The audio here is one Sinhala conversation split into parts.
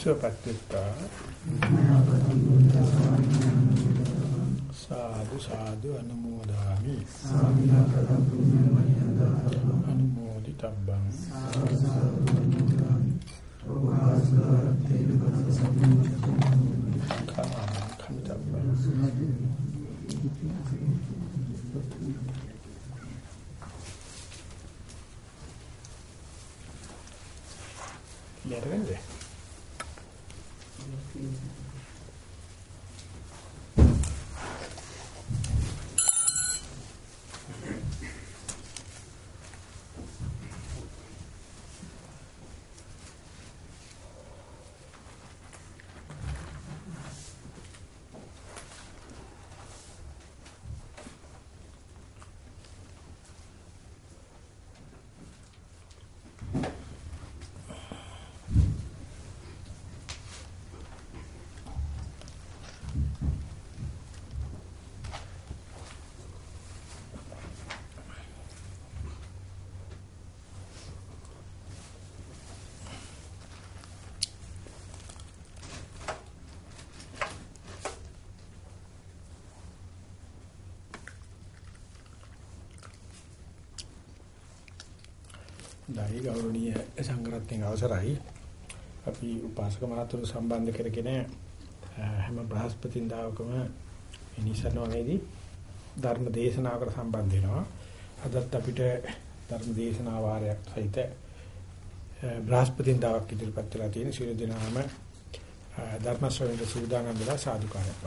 සුවපත්ත්වා සාදු සාදු අනුමෝදාමි. අනුමෝදිතබ්බං. de repente. දෛ ගෞරවනීය සංඝරත්නයේ අවසරයි. අපි උපාසක මහතුරු සම්බන්ධ කරගෙන හැම බ්‍රහස්පතින්දාවකම ඉනිසනෝනේදී ධර්ම දේශනාවකට සම්බන්ධ වෙනවා. අදත් අපිට ධර්ම දේශනා වාරයක් සහිත බ්‍රහස්පතින්දාවක් ඉදිරිපත් වෙලා තියෙන ශිරු දිනාම ධර්ම ශ්‍රවණයට සූදානම් වෙලා සාදුකාරයක්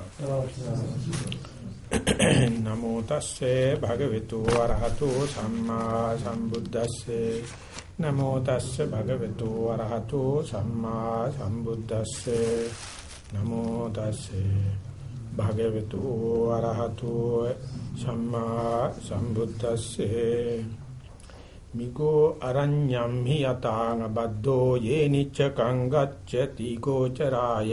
නමෝ තස්සේ භගවතු වරහතෝ සම්මා සම්බුද්දස්සේ. නමෝ තස්සේ භගවතු වරහතෝ සම්මා සම්බුද්දස්සේ. නමෝ තස්සේ භගවතු වරහතෝ සම්මා සම්බුද්දස්සේ. මිකෝ අරඤ්ඤම් හි යතාං බද්දෝ යේනිච්ච කංගච්ඡති ගෝචරාය.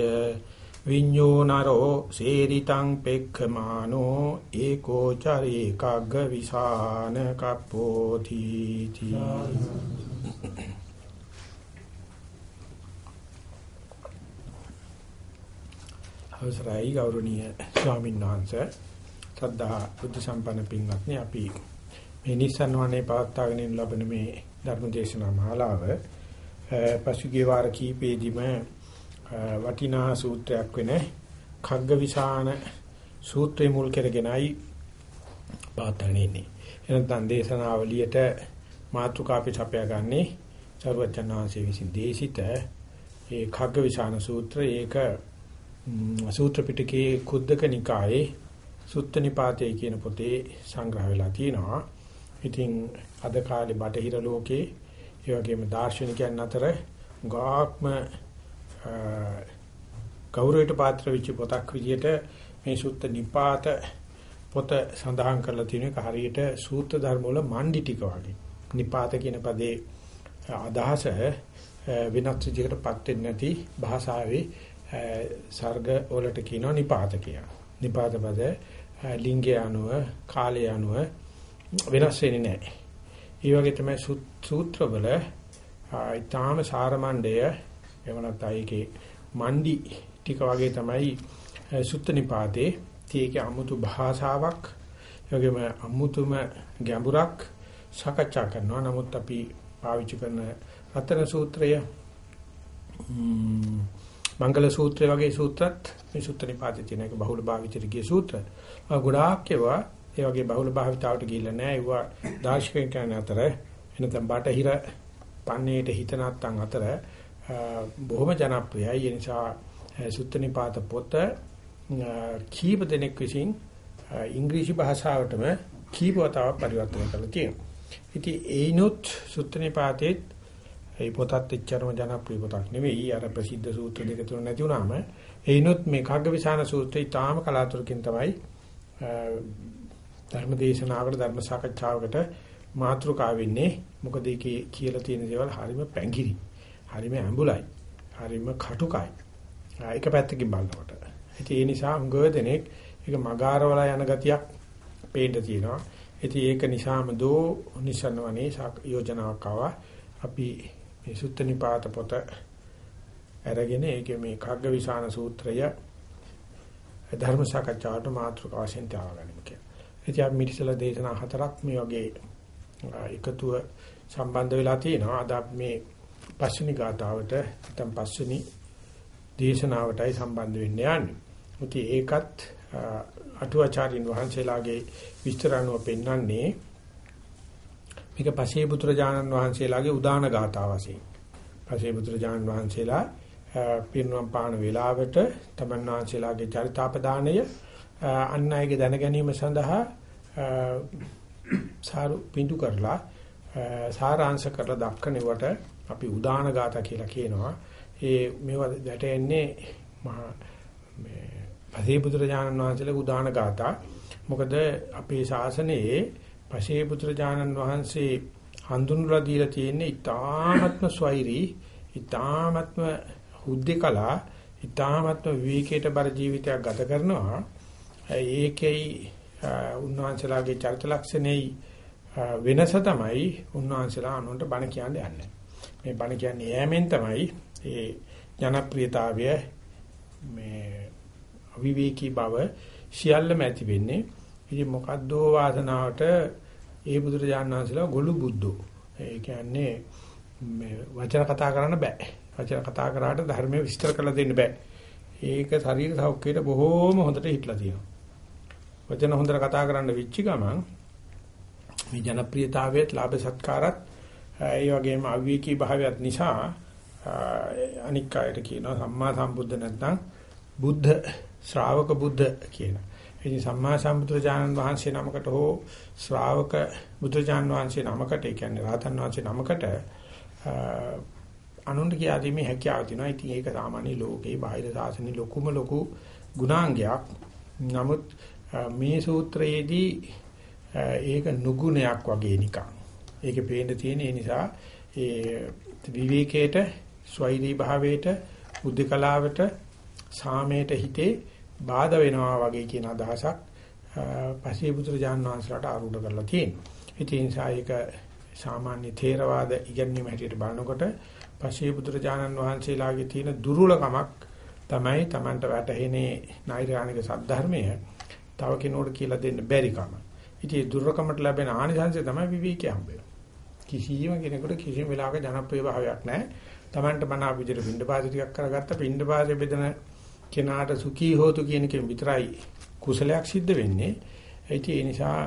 විඤ්ඤෝ නරෝ සේරිතං පෙක්ඛමානෝ ඒකෝ චරේ කග්ග විසාන කප්පෝති තී අවසරයි ගෞරවනීය ස්වාමීන් වහන්සේ සද්ධා බුද්ධ සම්පන්න පින්වත්නි අපි මේ Nissan වනේ පවත්වාගෙන ලබන මේ ධර්ම දේශනා මාලාව පසුගිය වාර කීපෙදිම වටිනා සූත්‍රයක් වෙන khaggavisana සූත්‍රය මුල් කරගෙනයි පාතගෙන ඉන්නේ. එනතන් දේශනාවලියට මාතෘකා අපි සපයා ගන්නේ සර්වචනාංශයේ විසින් දේශිත ඒ khaggavisana සූත්‍රය ඒක සූත්‍ර පිටකයේ කුද්දක නිකායේ සුත්ත නිපාතේ කියන පොතේ සංග්‍රහ වෙලා තියෙනවා. ඉතින් අද කාලේ බටහිර ලෝකේ ඒ වගේම දාර්ශනිකයන් අතර ගාක්ම ගෞරවයට පාත්‍ර වෙච්ච පොතක් විදිහට මේ සුත්ත නිපාත පොත සඳහන් කරලා තියෙන එක හරියට සූත්‍ර ධර්ම වල මණ්ඩි ටික වගේ. නිපාත කියන පදේ අදහස වෙනත් විදිහකටපත් වෙන්නේ නැති භාෂාවේ සර්ග වලට කියනවා නිපාත කියලා. නිපාත පද ලිංගය අනුව කාලය අනුව වෙනස් වෙන්නේ නැහැ. ඒ වගේ තමයි සූත්‍රවල ඊටාම සාරමණ්ඩය එහෙම නැත්නම් ඒකේ මණ්ඩි ටික වගේ තමයි සුත්ත නිපාතේ තීකේ අමුතු භාෂාවක් යෝගෙම අමුතුම ගැඹුරක් සාකච්ඡා කරනවා නමුත් අපි පාවිච්චි කරන රතන සූත්‍රය මංගල සූත්‍රය වගේ සූත්‍රත් මේ සුත්ත නිපාතේ තියෙන එක බහුල භාවිතයට ගිය සූත්‍ර. ගොඩාක් ඒවා ඒ වගේ බහුල භාවිතාවට ගිහිල්ලා නැහැ. ඒවා දාර්ශනිකයන් අතර එනතම් බටහිර පන්නේට හිත නැත්තන් අතර බොහොම ජනප්‍රියයි. ඒ නිසා සුත්තනිපාත පොත කීප දෙනෙක් විසින් ඉංග්‍රීසි භාෂාවටම කීප වතාවක් පරිවර්තන කරලා තියෙනවා. ඉතින් ඒනොත් සුත්තනිපාතේ ඒ පොතත් එච්චරම ජනප්‍රිය පොතක් නෙවෙයි. අර ප්‍රසිද්ධ සූත්‍ර දෙක තුන නැති වුණාම ඒනොත් මේ කග්ගවිසාන සූත්‍රය තාම කලාතුරකින් තමයි ධර්ම දේශනාවකට ධර්ම සාකච්ඡාවකට මාතෘකාව වෙන්නේ. මොකද ඒකේ කියලා තියෙන දේවල් හරිම පැංගිරි. හරිම ඇඹුලයි. හරිම කටුකයි. ඒක පැත්තකින් බලනකොට. ඉතින් ඒ නිසා උංගව දෙනෙක් ඒක මගාරවලා යන ගතියක් පේන්න තියෙනවා. ඉතින් ඒක නිසාම දෝ නිසනවනේ යෝජනාවක් ආවා. අපි මේ සුත්ත නිපාත පොත අරගෙන ඒකේ මේ කග්ගවිසාන සූත්‍රය ධර්ම සාකච්ඡාවට මාතෘකාව වශයෙන් තියාගන්න කියලා. ඉතින් අපි මිත්‍සල දේශනා හතරක් මේ වගේ එකතුව සම්බන්ධ වෙලා තියෙනවා. අද මේ පස්වෙනි ගාතාවට නැත්නම් පස්වෙනි දේශනාවටයි සම්බන්ධ වෙන්න යන්නේ. ඉතින් ඒකත් අටුවාචාරින් වහන්සේලාගේ විස්තර අනුව පෙන්වන්නේ මේක පසේ පුත්‍රජානන් වහන්සේලාගේ උදාන ගාථා වශයෙන්. පසේ පුත්‍රජානන් වහන්සේලා පිරිනුවම් පාන වේලාවට තමන් වහන්සේලාගේ චරිතාපදානය අන් අයගේ දැන ගැනීම සඳහා සාරු පිටු කරලා සාරාංශ කරලා දක්වනවට අපි උදාන ගාථා කියලා කියනවා. ඒ මේවා වැටෙන්නේ මහා මේ පසේ බුදුරජාණන් වහන්සේලා උදාන ගාථා. මොකද අපේ ශාසනයේ පසේ බුදුරජාණන් වහන්සේ හඳුන්වලා දීලා තියෙන්නේ ඊ타ත්ම ස්වෛරි, ඊ타ත්ම හුද්දකලා, ඊ타ත්ම විවේකයට බර ජීවිතයක් ගත කරනවා. ඒකයි උන්වහන්සේලාගේ චරිත ලක්ෂණෙයි වෙනස තමයි උන්වහන්සේලා අනුන්ට බණ කියන්නේ යන්නේ. මේ බණ කියන්නේ යෑමෙන් තමයි ඒ ජනප්‍රියතාවය මේ අවිවේකී බව සියල්ලම ඇති වෙන්නේ. ඉතින් මොකද්දෝ වාසනාවට ඒ බුදුරජාණන් වහන්සේලා ගොළු බුද්ධෝ. ඒ කියන්නේ මේ වචන කතා කරන්න බෑ. වචන කතා කරාට ධර්මයේ විස්තර කරලා දෙන්න බෑ. ඒක ශරීර සෞඛ්‍යයට බොහෝම හොඳට හිටලා තියෙනවා. වචන හොඳට කතා කරන්න වෙච්ච ගමන් මේ ජනප්‍රියතාවයත් ලාභ සත්කාරත් ඒ වගේම අවිවේකී භාවයත් නිසා අනික් අයට කියනවා සම්මා සම්බුද්ධ නැත්නම් බුද්ධ ශ්‍රාවක බුද්ධ කියන. ඉතින් සම්මා සම්බුදුරජාණන් වහන්සේ නමකට හෝ ශ්‍රාවක බුදුරජාණන් වහන්සේ නමකට ඒ කියන්නේ රහතන් වහන්සේ නමකට අනුන්ට කියා දීමේ හැකියාව තියෙනවා. ඉතින් ඒක සාමාන්‍ය ලෝකේ බාහිර සාසනේ ලොකුම ලොකු ගුණාංගයක්. නමුත් මේ සූත්‍රයේදී ඒක නුගුණයක් වගේ නිකන්. ඒකේ පේන්න තියෙන ඒ නිසා ඒ විවේකයට, ස්වෛරී භාවයට, බුද්ධකලාවට, සාමයට හිතේ බාධා වෙනවා වගේ කියන අදහසක් පසේ පුත්‍ර ජානනාංශලට ආරූඪ කරලා තියෙනවා. ඉතින් ඒ නිසා ඒක සාමාන්‍ය ථේරවාද ඉගැන්වීම හැටියට බලනකොට පසේ පුත්‍ර ජානන් වහන්සේලාගේ තියෙන දුර්වලකමක් තමයි Tamanට වැටහෙනේ නෛර්යානික සද්ධර්මය තව කෙනෙකුට කියලා දෙන්න බැරි කම. ඉතින් දුර්වකමට ලැබෙන ආනිසංසය තමයි විවේකී හම්බෙන්නේ. කිසියම් කෙනෙකුට කිසිම වෙලාවක ජනප්‍රිය භාවයක් නැහැ. Tamanට මන අපිට පින්ඩපාත ටිකක් කරගත්ත පින්ඩපාතේ බෙදෙන කෙනාට සුඛී හෝතු කියන එකෙන් විතරයි කුසලයක් සිද්ධ වෙන්නේ. ඒ නිසා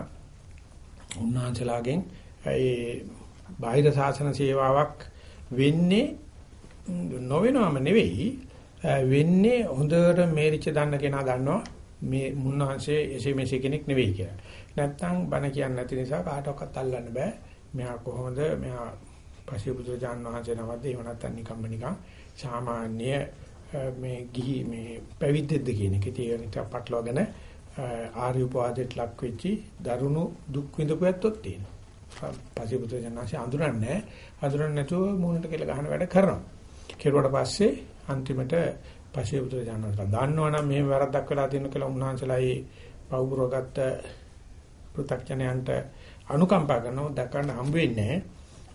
උන්වහන්සේලාගෙන් ඒ බාහිර සාසන සේවාවක් වෙන්නේ නොවෙනවම නෙවෙයි වෙන්නේ හොඳට මේරිච්ච දන්න කෙනා දන්නවා මේ මුන්නහන්සේ එසේ මෙසේ කෙනෙක් නෙවෙයි කියලා. නැත්තම් බණ කියන්නේ නැති නිසා කාටවත් අල්ලන්න බෑ. මෙහා කොහොමද මෙහා පසිපුත්‍ර ජාන් වහන්සේ නමද එහෙම නැත්තම් නිකම්ම නිකන් සාමාන්‍ය මේ ගිහි මේ පැවිද්දෙක්ද කියන එක. ඒක නිකන් පටලවාගෙන ආර්ය උපවාදයට ලක් වෙච්චි දරුණු දුක් විඳපු ඇත්තොත් තියෙනවා. පසිපුත්‍ර ජාන්සේ අඳුරන්නේ අඳුරන්නේ නැතුව මූණට කියලා ගහන වැඩ කරනවා. කෙරුවට පස්සේ අන්තිමට පසිපුත්‍ර ජානසලා දන්නවනම් මෙහෙම වැරද්දක් වෙලා තියෙන කියලා උන්වහන්සේලා ඒ පවුරගත්ත පෘථග්ජනයන්ට අනුකම්පා කරනවා දැක්කන්න හම්බ වෙන්නේ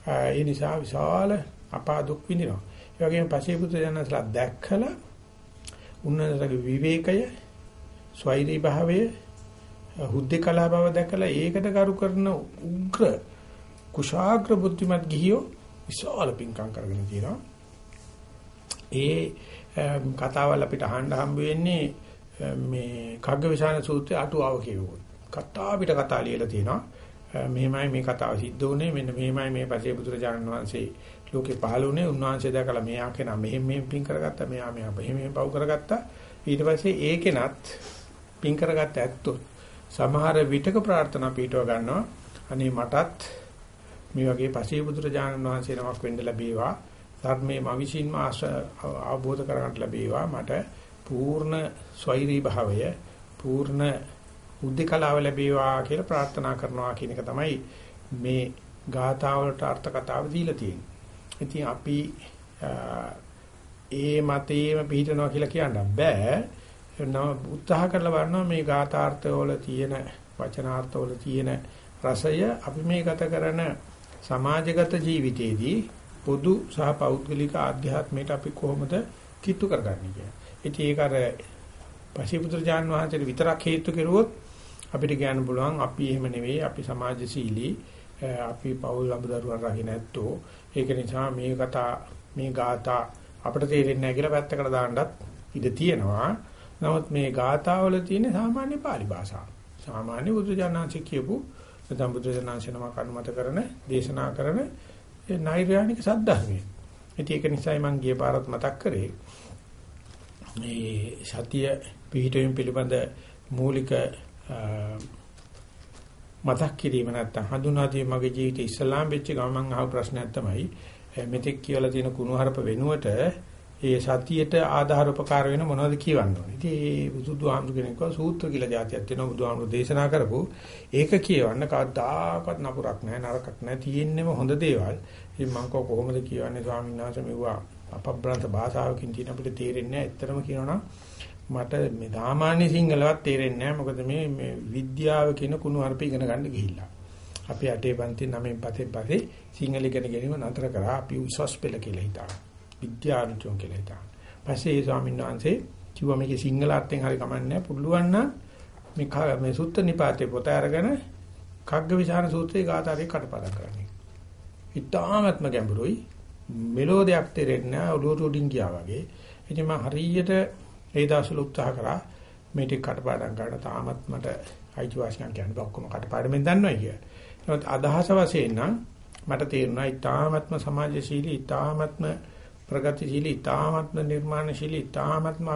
ඒ නිසා විශාල අපා දුක් විඳිනවා. ඒ වගේම පසිපුත්‍ර ජානසලා දැක්කලා උන්වහන්සේගේ විවේකය ස්වෛරී භාවය හුද්දේ කලා බව දැකලා ඒකට කරු කරන උග්‍ර කුශාග්‍ර බුද්ධිමත් ගිහියෝ විශාල පිංකම් කරගෙන තියෙනවා. ඒ කතාවල් අපිට අහන්න හම්බ වෙන්නේ මේ කග්ගවිශාන සූත්‍රයේ අටුවාව කියවුවොත්. කතා පිට කතා ලියලා තියෙනවා. මෙහෙමයි මේ කතාව සිද්ධ වුණේ මෙන්න මෙහෙමයි මේ පසේ බුදුරජාණන් වහන්සේ ලෝකේ පහළ වුණේ උන්වහන්සේ දැකලා මෙයා කෙනා මෙහෙම මෙහෙම පිං කරගත්තා මෙයා මෙයා මෙහෙම මෙහෙම පව් කරගත්තා. ඊට පස්සේ ඒකෙනත් පිං කරගත්ත ඇත්තෝ සමහර විටක ප්‍රාර්ථනා පිටව ගන්නවා. අනේ මටත් මේ වගේ පසීබුදුර ජානන් වහන්සේ නමක් වෙන්න ලැබේවා. ධර්මයේ මවිසින්ම අවබෝධ කරගන්න ලැබේවා. මට පූර්ණ ස්වෛරී භාවය පූර්ණ උද්දකලාව ලැබේවා කියලා ප්‍රාර්ථනා කරනවා කියන එක තමයි මේ ගාථාවලට අර්ථ කතාව දීලා තියෙන්නේ. ඉතින් අපි ඒ මතේම පිළිතනවා කියලා කියන්න බෑ. උත්සාහ කරලා බලනවා මේ ගාථාර්ථවල තියෙන වචනාර්ථවල තියෙන රසය අපි මේ ගත කරන සමාජගත ජීවිතයේදී පොදු සහ පෞද්ගලික ආධ්‍යාත්මයට අපි කොහොමද කිට්ටු කරගන්නේ කියලා. ඉතින් ඒක අර පසිපුත්‍රජාන් වහන්සේට විතරක් හේතු කෙරුවොත් අපිට කියන්න පුළුවන් අපි එහෙම නෙවෙයි අපි සමාජශීලී අපි පෞල් ලබදරුවන් රකින්න ඇත්තෝ ඒක නිසා මේ කතා මේ ગાතා අපිට තේරෙන්නේ නැහැ කියලා පැත්තකට දාන්නත් ඉඩ තියෙනවා. නමුත් මේ ગાතාවල තියෙන සාමාන්‍ය pāli භාෂාව සාමාන්‍ය බුදුජානනාංශ කියපු නැත්නම් බුදුජානනාංශනම කර්මත කරන දේශනා කරන නෛර්යානික සද්ධර්මයේ. ඉතින් ඒක නිසායි මම ගිය පාරත් මතක් කරේ. මේ සතිය පිහිටවීම පිළිබඳ මූලික මතක් කිරීම නැත්තම් හඳුනා දීම මගේ ජීවිතේ ඉස්ලාම් වෙච්ච ගමන් අහපු ප්‍රශ්නයක් තමයි මෙතෙක් කියලා තියෙන කුණුහරුප වෙනුවට ඒ සතියට ආධාර උපකාර වෙන මොනවද කියවන්න ඕනේ. ඉතින් ඒ බුදුහාමුදුර කෙනෙක්ව සූත්‍ර කියලා જાතියක් තියෙනවා බුදුහාමුදුර දේශනා කරපු. ඒක කියවන්න කවදාකවත් නපුරක් නැහැ නරකක් නැහැ තියෙන්නේම හොඳ දේවල්. ඉතින් මම කොහොමද කියවන්නේ ස්වාමීන් වහන්සේ මෙවුවා අපබ්‍රන්ත භාෂාවකින් තියෙන අපිට තේරෙන්නේ නැහැ. ඇත්තටම කියනවනම් මට මේ සාමාන්‍ය සිංහලවත් තේරෙන්නේ නැහැ. මොකද මේ මේ විද්‍යාව කියන කුණු හarp ඉගෙන ගන්න ගිහිල්ලා. අපි අටේ පන්ති නවයෙන් පස්සේ පස්සේ සිංහල ඉගෙන ගැනීම නතර කරා. අපි උසස් පෙළ කියලා හිතා. විද්‍යාඥයෝ කියලා හිතා. පස්සේ ඒ ස්වාමීන් වහන්සේ කිව්වා මේකේ සිංහල අර්ථයෙන් හරි කමන්නේ පුළුවන් නම් මේ මේ සුත්ත නිපාතේ පොත අරගෙන කග්ගවිසාන සූත්‍රයේ ගාථාවේ කටපාඩම් කරන්නේ. ඉතාමත්ම ගැඹුරුයි. මෙලෝඩයක් තේරෙන්නේ නැහැ ඔලුවට උඩින් ගියා වගේ. ඉතින් මම හරියට ඒ දවස්වල උත්සාහ කරා මේ ටික කටපාඩම් ගන්න තාමත් මට අයිතිවාසිකම් කියන්නේ ඔක්කොම කටපාඩම්ෙන් දන්නවා කිය. නමුත් අදහස වශයෙන් නම් මට තේරුණා ඊ타ත්ම සමාජශීලී ඊ타ත්ම ප්‍රගතිශීලී ඊ타ත්ම නිර්මාණශීලී ඊ타ත්ම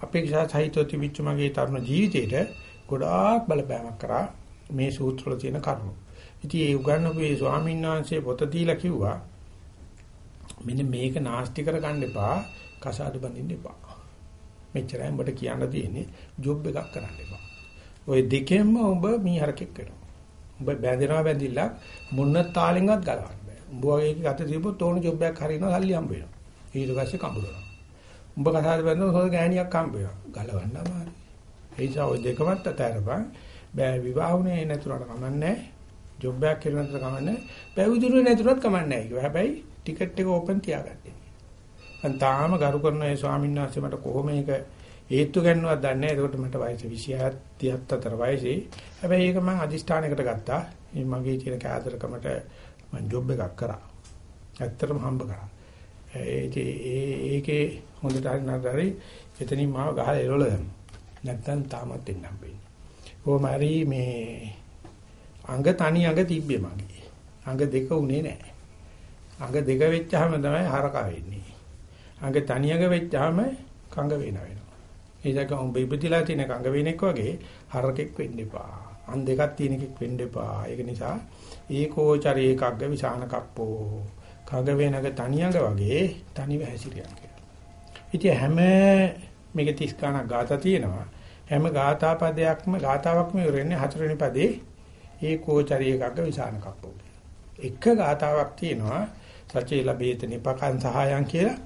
අපේක්ෂා සහිතෝති විච්ච මගේ තරුණ ජීවිතේට ගොඩාක් බලපෑමක් කරා මේ සූත්‍රවල තියෙන කරුණු. ඉතින් ඒ උගන්වපු ඒ ස්වාමීන් වහන්සේ පොත දීලා කිව්වා මෙන්න මේක නාස්ති කරගන්න එපා කසාද බඳින්න එපා. මෙච්චරයි උඹට කියන්න තියෙන්නේ ජොබ් එකක් කරන්න එපා. ওই දෙකෙන්ම උඹ මීහරකෙක් වෙනවා. උඹ බැඳෙනවා බැඳිලා මොන තාලෙන්වත් ගලවන්න බෑ. උඹ වගේ ගත දීපොත් ඕන ජොබ් එකක් හරිනවා සල්ලි හම්බ වෙනවා. ඊට පස්සේ කඹරනවා. උඹ කතාවේ බැඳුනොත් හොද ගෑණියක් හම්බ වෙනවා. ගලවන්න අමාරුයි. ඒ නිසා ওই දෙකමත් අතරපන් බෑ විවාහ වුණේ නැතුනට කමන්නේ ජොබ් එකක් කරනතර කමන්නේ පැවිදිුනේ නැතුනත් කමන්නේ නැහැ. හැබැයි ටිකට් එක ඕපන් තියාගන්න. මම තාම ගරු කරන ඒ ස්වාමීන් වහන්සේ මට කොහොම මේක හේතු ගන්නවද දන්නේ නැහැ. ඒකට මට වයස 27 34 වයසේ. හැබැයි ඒක මම අදිෂ්ඨානයකට ගත්තා. මේ මගේ තියෙන කෑදරකමට මම ජොබ් එකක් කරා. ඇත්තටම හම්බ කරා. ඒ ඒකේ හොඳට හරි නතරි එතනින් මාව ගහලා එරවල දැම්මා. නැත්තම් තාමත් එන්න හම්බෙන්නේ. කොහොම හරි මේ අංග තනි අංග තිබ්බේ මගේ. අංග දෙක උනේ නැහැ. අංග දෙක වෙච්චාම තමයි හරකා වෙන්නේ. අඟ තනියක වෙච්චාම කඟ වෙන වෙනවා. ඒ දැක උඹ ඉපදිලා තියෙන කඟ වෙනෙක් වගේ හරකෙක් වෙන්න එපා. අන් දෙකක් තියෙන එකෙක් වෙන්න එපා. ඒක නිසා ඒකෝචර ඒකග්ග විසාන කප්පෝ. කඟ වෙනක තනියඟ වගේ තනිව හැසිරියක් කියලා. ඉතින් හැම මේක 30 ගණක් ગાතා තියෙනවා. හැම ගාථා පදයක්ම ගාතාවක්ම ඉවරන්නේ හතරවෙනි පදේ ඒ කෝචරී එකක විසාන කප්පෝ. එක ගාතාවක් තියෙනවා සචේ ලබේත නිපකන් සහායන් කියලා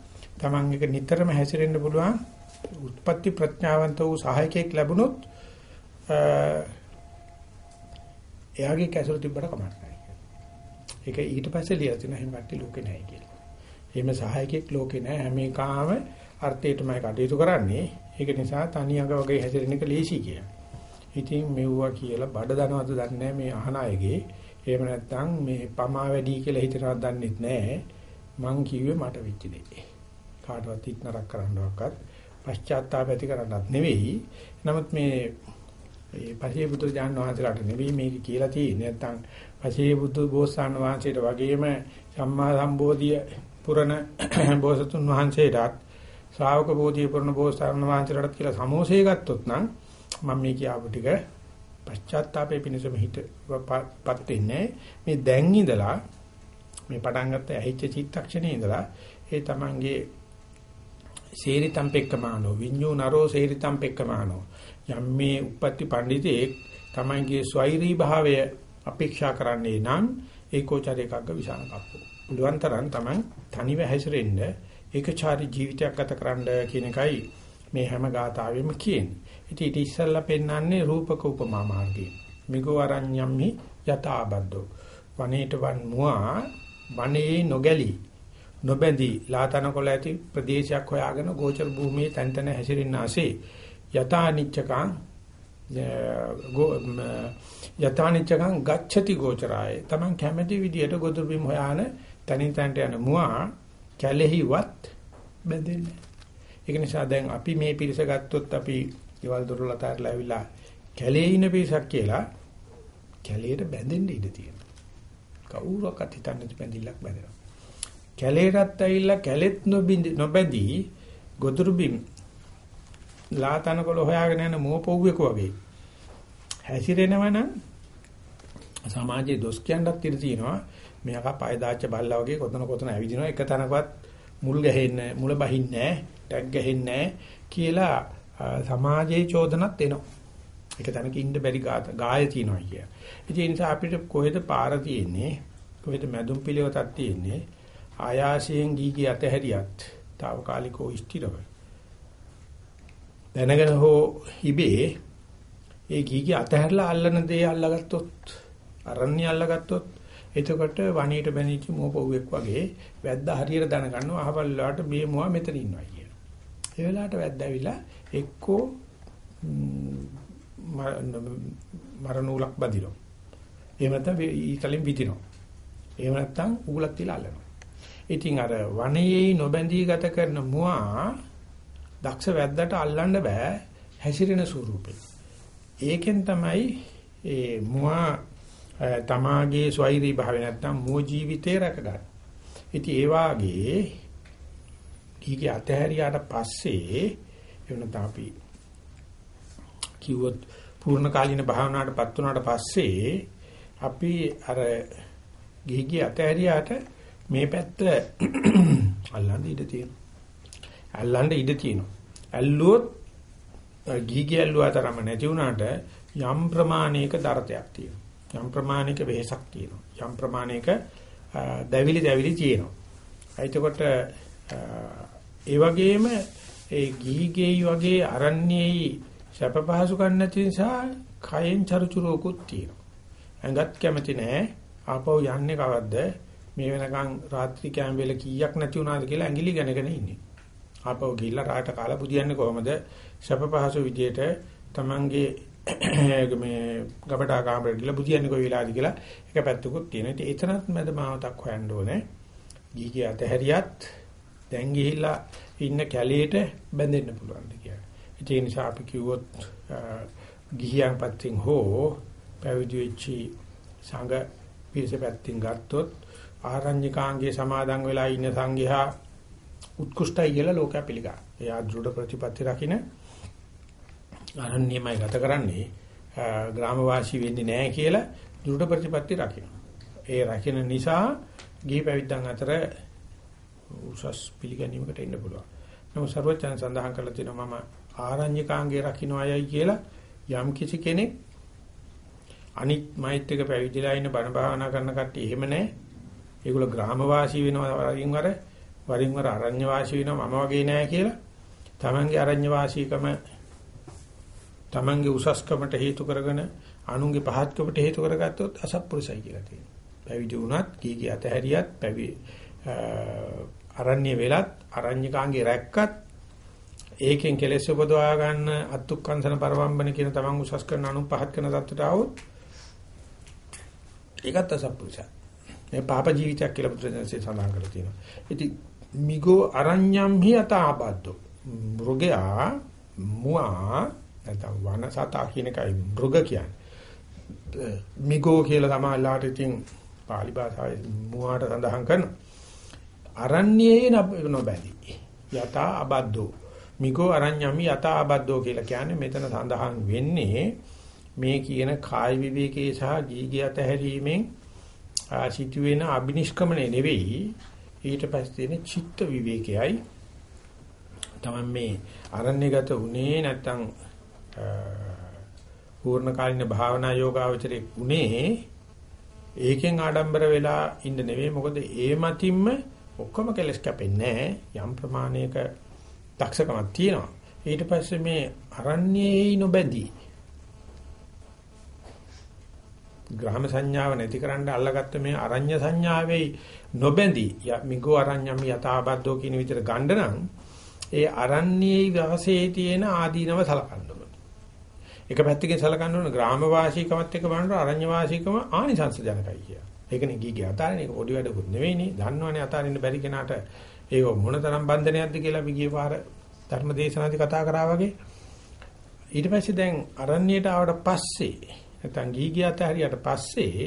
Taman එක නිතරම හැසිරෙන්න පුළුවන් උත්පත්ති ප්‍රඥාවන්ත වූ සහායකයෙක් ලැබුණොත් එයාගේ කැසල තිබ්බට කමක් නැහැ. ඒක ඊට පස්සේ ලියලා තියෙන හැම කට්ටිය ලෝකේ නැහැ කියලා. එහෙම සහායකයෙක් ලෝකේ නැහැ. හැම එකාම අර්ථයටමයි කටයුතු කරන්නේ. ඒක නිසා තනියඟ වගේ හැසිරෙන එක ලේසි කියලා. ඉතින් මෙව්වා කියලා බඩ දනවද දන්නේ මේ අහන අයගේ. එහෙම නැත්නම් මේ පමා වැඩි කියලා හිතනවත් දන්නෙත් නැහැ. මං කිව්වේ මට වෙච්ච දේ. කාටවත් ඉක්නරක් කරන්නවක්වත් පශ්චාත්තාප ඇති කරන්නත් නෙවෙයි. නමුත් මේ මේ පසේ බුදු දාන වහන්සේලාට නෙවෙයි මේක කියලා තියෙන්නේ. නැත්තම් පසේ බුදු බෝසතාණන් වහන්සේට වගේම සම්මා සම්බෝධිය පුරණ බෝසතුන් වහන්සේටත් ශ්‍රාවක බෝධිය පුරණ බෝසතාණන් වහන්සේලාට කියලා සමෝසය ගත්තොත් නම් මම මේ කියාපු ටික පශ්චාත්තාපේ පිණිසම හිතපත් වෙන්නේ මේ දැන් ඉඳලා මේ පටන් ගත්ත ඇහිච්ච චිත්තක්ෂණේ ඉඳලා ඒ තමන්ගේ සේරිතම් පෙක්කමානෝ විඤ්ඤෝ නරෝ සේරිතම් පෙක්කමානෝ යම් මේ උපත්ති පඬිතේ තමන්ගේ ස්වෛරී භාවය අපේක්ෂා කරන්නේ නම් ඒකෝචරයකග්ග විසාන කප්පෝ. බුදුන්තරන් තමන් තනිව හැසිරෙන්න ඒකචාරී ජීවිතයක් ගත කරන්න කියන එකයි මේ හැම ගාතාවෙම කියන්නේ. ඉතින් ඊට ඉස්සල්ලා පෙන්වන්නේ රූපක උපමා මාර්ගය. මිගෝ අරඤ්ඤම්හි යතාබද්දෝ. වනේට වන් මුවා වනයේ නොගැලී නොබැඳී ලාතනකොළ ඇති ප්‍රදේශයක් හොයාගෙන ගෝචර භූමියේ තැන් තැන හැසිරෙන්න ASCII යථානිච්චකං යථානිච්චකං ගච්ඡති ගෝචරාය. තමන් කැමැති විදියට ගොදුරු බිම් හොයාන තනින් තනට යන මුවා කැලෙහිවත් බැඳෙන්නේ ඒක නිසා දැන් අපි මේ පිරිස ගත්තොත් අපි ඊවල දොරලතාරලා ඇවිල්ලා කැලේ ඉන පිරිසක් කියලා කැලේට බැඳෙන්න ඉඩ තියෙනවා. කවුරක්වත් හිතන්නේ නැති බැඳිල්ලක් බැඳෙනවා. කැලේටත් ඇවිල්ලා කැලෙත් නොබැඳී ගොදුරු බිම් ලාතනකොළ හොයාගෙන යන මෝපොව්වෙක වගේ. හැසිරෙනවනම් සමාජයේ දොස් කියන්නත් ඉඩ තියෙනවා. මෙයාක පය දාච්ච බල්ලා වගේ කොතන කොතන ඇවිදිනවා. එක තැනකවත් මුල් ගැහෙන්නේ මුල බහින්නේ ටැග් ගැහෙන්නේ කියලා සමාජයේ චෝදනත් එනවා. එක තැනක ඉන්න බැරි ගාය තියෙනවා කිය. ඒ නිසා අපිට කොහෙද පාර තියෙන්නේ? කොහෙද මැදුම් පිළිවෙතක් තියෙන්නේ? ආයාසයෙන් ගීගේ අතහැරියත් తాවකාලිකව ස්ථිරව දැනගෙන හෝ ඉබේ ඒ ගීගේ අතහැරලා අල්ලන දේ අල්ලගත්තොත් අරන්නේ අල්ලගත්තොත් එතකොට වණීට බැනිච්ච මෝපොව්වෙක් වගේ වැද්ද හරියට දැනගන්නවා අහවල් වලට මේ මොවා මෙතන ඉන්නවා කියන. ඒ වෙලාවට වැද්ද ඇවිල්ලා එක්කෝ මරණූලක් බදිනවා. එහෙම නැත්නම් ඊතලින් විදිනවා. එහෙම නැත්නම් උගලක් තියලා අල්ලනවා. ඉතින් අර වනයේ නොබැඳී ගත කරන මුවා දක්ෂ වැද්දට අල්ලන්න බෑ හැසිරෙන ස්වරූපේ. ඒකෙන් තමයි ඒ මුවා තමාගේ ස්වෛරී භාවය නැත්තම් මුව ජීවිතේ රැකගන්න. ඉතින් ඒ වාගේ කීකේ අතහැරියාට පස්සේ එවනත අපි කිව්වොත් පූර්ණ කාලීන භාවනාවටපත් වුණාට පස්සේ අපි අර ගිහිගේ අතහැරියාට මේ පැත්ත අල්ලන්න ඉඩ තියෙනවා. අල්ලන්න ඉඩ තියෙනවා. ඇල්ලුවොත් ගීගී ඇල්ලුවා තරම නැති වුණාට යම් ප්‍රමාණයක දරතයක් තියෙනවා. යම් ප්‍රමාණයක වෙහසක් තියෙනවා. යම් ප්‍රමාණයක දැවිලි දැවිලි තියෙනවා. එතකොට ඒ වගේම ඒ ගීගේයි වගේ අරණ්‍යේයි සැප පහසු ගන්න නැති නිසා කයෙන් චරුචුරෝකුත් තියෙනවා. ඇඟත් කැමති නැහැ. ආපහු යන්නේ කවද්ද? මේ වෙනකන් රාත්‍රී කෑම වේල කීයක් නැති වුණාද කියලා ඇඟිලි ගණගෙන ඉන්නේ. ආපහු ගිහිල්ලා රාට කාලා පුදියන්නේ කොහමද? සැප පහසු විදියට Tamange මේ ගබඩා කාමරේ ගිහලා පුදියන්නේ කොයි වෙලාවද කියලා එක පැත්තකුත් තියෙනවා. ඉතින් එතනත් මැද මාවතක් හොයන්න ඕනේ. ගිහිගේ අතහැරියත් දැන් ගිහිල්ලා ඉන්න කැලේට බැඳෙන්න පුළුවන් කියලා. ඒ නිසා අපි කිව්වොත් ගිහියන් පැත්තෙන් හෝ පැවිදි වෙච්චි සංඝ පිරිස පැත්තෙන් ගත්තොත් ආරණ්‍යකාංගයේ සමාදන් වෙලා ඉන්න සංඝයා උත්කෘෂ්ටයි කියලා ලෝකයා පිළිගන්නවා. එයා දෘঢ় ප්‍රතිපත්ති රකින්න ආරණ්‍යමයි ගත කරන්නේ ග්‍රාමවාසී වෙන්නේ නැහැ කියලා දෘঢ় ප්‍රතිපත්ති රකින්න. ඒ රකින්න නිසා ගිහි පැවිද්දන් අතර උසස් පිළිගැනීමකට එන්න පුළුවන්. නමුත් ਸਰවඥයන් සඳහන් කරලා තියෙනවා මම ආරණ්‍යකාංගයේ රකින්න අයයි කියලා යම් කිසි කෙනෙක් අනිත් මෛත්‍රික පැවිදිලා ඉන්න බණ භාවනා කරන කට්ටිය එහෙම නැහැ. ඒගොල්ල ග්‍රාම වාසී වෙනවා වරින් වර වරින් වර අරණ්‍ය වාසී වෙනවා මම වගේ නෑ කියලා. Tamange අරණ්‍ය වාසීකම Tamange උසස්කමට හේතු කරගෙන අනුන්ගේ පහත්කමට හේතු කරගත්තොත් අසත්පුරුසයි කියලා තියෙනවා. පැවිදි වුණත් කී කී අතහැරියත් පැවි අරණ්‍ය වෙලත් අරණ්‍යකාංගේ රැක්කත් ඒකෙන් කෙලෙස් උපදවා ගන්න අත්ුක්කංශන පරවම්බන කියන තමන් උසස් කරන අනුන් පහත් කරන தත්තට આવොත් ඒකත් අසත්පුරුසයි. මේ පාප ජීවිතයක් කියලා බුදුරජාණන්සේ සඳහන් කරලා තියෙනවා. ඉතින් මිගෝ අරඤ්ඤම් හි අතාබද්දෝ. මෘගයා මුවා නැත්නම් වනසතා කියන එකයි මෘග කියන්නේ. මිගෝ කියලා තමයි ඉතින් පාලි භාෂාවේ මුවාට සඳහන් කරනවා. අරඤ්ඤේ නොබැදී. යතා අබද්දෝ. මිගෝ අරඤ්ඤමි යතා අබද්දෝ කියලා කියන්නේ මෙතන සඳහන් වෙන්නේ මේ කියන කාය විවේකයේ සහ ගීගිය අතහැරීමෙන් සිදුවෙන අබිනිෂ්ක්‍මණය නෙවෙයි. ඊට පස්සේ තියෙන චිත්ත විවේකයයි. තමයි මේ අරණ්‍යගත උනේ නැත්තම් පූර්ණ කාලින භාවනා යෝගාවචරයේ උනේ ඒකෙන් ආඩම්බර වෙලා ඉන්න නෙවෙයි. මොකද ඒ මතින්ම ඔක්කොම කෙලස් කැපෙන්නේ යම් ප්‍රමාණයක දක්ෂකමක් තියෙනවා. ඊට පස්සේ මේ අරණ්‍යයේ නොබැඳී ග්‍රාම සංඥාව නැතිකරන්න අල්ලගත්ත මේ අරඤ්‍ය සංඥාවේ නොබැඳී මිගෝ අරඤ්ඤම් යථාබද්ධෝ කියන විදිහට ගන්න නම් ඒ අරණ්‍යයේ වාසයේ තියෙන ආදීනව සලකන්න ඕන. එක පැත්තකින් සලකන්න ඕන ග්‍රාම වාසීකමත් එක්ක බලනකොට අරඤ්‍ය වාසීකම ආනිසංස ජනකයි කියලා. ඒකනේ ගීගේ අතාරින එක පොඩි වැඩකුත් නෙවෙයිනේ. දන්නවනේ අතාරින්න බැරි කෙනාට ඒක මොනතරම් බන්ධනයක්ද කියලා අපි ගිය පාර ධර්ම දේශනාදී කතා කරා වගේ. ඊට පස්සේ දැන් අරණ්‍යයට ආවට පස්සේ නැත්නම් ගීගේ අතහැරියට පස්සේ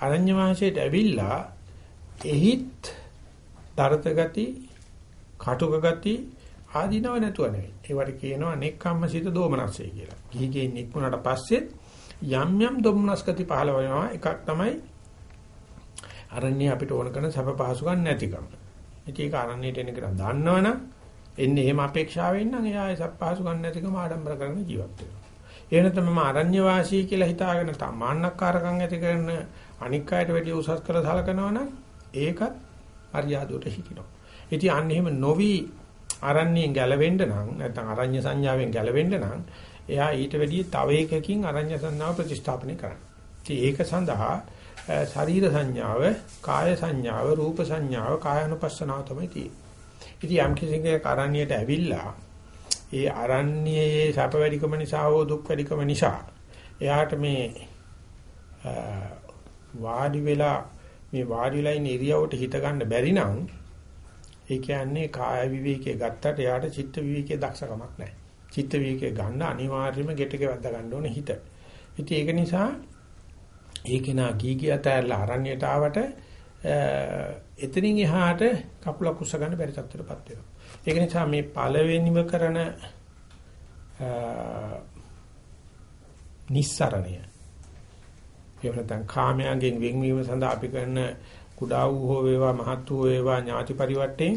අරඤ්‍ය වාසයට ඇවිල්ලා එහිත් දරත ගති, කටුක ගති ආදීනව නැතුව නෙවෙයි. ඒවට කියනවා නෙක්ඛම්මසිත දෝමනස්සය කියලා. ගිහිගේ නික්මුණාට පස්සෙත් යම් යම් දොම්නස් ගති පහළ වෙනවා. එකක් තමයි අරණ්‍ය අපිට ඕන කරන සැප පහසුකම් නැතිකම. ඉතින් ඒක අරණ්‍යයට එන කෙනා දන්නවනම් එන්නේ එහෙම අපේක්ෂාවෙන් නම් එයා සැප පහසුකම් නැතිකම ආඩම්බර කරගෙන ජීවත් වෙනවා. ඒ නැත්නම් මම අරණ්‍ය වාසී කියලා හිතාගෙන තමාන්නක්කාරකම් ඇති කරන අනික් අයට වැඩි උසස් කරලා සලකනවා නම් ඒකත් අරියාදුවට හිටිනවා. ඉතින් අන්න එහෙම නොවි අරණ්‍යයෙන් ගැලවෙන්න නම් නැත්නම් අරඤ්‍ය සංඥාවෙන් ගැලවෙන්න නම් එයා ඊට වැඩිය තව එකකින් අරඤ්‍ය සංඥාව ප්‍රතිස්ථාපනය කරන්න. ඉතින් ඒක සඳහා ශරීර සංඥාව, කාය සංඥාව, රූප සංඥාව, කායानुපස්සනාව තමයි තියෙන්නේ. ඉතින් යම් කිසිකේ අරණ්‍යයට ඇවිල්ලා ඒ අරණ්‍යයේ සැප වැඩිකම නිසා හෝ දුක් වැඩිකම නිසා එයාට මේ වාඩි වෙලා මේ වාඩි වෙලා ඉන්න ඉරියවට හිත ගන්න බැරි නම් ඒ කියන්නේ කාය විවේකයේ ගත්තට යාට චිත්ත විවේකයේ දක්ෂකමක් නැහැ. චිත්ත විවේකයේ ගන්න අනිවාර්යයෙන්ම ගෙටක වැද්ද ගන්න ඕනේ හිත. ඉතින් ඒක නිසා ඒක නා කී කිය තැරලා අරණ්‍යයට ආවට එතනින් එහාට කකුල කුස්ස ගන්න බැරි තත්ත්වයකටපත් වෙනවා. ඒක නිසා මේ පළවෙනිම කරන නිස්සරණය. එහෙම නැත්නම් කාමයන්ගෙන් වෙන්වීම සඳහා අපි කරන කුඩා වූ හෝ වේවා මහත් වූ වේවා ඥාති පරිවර්තයෙන්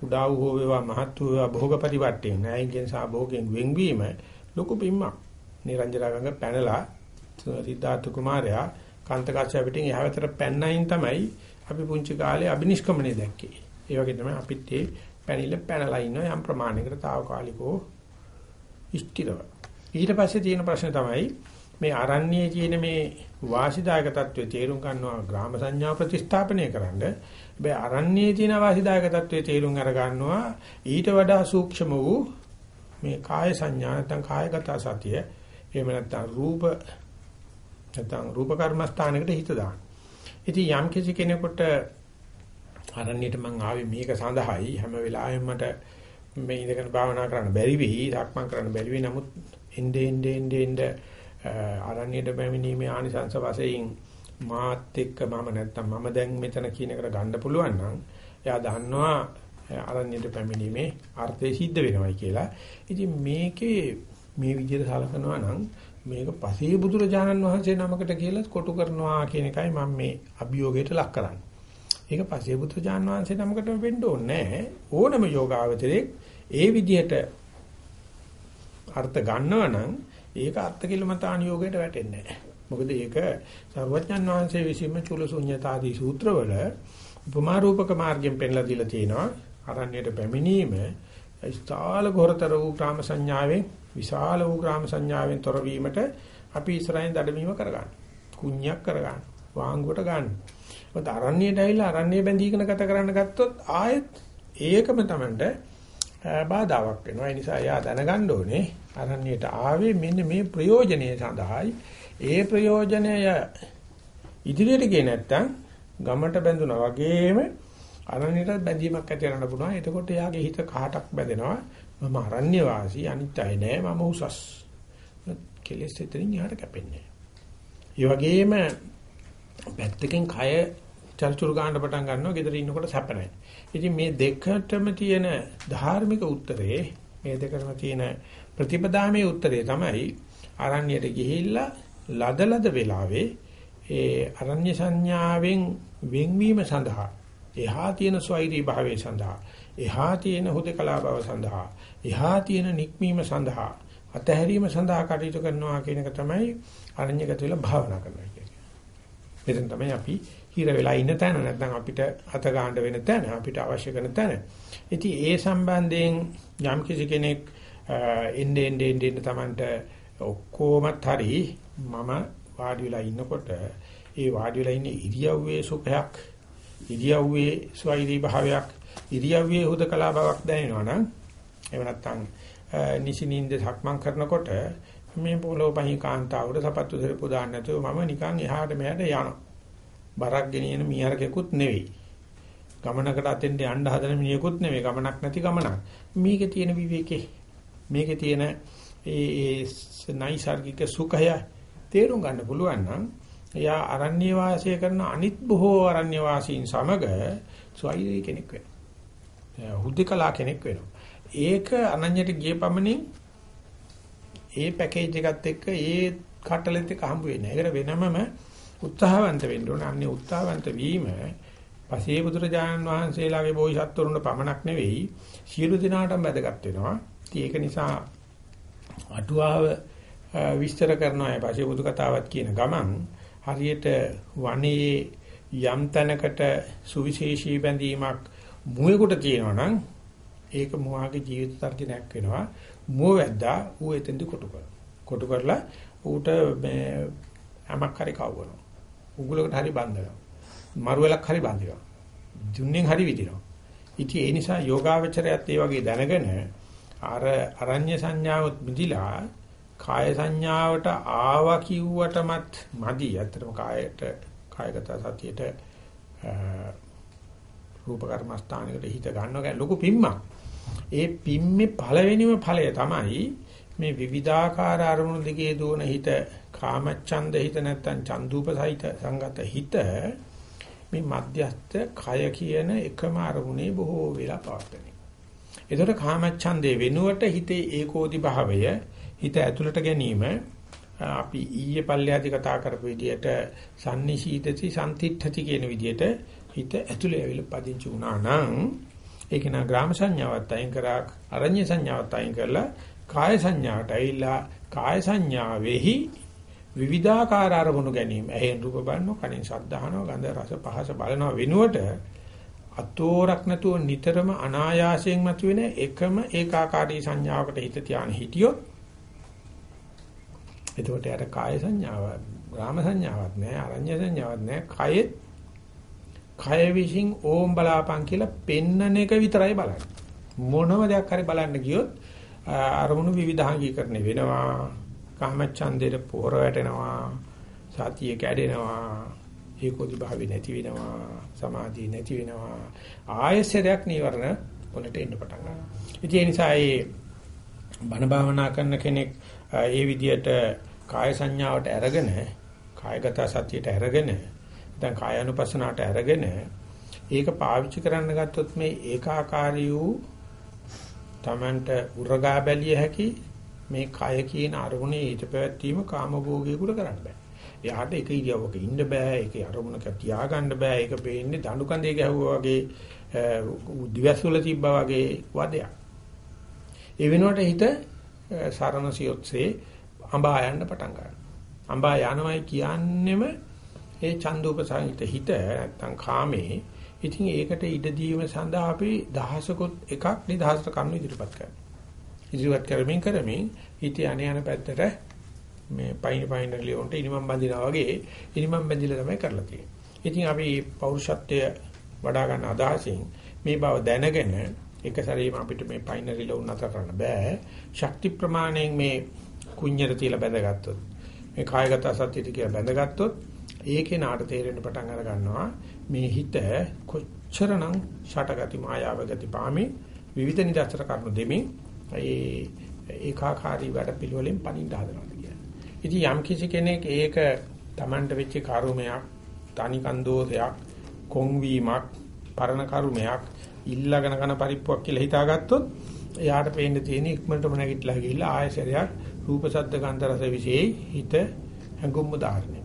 කුඩා වූ හෝ වේවා මහත් වූ වේවා භෝග පරිවර්තයෙන් ණයයෙන් සහ භෝගෙන් වෙන්වීම ලොකු පිම්මක්. නිරංජනාගඟ පැනලා සිද්ධාර්ථ කුමාරයා කාන්තකාශ්‍ය පිටින් එහාවතර පැන්නයින් තමයි අපි පුංචි කාලේ අබිනිෂ්ක්‍මණය දැක්කේ. ඒ වගේ තමයි අපිත් ඒ පැනිල පැනලා ඉන්න යම් ප්‍රමාණයකට తాවකාලිකව ඉෂ්ටිරව. ඊට පස්සේ තියෙන ප්‍රශ්නේ තමයි මේ අරණ්‍යයේ තියෙන මේ වාසිදායක తත්වයේ තේරුම් ගන්නවා ග්‍රාම සංඥා ප්‍රතිස්ථාපනය කරන්න. හැබැයි අරණ්‍යයේ තියෙන වාසිදායක తත්වයේ තේරුම් අර ගන්නවා ඊට වඩා සූක්ෂම වූ මේ කාය සංඥා නැත්නම් කායගත සතිය එහෙම නැත්නම් රූප නැත්නම් රූප කර්මස්ථානයකට හිත දාන්න. ඉතින් යම් කිසි කෙනෙකුට ආරණ්‍යයට මං ආවේ මේක සඳහායි හැම වෙලාවෙම මට මේ ඉඳගෙන භාවනා කරන්න බැරි වෙයි, සක්මන් කරන්න බැරි වෙයි. නමුත් එnde ende ende ende ආරණ්‍යයට පැමිණීමේ ආනිසංස වශයෙන් මාත් එක්ක මම නැත්තම් මම දැන් මෙතන කියන එකට ගන්න පුළුවන් නම් එයා දන්නවා ආරණ්‍යයට පැමිණීමේ අර්ථය සිද්ධ වෙනවයි කියලා. ඉතින් මේකේ මේ විදිහට සලකනවා නම් මේක පසේ බුදුරජාණන් වහන්සේ නමකට කියලා කොටු කරනවා කියන එකයි මම මේ අභියෝගයට ලක් කරන්නේ. ඒක පසේ බුදුරජාණන් වහන්සේ නමකටම වෙන්න ඕනේ නැහැ. ඕනම යෝගාවචරයේ ඒ විදිහට අර්ථ ගන්නවා නම් ඒක අත්කිලමතාන යෝගයට වැටෙන්නේ නැහැ. මොකද ඒක සර්වඥන් වහන්සේ විසින්ම චුලසුඤ්ඤතාදී සූත්‍රවල උපමා රූපක මාර්ගයෙන් පෙන්ලා දීලා තියෙනවා. අරණ්‍යයට පැමිණීම ස්ථාල ගොරතර වූ ග්‍රාම සංඥාවෙන් විශාල වූ ග්‍රාම සංඥාවෙන් තොර වීමට අපි ඉස්සරහින් දඩමීම කරගන්න. කුණ්‍යක් කරගන්න. වාංගුවට ගන්න. මොකද අරණ්‍යයට ඇවිල්ලා අරණ්‍ය බැඳීගෙන ගත කරන්න ගත්තොත් ආයෙත් ඒකම Tamanට බාධාවක් වෙනවා. ඒ නිසා එයා දැනගන්න ඕනේ අරණ්‍යයට ආවේ මෙන්න මේ ප්‍රයෝජනය සඳහායි. ඒ ප්‍රයෝජනය ඉදිරියට ගියේ නැත්තම් ගමට බැඳුනා වගේම අරණ්‍යයට බැඳීමක් ඇති කරන්න පුළුවන්. එතකොට එයාගේ හිත කහටක් බැඳෙනවා. මම අරණ්‍ය වාසී අනිත් අය නෑ මම උසස්. කෙලෙස් එතනින් එහාට කැපෙන්නේ. ඒ වගේම පැත්තකින් කය චර්චුරු ගන්න පටන් ගන්නවා. gedara ඉන්නකොට සැප නැහැ. ඉතින් මේ දෙකටම තියෙන ධාර්මික උත්තරේ මේ දෙකටම තියෙන ප්‍රතිපදාමේ උත්තරේ තමයි අරණ්‍යයට ගිහිල්ලා ලදලද වෙලාවේ ඒ අරණ්‍ය සංඥාවෙන් වෙන්වීම සඳහා එහා තියෙන ස්වෛරී භාවයේ සඳහා එහා තියෙන හුදකලා බව සඳහා එහා තියෙන නික්මීම සඳහා අතහැරීම සඳහා කටයුතු කරනවා කියන එක තමයි අරණ්‍යගත වෙලා භාවනා කරනවා කියන්නේ. මෙතන තමයි අපි හිර වෙලා ඉන්න තැන නැත්නම් අපිට අත ගන්න වෙන තැන අපිට අවශ්‍ය කරන තැන. ඉතින් ඒ සම්බන්ධයෙන් යම් කිසි කෙනෙක් එන්නේ එන්නේ එන්නේ තමන්ට ඔක්කොමත් හරි මම වාඩි වෙලා ඉන්නකොට ඒ වාඩි වෙලා ඉන්නේ ඉරියව්වේ සුඛයක් ඉරියව්වේ ස්වෛරී භාවයක් ඉරියව්වේ හුදකලා බවක් දැනෙනවා නම් එහෙම නැත්නම් නිසිනින්ද සක්මන් කරනකොට මේ පොළොව පහි කාන්තාවට සපත්තු සෙරපු දාන්න නැතුව මම නිකන් එහාට මෙහාට යනවා. බරක් ගෙනියන මීහරකෙකුත් නෙවෙයි. ගමනකට අතෙන්ට යන්න හදන මිනිහෙකුත් නෙවෙයි. ගමනක් නැති ගමනක්. මේකේ තියෙන විවේකේ මේකේ තියෙන ඒ නයිසાર્ගික සුඛය තේරුම් ගන්න පුළුවන් නම් එයා අරණ්‍ය වාසය කරන අනිත් බොහෝ අරණ්‍ය වාසීන් සමග ස්වෛරී කෙනෙක් වෙනවා. හුදකලා කෙනෙක් වෙනවා. ඒක අනන්‍යයට ගිය පමණින් ඒ පැකේජ් එකත් එක්ක ඒ කටලෙත් එක්ක හම්බ වෙන්නේ. ඒකට වෙනමම උත්සාහවන්ත වෙන්න ඕන. අන්නේ උත්සාහවන්ත වීම පසේ බුදුරජාණන් වහන්සේලාගේ බෝසත්තුරුන්ට පමණක් නෙවෙයි සියලු දෙනාටම වැදගත් වෙනවා. ඒක නිසා අටුවාව විස්තර කරනවා ඒ පසේ බුදු කතාවත් කියන ගමන් හරියට වනයේ යම් තැනකට සුවිශේෂී බැඳීමක් මුවෙකුට තියෙනවා නම් ඒක මුවාගේ ජීවිත තර්ජනයක් වෙනවා. මුව වැද්දා ඌ එතෙන්දි කොටු කරනවා. කොටු කරලා ඌට මේ යමක් හරි කවවනවා. උගුලකට හරි බඳිනවා. මරුවලක් හරි බඳිනවා. දුන්නෙන් හරි විදිනවා. ඉතින් ඒ නිසා යෝගාවචරයත් ඒ වගේ දැනගෙන අර අරඤ්‍ය සංඥාවත් මිදිලා කාය සංඥාවට ආවා කිව්වටමත් මදි. ඇත්තටම කායට කායගත සතියට රූප කර්මස්ථානයකට හිත ගන්නවා ලොකු පිම්මක්. ඒ පිම්මේ පළවෙනිම ඵලය තමයි මේ විවිධාකාර අරමුණු දිගේ දුවන හිත කාමච්ඡන්ද හිත නැත්තම් චන්දුප සහිත සංගත හිත මේ මධ්‍යස්ථ කය කියන එකම අරමුණේ බොහෝ වෙලා පවතන. ඒතකොට කාමච්ඡන්දේ වෙනුවට හිතේ ඒකෝදි භාවය හිත ඇතුළට ගැනීම අපි ඊයේ පල්ලෙහාදී කතා කරපු විදිහට sannishidati santithati කියන විදිහට හිත ඇතුළේ ඇවිල්ලා පදිංචි වුණා නම් ඒක නා ග්‍රාම සංඥාවත් අයින් කරා අරඤ්‍ය සංඥාවත් අයින් කරලා කාය සංඥාවට ඇවිල්ලා කාය සංඥාවෙහි විවිධාකාර අරමුණු ගැනීම ඇහෙන් රූප බලනවා කනින් ශබ්ද අහනවා ගන්ධ රස පහස බලනවා වෙනුවට අතෝරක් නැතුව නිතරම අනායාසයෙන් මතුවෙන එකම ඒකාකාරී සංඥාවකට හිත තියාන හිටියොත් එතකොට යට කාය සංඥාව ග්‍රාම සංඥාවක් නෑ අරඤ්‍ය සංඥාවක් නෑ කයෙත් කය විසින් ඕම් බලාපන් කියලා පෙන්නන එක විතරයි බලන්නේ. මොනම දෙයක් හරි බලන්න ගියොත් අරමුණු විවිධාංගීකරණය වෙනවා. කාමච්ඡන්දේට පොර වැටෙනවා. සතිය කැඩෙනවා. ඒකෝදි භාවි නැති වෙනවා. සමාධිය නැති වෙනවා. ආයසරයක් නීවරණ වලට එන්න පටන් ගන්නවා. ඉතින් ඒ නිසා මේ බණ භාවනා කරන කෙනෙක් ඒ විදිහට කාය සංඥාවට අරගෙන කායගත සතියට අරගෙන දැන් කායानुපස්සනාවට අරගෙන ඒක පාවිච්චි කරන්න ගත්තොත් මේ ඒකාකාරී වූ Tamanට උරගා බැලිය හැකි මේ කය කියන අරමුණේ ඊට පැවැත්වීම කාමභෝගීකුට කරන්න බෑ. එයාට එක ඉරියව්වක ඉන්න බෑ. ඒක අරමුණක තියාගන්න බෑ. ඒක පේන්නේ දඬු කඳේ ගැහුවා වගේ දිවස්වල තිබ්බා වගේ වදයක්. ඒ වෙනුවට හිත සරණ සියොත්සේ අඹා යන්න පටන් ගන්නවා. අඹා යනවයි කියන්නෙම ඒ චන්දෝපසහිත හිත නැත්තම් කාමේ ඉතින් ඒකට ඉඩ දීම සඳහා අපි දහසකොත් එකක් නිදහසට කරුණු ඉදිරිපත් කරනවා. ඉදිරිපත් කරමින් කරමින් හිතේ අනේ යන පැත්තට මේ පයින් පයින් ලියොන්ට ඉනිමම් බඳිනවා වගේ ඉනිමම් බඳිලා තමයි කරලා තියෙන්නේ. ඉතින් අපි පෞරුෂත්වය වඩා ගන්න අදහසින් මේ බව දැනගෙන එක සැරේම අපිට මේ පයින් රිලවුන් අතර කරන්න බෑ. ශක්ති ප්‍රමාණයෙන් මේ කුඤ්ඤර තියලා බැඳගත්තොත් මේ කායගත සත්‍යති කියලා බැඳගත්තොත් ඒකේ නාට තේරෙන්න පටන් අර ගන්නවා මේ හිත කොච්චරනම් ෂටගති මායාව ගති පාමේ විවිධ නිදර්ශන කරුණු දෙමින් ඒ ඒකාකාරී වැඩ පිළිවෙලෙන් පණින්න හදනවා කියන්නේ. ඉතින් යම් කිසි කෙනෙක් ඒක Tamanට වෙච්ච කර්මයක්, තනි කන්දෝසයක්, කොන්වීමක්, පරණ කර්මයක් ඉල්ලගෙන කරන පරිප්පුවක් කියලා හිතාගත්තොත් එයාට පේන්න තියෙන ඉක්මනටම නැගිටලා ගිහිල්ලා ආයසරයක් රූප ශබ්ද ගන්ධ රස විශේෂයි හිත හැඟුම් උදාහරණය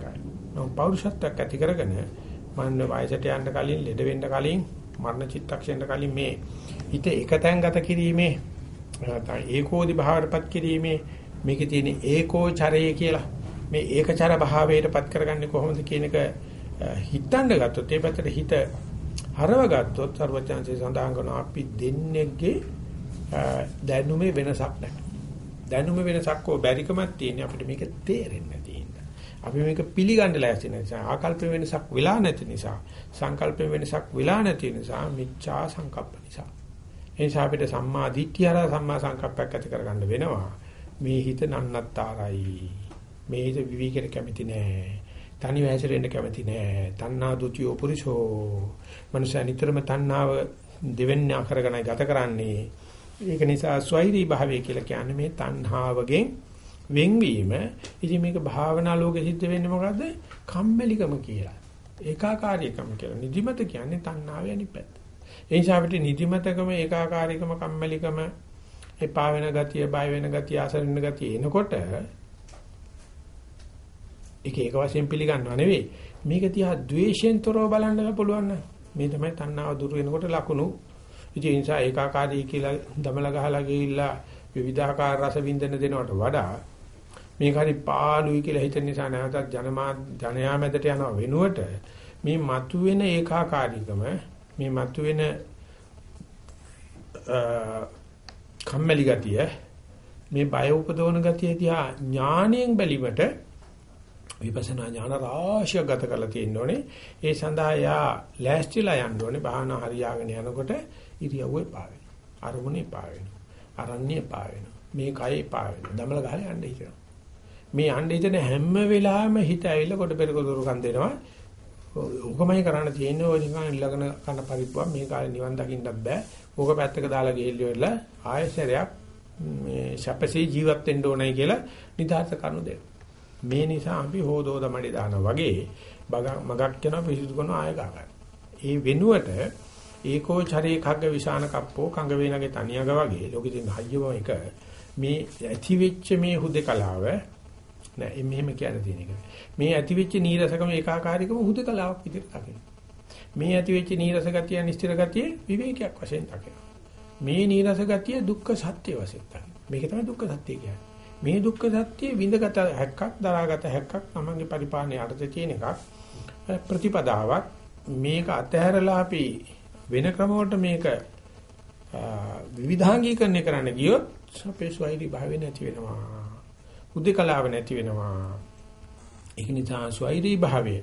නමුත් පෞරුෂත්වයක් ඇති කරගෙන මන්න වයසට යන්න කලින් ලෙඩ වෙන්න කලින් මරණ චිත්තක්ෂණයට කලින් මේ හිත එකතෙන් ගත කිරීමේ නැත්නම් ඒකෝදි භාවයටපත් කිරීමේ මේකේ තියෙන ඒකෝචරය කියලා මේ ඒකචර භාවයටපත් කරගන්නේ කොහොමද කියන එක හිතන්න ගත්තොත් ඒ පැත්තට හිත හරව ගත්තොත් සර්වඥාන්සේ සඳහන් කරන අපි දෙන්නේගේ දැනුමේ වෙනසක් නැහැ. දැනුමේ වෙනසක් හෝ බැරිකමක් තියෙන අපිට මේක තේරෙන්නේ නැති හින්දා. අපි මේක පිළිගන්න ලෑස්ති නිසා ආකල්ප වෙනසක් වෙලා නැති නිසා සංකල්ප වෙනසක් වෙලා නැති නිසා මිච්ඡා සංකප්ප නිසා ඒ නිසා අපිට සම්මා දිට්ඨිය හරහා සම්මා සංකප්පයක් ඇති කරගන්න වෙනවා මේ හිත නන්නත්තරයි මේ හිත විවිකයට කැමති නෑ තනි වැසිරෙන්න කැමති නෑ තණ්හා දුතියෝ පුරිසෝ මනුෂයා නිතරම තණ්හාව දෙවෙන්නා කරගෙන ගත කරන්නේ ඒක නිසා ස්වෛරී භාවය කියලා කියන්නේ මේ තණ්හාවගෙන් වෙන්වීම. ඉතින් මේක භාවනා ලෝකෙ සිද්ධ වෙන්නේ මොකද්ද? කම්මැලිකම කියලා. ඒකාකාරීකම කියලා. නිදිමත කියන්නේ තණ්හාවේ අනිත් පැත්ත. ඒ නිසා අපිට නිදිමතකම ඒකාකාරීකම කම්මැලිකම එපා වෙන ගතිය, බය වෙන ගතිය, ආසරණ ගතිය එනකොට ඒක ඒක වශයෙන් පිළිගන්නව නෙවෙයි. මේක තියා ද්වේෂයෙන් තොරව බලන්න පුළුවන් මේ තමයි තණ්හාව දුරු වෙනකොට ලකුණු. ඉතින් ඒ නිසා ඒකාකාරී කියලා දමල ගහලා ගිහිල්ලා විවිධාකාර රස වින්දන දෙනවට වඩා මේක හරි පාළුයි කියලා හිතන නිසා නැවතත් ජනමා ජනයා මැදට යනවා වෙනුවට මේ මතුවෙන ඒකාකාරීකම මේ මතුවෙන කම්මැලි ගතිය මේ බය උපදවන ගතිය දිහා ඥාණයෙන් බැලීමට විපස්සනා ඥාන රාශිය ගත කරලා තියෙන්න ඕනේ. ඒ සඳහා යා ලෑස්තිලා යන්න ඕනේ. බාහනා හරියාගෙන යනකොට ඉරියව්වේ පාවෙන. අරමුණේ පාවෙන. අරන්නේ පාවෙන. මේ කයේ පාවෙන. දමල ගහලා යන්න හිතනවා. මේ යන්න හිතන හැම වෙලාවෙම හිත ඇවිල්ලා කොට පෙරක දුරුකම් දෙනවා. ඕකමයි කරන්න තියෙන්නේ ඔය නිකන් ඉල්ලගෙන කන පරිප්පුවක් මේ කාලේ නිවන් දකින්නත් බෑ. ඕක පැත්තක දාලා ගිහිල්ල වෙලා ආයෙසරයක් මේ ශපසේ ජීවත් වෙන්න ඕනයි කියලා නිදාර්ථ කරුණු දෙන්න. මේ නිසා අපි හොදෝද මඩි දානවා වගේ මගක් කරන පිසිදු කරන ආය ගන්න. ඒ වෙනුවට ඒකෝ චරේ කග්ග විශාන කප්පෝ කංග වේනගේ තනියග වගේ ලෝකෙ තියෙන හයියම එක මේ ඇති වෙච්ච මේ හුදකලාව නෑ මෙහෙම කියන්න තියෙන එක. මේ ඇති වෙච්ච නීරසකම ඒකාකාරීකම හුදකලාවක් විදිහට දකින්න. මේ ඇති වෙච්ච නීරස ගතිය නිස්තිර ගතිය විවේකයක් වශයෙන් දකින්න. මේ නීරස ගතිය දුක්ඛ සත්‍ය වශයෙන් දකින්න. මේක තමයි දුක්ඛ සත්‍ය කියන්නේ. මේ දුක්ඛ සත්‍ය විඳගත හැක්කක් දරාගත හැක්කක් තමන්ගේ පරිපාලනයේ අර්ථය තියෙන එකක් ප්‍රතිපදාවක් මේක අතහැරලා අපි වෙන ක්‍රම වලට මේක විවිධාංගීකරණය කරන්න ගියොත් අපේ ස්වෛරී භාවය නැති වෙනවා උද්දකලාව නැති වෙනවා ඒක නිසා ස්වෛරී භාවය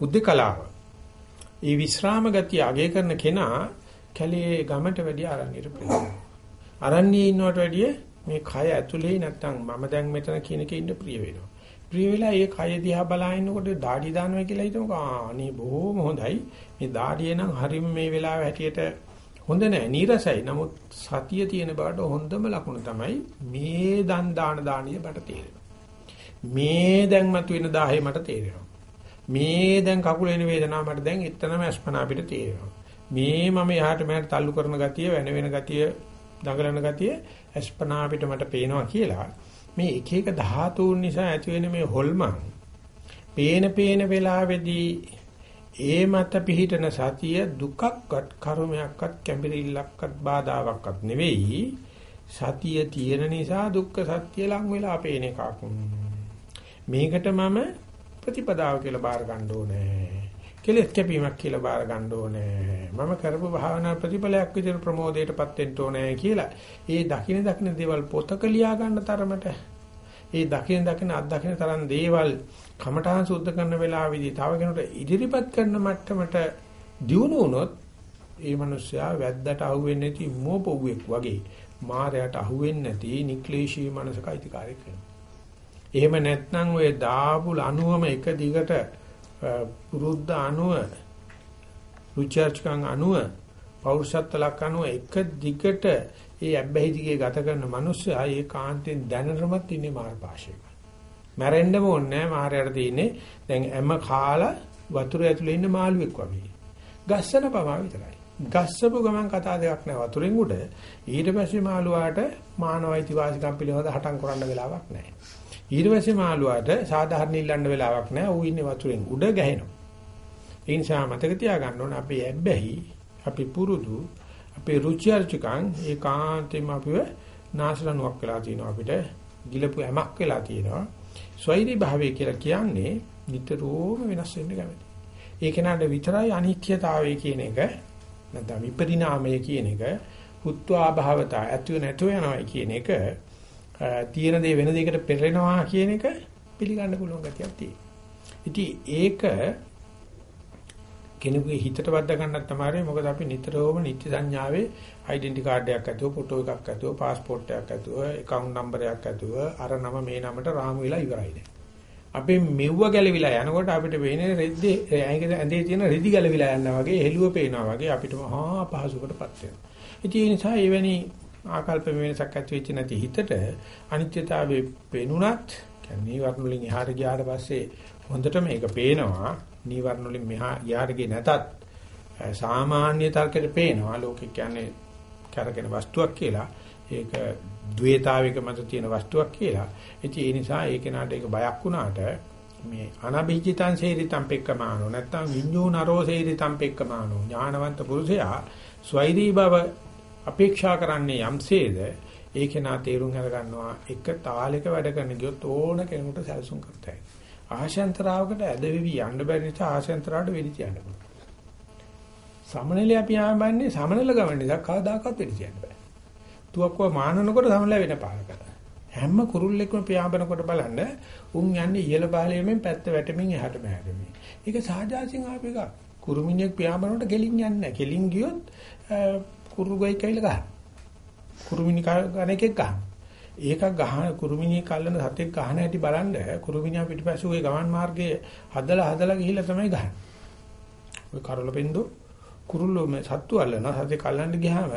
උද්දකලාව ඒ විස්රාම ගතිය අගය කරන කෙනා කැලේ ගමට වැඩිය ආරණ්‍යයට ප්‍රියයි. ආරණ්‍යයේ ඉන්නවට වැඩිය මේ කය ඇතුලේ නැත්තම් මම දැන් මෙතන කියන එකේ ඉන්න ප්‍රිය වෙනවා. ප්‍රිය වෙලා ඒ කය දිහා බලනකොට দাঁඩි දානවා කියලා හිතමුකෝ අනේ බොහොම හොඳයි. මේ দাঁඩිය නම් හරිම මේ වෙලාව හැටියට හොඳ නැහැ නීරසයි. නමුත් සතිය තියෙන බාට හොඳම ලකුණ තමයි මේ දන් දාන දානිය මට තේරෙනවා. මේ දැන් මතුවෙන 10 මට තේරෙනවා. මේ දැන් කකුලේන වේදනාව මට දැන් එතනම අස්පනා අපිට තේරෙනවා. මේ මම යහට මෙහාට තල්ලු කරන ගතිය වෙන වෙන ගතිය දඟලන ගතිය අස්පනා අපිට මට පේනවා කියලා මේ එක එක ධාතුන් නිසා ඇති වෙන මේ හොල්මන් පේන පේන වෙලාවේදී ඒ මත පිහිටන සතිය දුකක්වත් කර්මයක්වත් කැඹිරිල්ලක්වත් බාධාවක්වත් නෙවෙයි සතිය තියෙන නිසා දුක්ඛ සත්‍ය ලං වෙලා පේන එකක් මේකට මම ප්‍රතිපදාව කියලා බාර ගන්න ඕනේ කෙලෙස් කැපීමක් කියලා බාර ගන්න ඕනේ. මම කරපු භාවනා ප්‍රතිඵලයක් විදිහට ප්‍රමෝදයටපත් වෙන්න ඕනේ කියලා. ඒ දකින දකින දේවල් පොතක ලියා ගන්න තරමට ඒ දකින දකින අත්දකින තරම් දේවල් කමඨාන් සුද්ධ කරන වෙලාවෙදී තව කෙනෙකුට ඉදිරිපත් කරන මට්ටමට දියුණු වුණොත් ඒ මිනිස්සයා වැද්දට අහුවෙන්නේ නැති මෝපොව්වෙක් වගේ මායයට අහුවෙන්නේ නැති නික්ලේශී මනසක අයිතිකාරයෙක් වෙනවා. එහෙම නැත්නම් ඔය දාපු ලණුවම එක දිගට පුරුද්ද අනුව රුචර්චකම් අනුව පෞරුෂත්ව ලක්ෂණුව එක දිගට ඒ අබ්බැහි දිගේ ගත කරන මිනිස්සයා ඒ කාන්තෙන් දැනරමත් ඉන්නේ මාර්ගපාශයක. මැරෙන්නම ඕනේ මාරයට තියෙන්නේ දැන් හැම කාලා වතුර ඇතුලේ ඉන්න මාළුවෙක් වගේ. ගස්සන පමා විතරයි. ගස්සපු ගමන් කතා දෙකක් නෑ වතුරෙන් උඩ. ඊට පස්සේ මාළුවාට මානවයිති වාසිකම් පිළිබඳ හටන් කරන්න වෙලාවක් නෑ. ඊට පස්සේ මාළුවාට සාධාරණ ඉල්ලන්න වෙලාවක් නැහැ. ඌ ඉන්නේ වතුරෙන් උඩ ගැහෙනවා. ඒ නිසා මතක තියාගන්න ඕනේ අපි ඇබ්බැහි, අපි පුරුදු, අපේ රුචි අරුචිකං ඒකාන්තයෙන්ම අපිව නාශලනුවක් වෙලා තියෙනවා අපිට. ගිලපු හැමක් වෙලා තියෙනවා. ස්වෛරී භාවය කියලා කියන්නේ නිතරම වෙනස් වෙන්න කැමති. ඒක නඩ විතරයි අනිත්‍යතාවය කියන එක නැත්නම් විපරිණාමය කියන එක හුත්වා භාවතා ඇතුව නැතුව යනවා කියන එක තියෙන දේ වෙන දෙයකට පෙරලෙනවා කියන එක පිළිගන්න පුළුවන් ගතියක් තියෙනවා. ඉතින් ඒක කෙනෙකුගේ හිතට වද්දා ගන්නත් තමයි මොකද අපි නිතරම නිත්‍ය සංඥාවේ ඩෙන්ටි කාඩ් එකක් ඇතුව ෆොටෝ එකක් ඇතුව પાස්පෝර්ට් එකක් ඇතුව account number එකක් ඇතුව අර නම මේ නමට රාමු වෙලා ඉවරයි දැන්. අපි මෙව්ව ගැලවිලා යනකොට අපිට වෙන්නේ රෙද්දේ ඇඳේ තියෙන රෙදි ගැලවිලා යනවා වගේ හෙළුව පේනවා වගේ අපිට මහා පහසුකටපත් වෙනවා. ඉතින් ඒ නිසා එවැනි ආකල්ප වෙනසක් ඇති වෙච්ච නැති හිතට අනිත්‍යතාවයේ පෙනුනත් කියන්නේ නීවරණ වලින් එහාට ගියාට පස්සේ හොඳට මේක පේනවා. නීවරණ වලින් මෙහා ගියාට ගියේ නැතත් සාමාන්‍ය තර්කයට පේනවා. ලෝකෙ කියන්නේ කරගෙන වස්තුවක් කියලා. ඒක ද්වේතාවික මත තියෙන වස්තුවක් කියලා. ඉතින් ඒ නිසා ඒ කෙනාට ඒක බයක් වුණාට මේ අනබිජිතං සේරිතං පෙක්කමානෝ නැත්තම් විඤ්ඤෝ නරෝ සේරිතං පෙක්කමානෝ. ඥානවන්ත පුරුෂයා ස්වෛරී බව අපේක්ෂා කරන්නේ යම්සේද ඒ කෙනා තේරුම් අර ගන්නවා එක තාලයක වැඩ කරන ගියොත් ඕන කෙනෙකුට සැලසුම් කරතයි. ආශයන්තරාවකට ඇදවිවි යන්න බැරි නිසා ආශයන්තරාවට වෙඩි තියන්න පුළුවන්. සමනලේ අපි ආවන්නේ සමනල ගමන නිසා කවදාකවත් වෙඩි තියන්න බෑ. තුවක්කුව මානනකොට සමනල වෙන පාරකට. හැම කුරුල්ලෙක්ම පියාඹනකොට බලන්න උන් යන්නේ ඉහළ පහළෙමින් පැත්ත වැටෙමින් එහාට මෙහාට. ඒක සාජාසින් ආපු එක. කුරුමිනියෙක් පියාඹනකොට ගෙලින් යන්නේ නැහැ. කෙලින් ගියොත් කුරු ගොයි කයිල ගන්න. කුරුමිනි ගණ එකෙක් ගන්න. ඒක ගහන කුරුමිනිය කල්ලන සතෙක් ගහන හැටි බලන්න කුරුමිනියා පිටිපස්සේ ওই ගමන් මාර්ගයේ හදලා හදලා ගිහිල්ලා තමයි ගහන්නේ. ඔය කරල බින්දු කුරුල්ලෝ මේ සත්තු අල්ලන සතේ කල්ලන්න ගියාම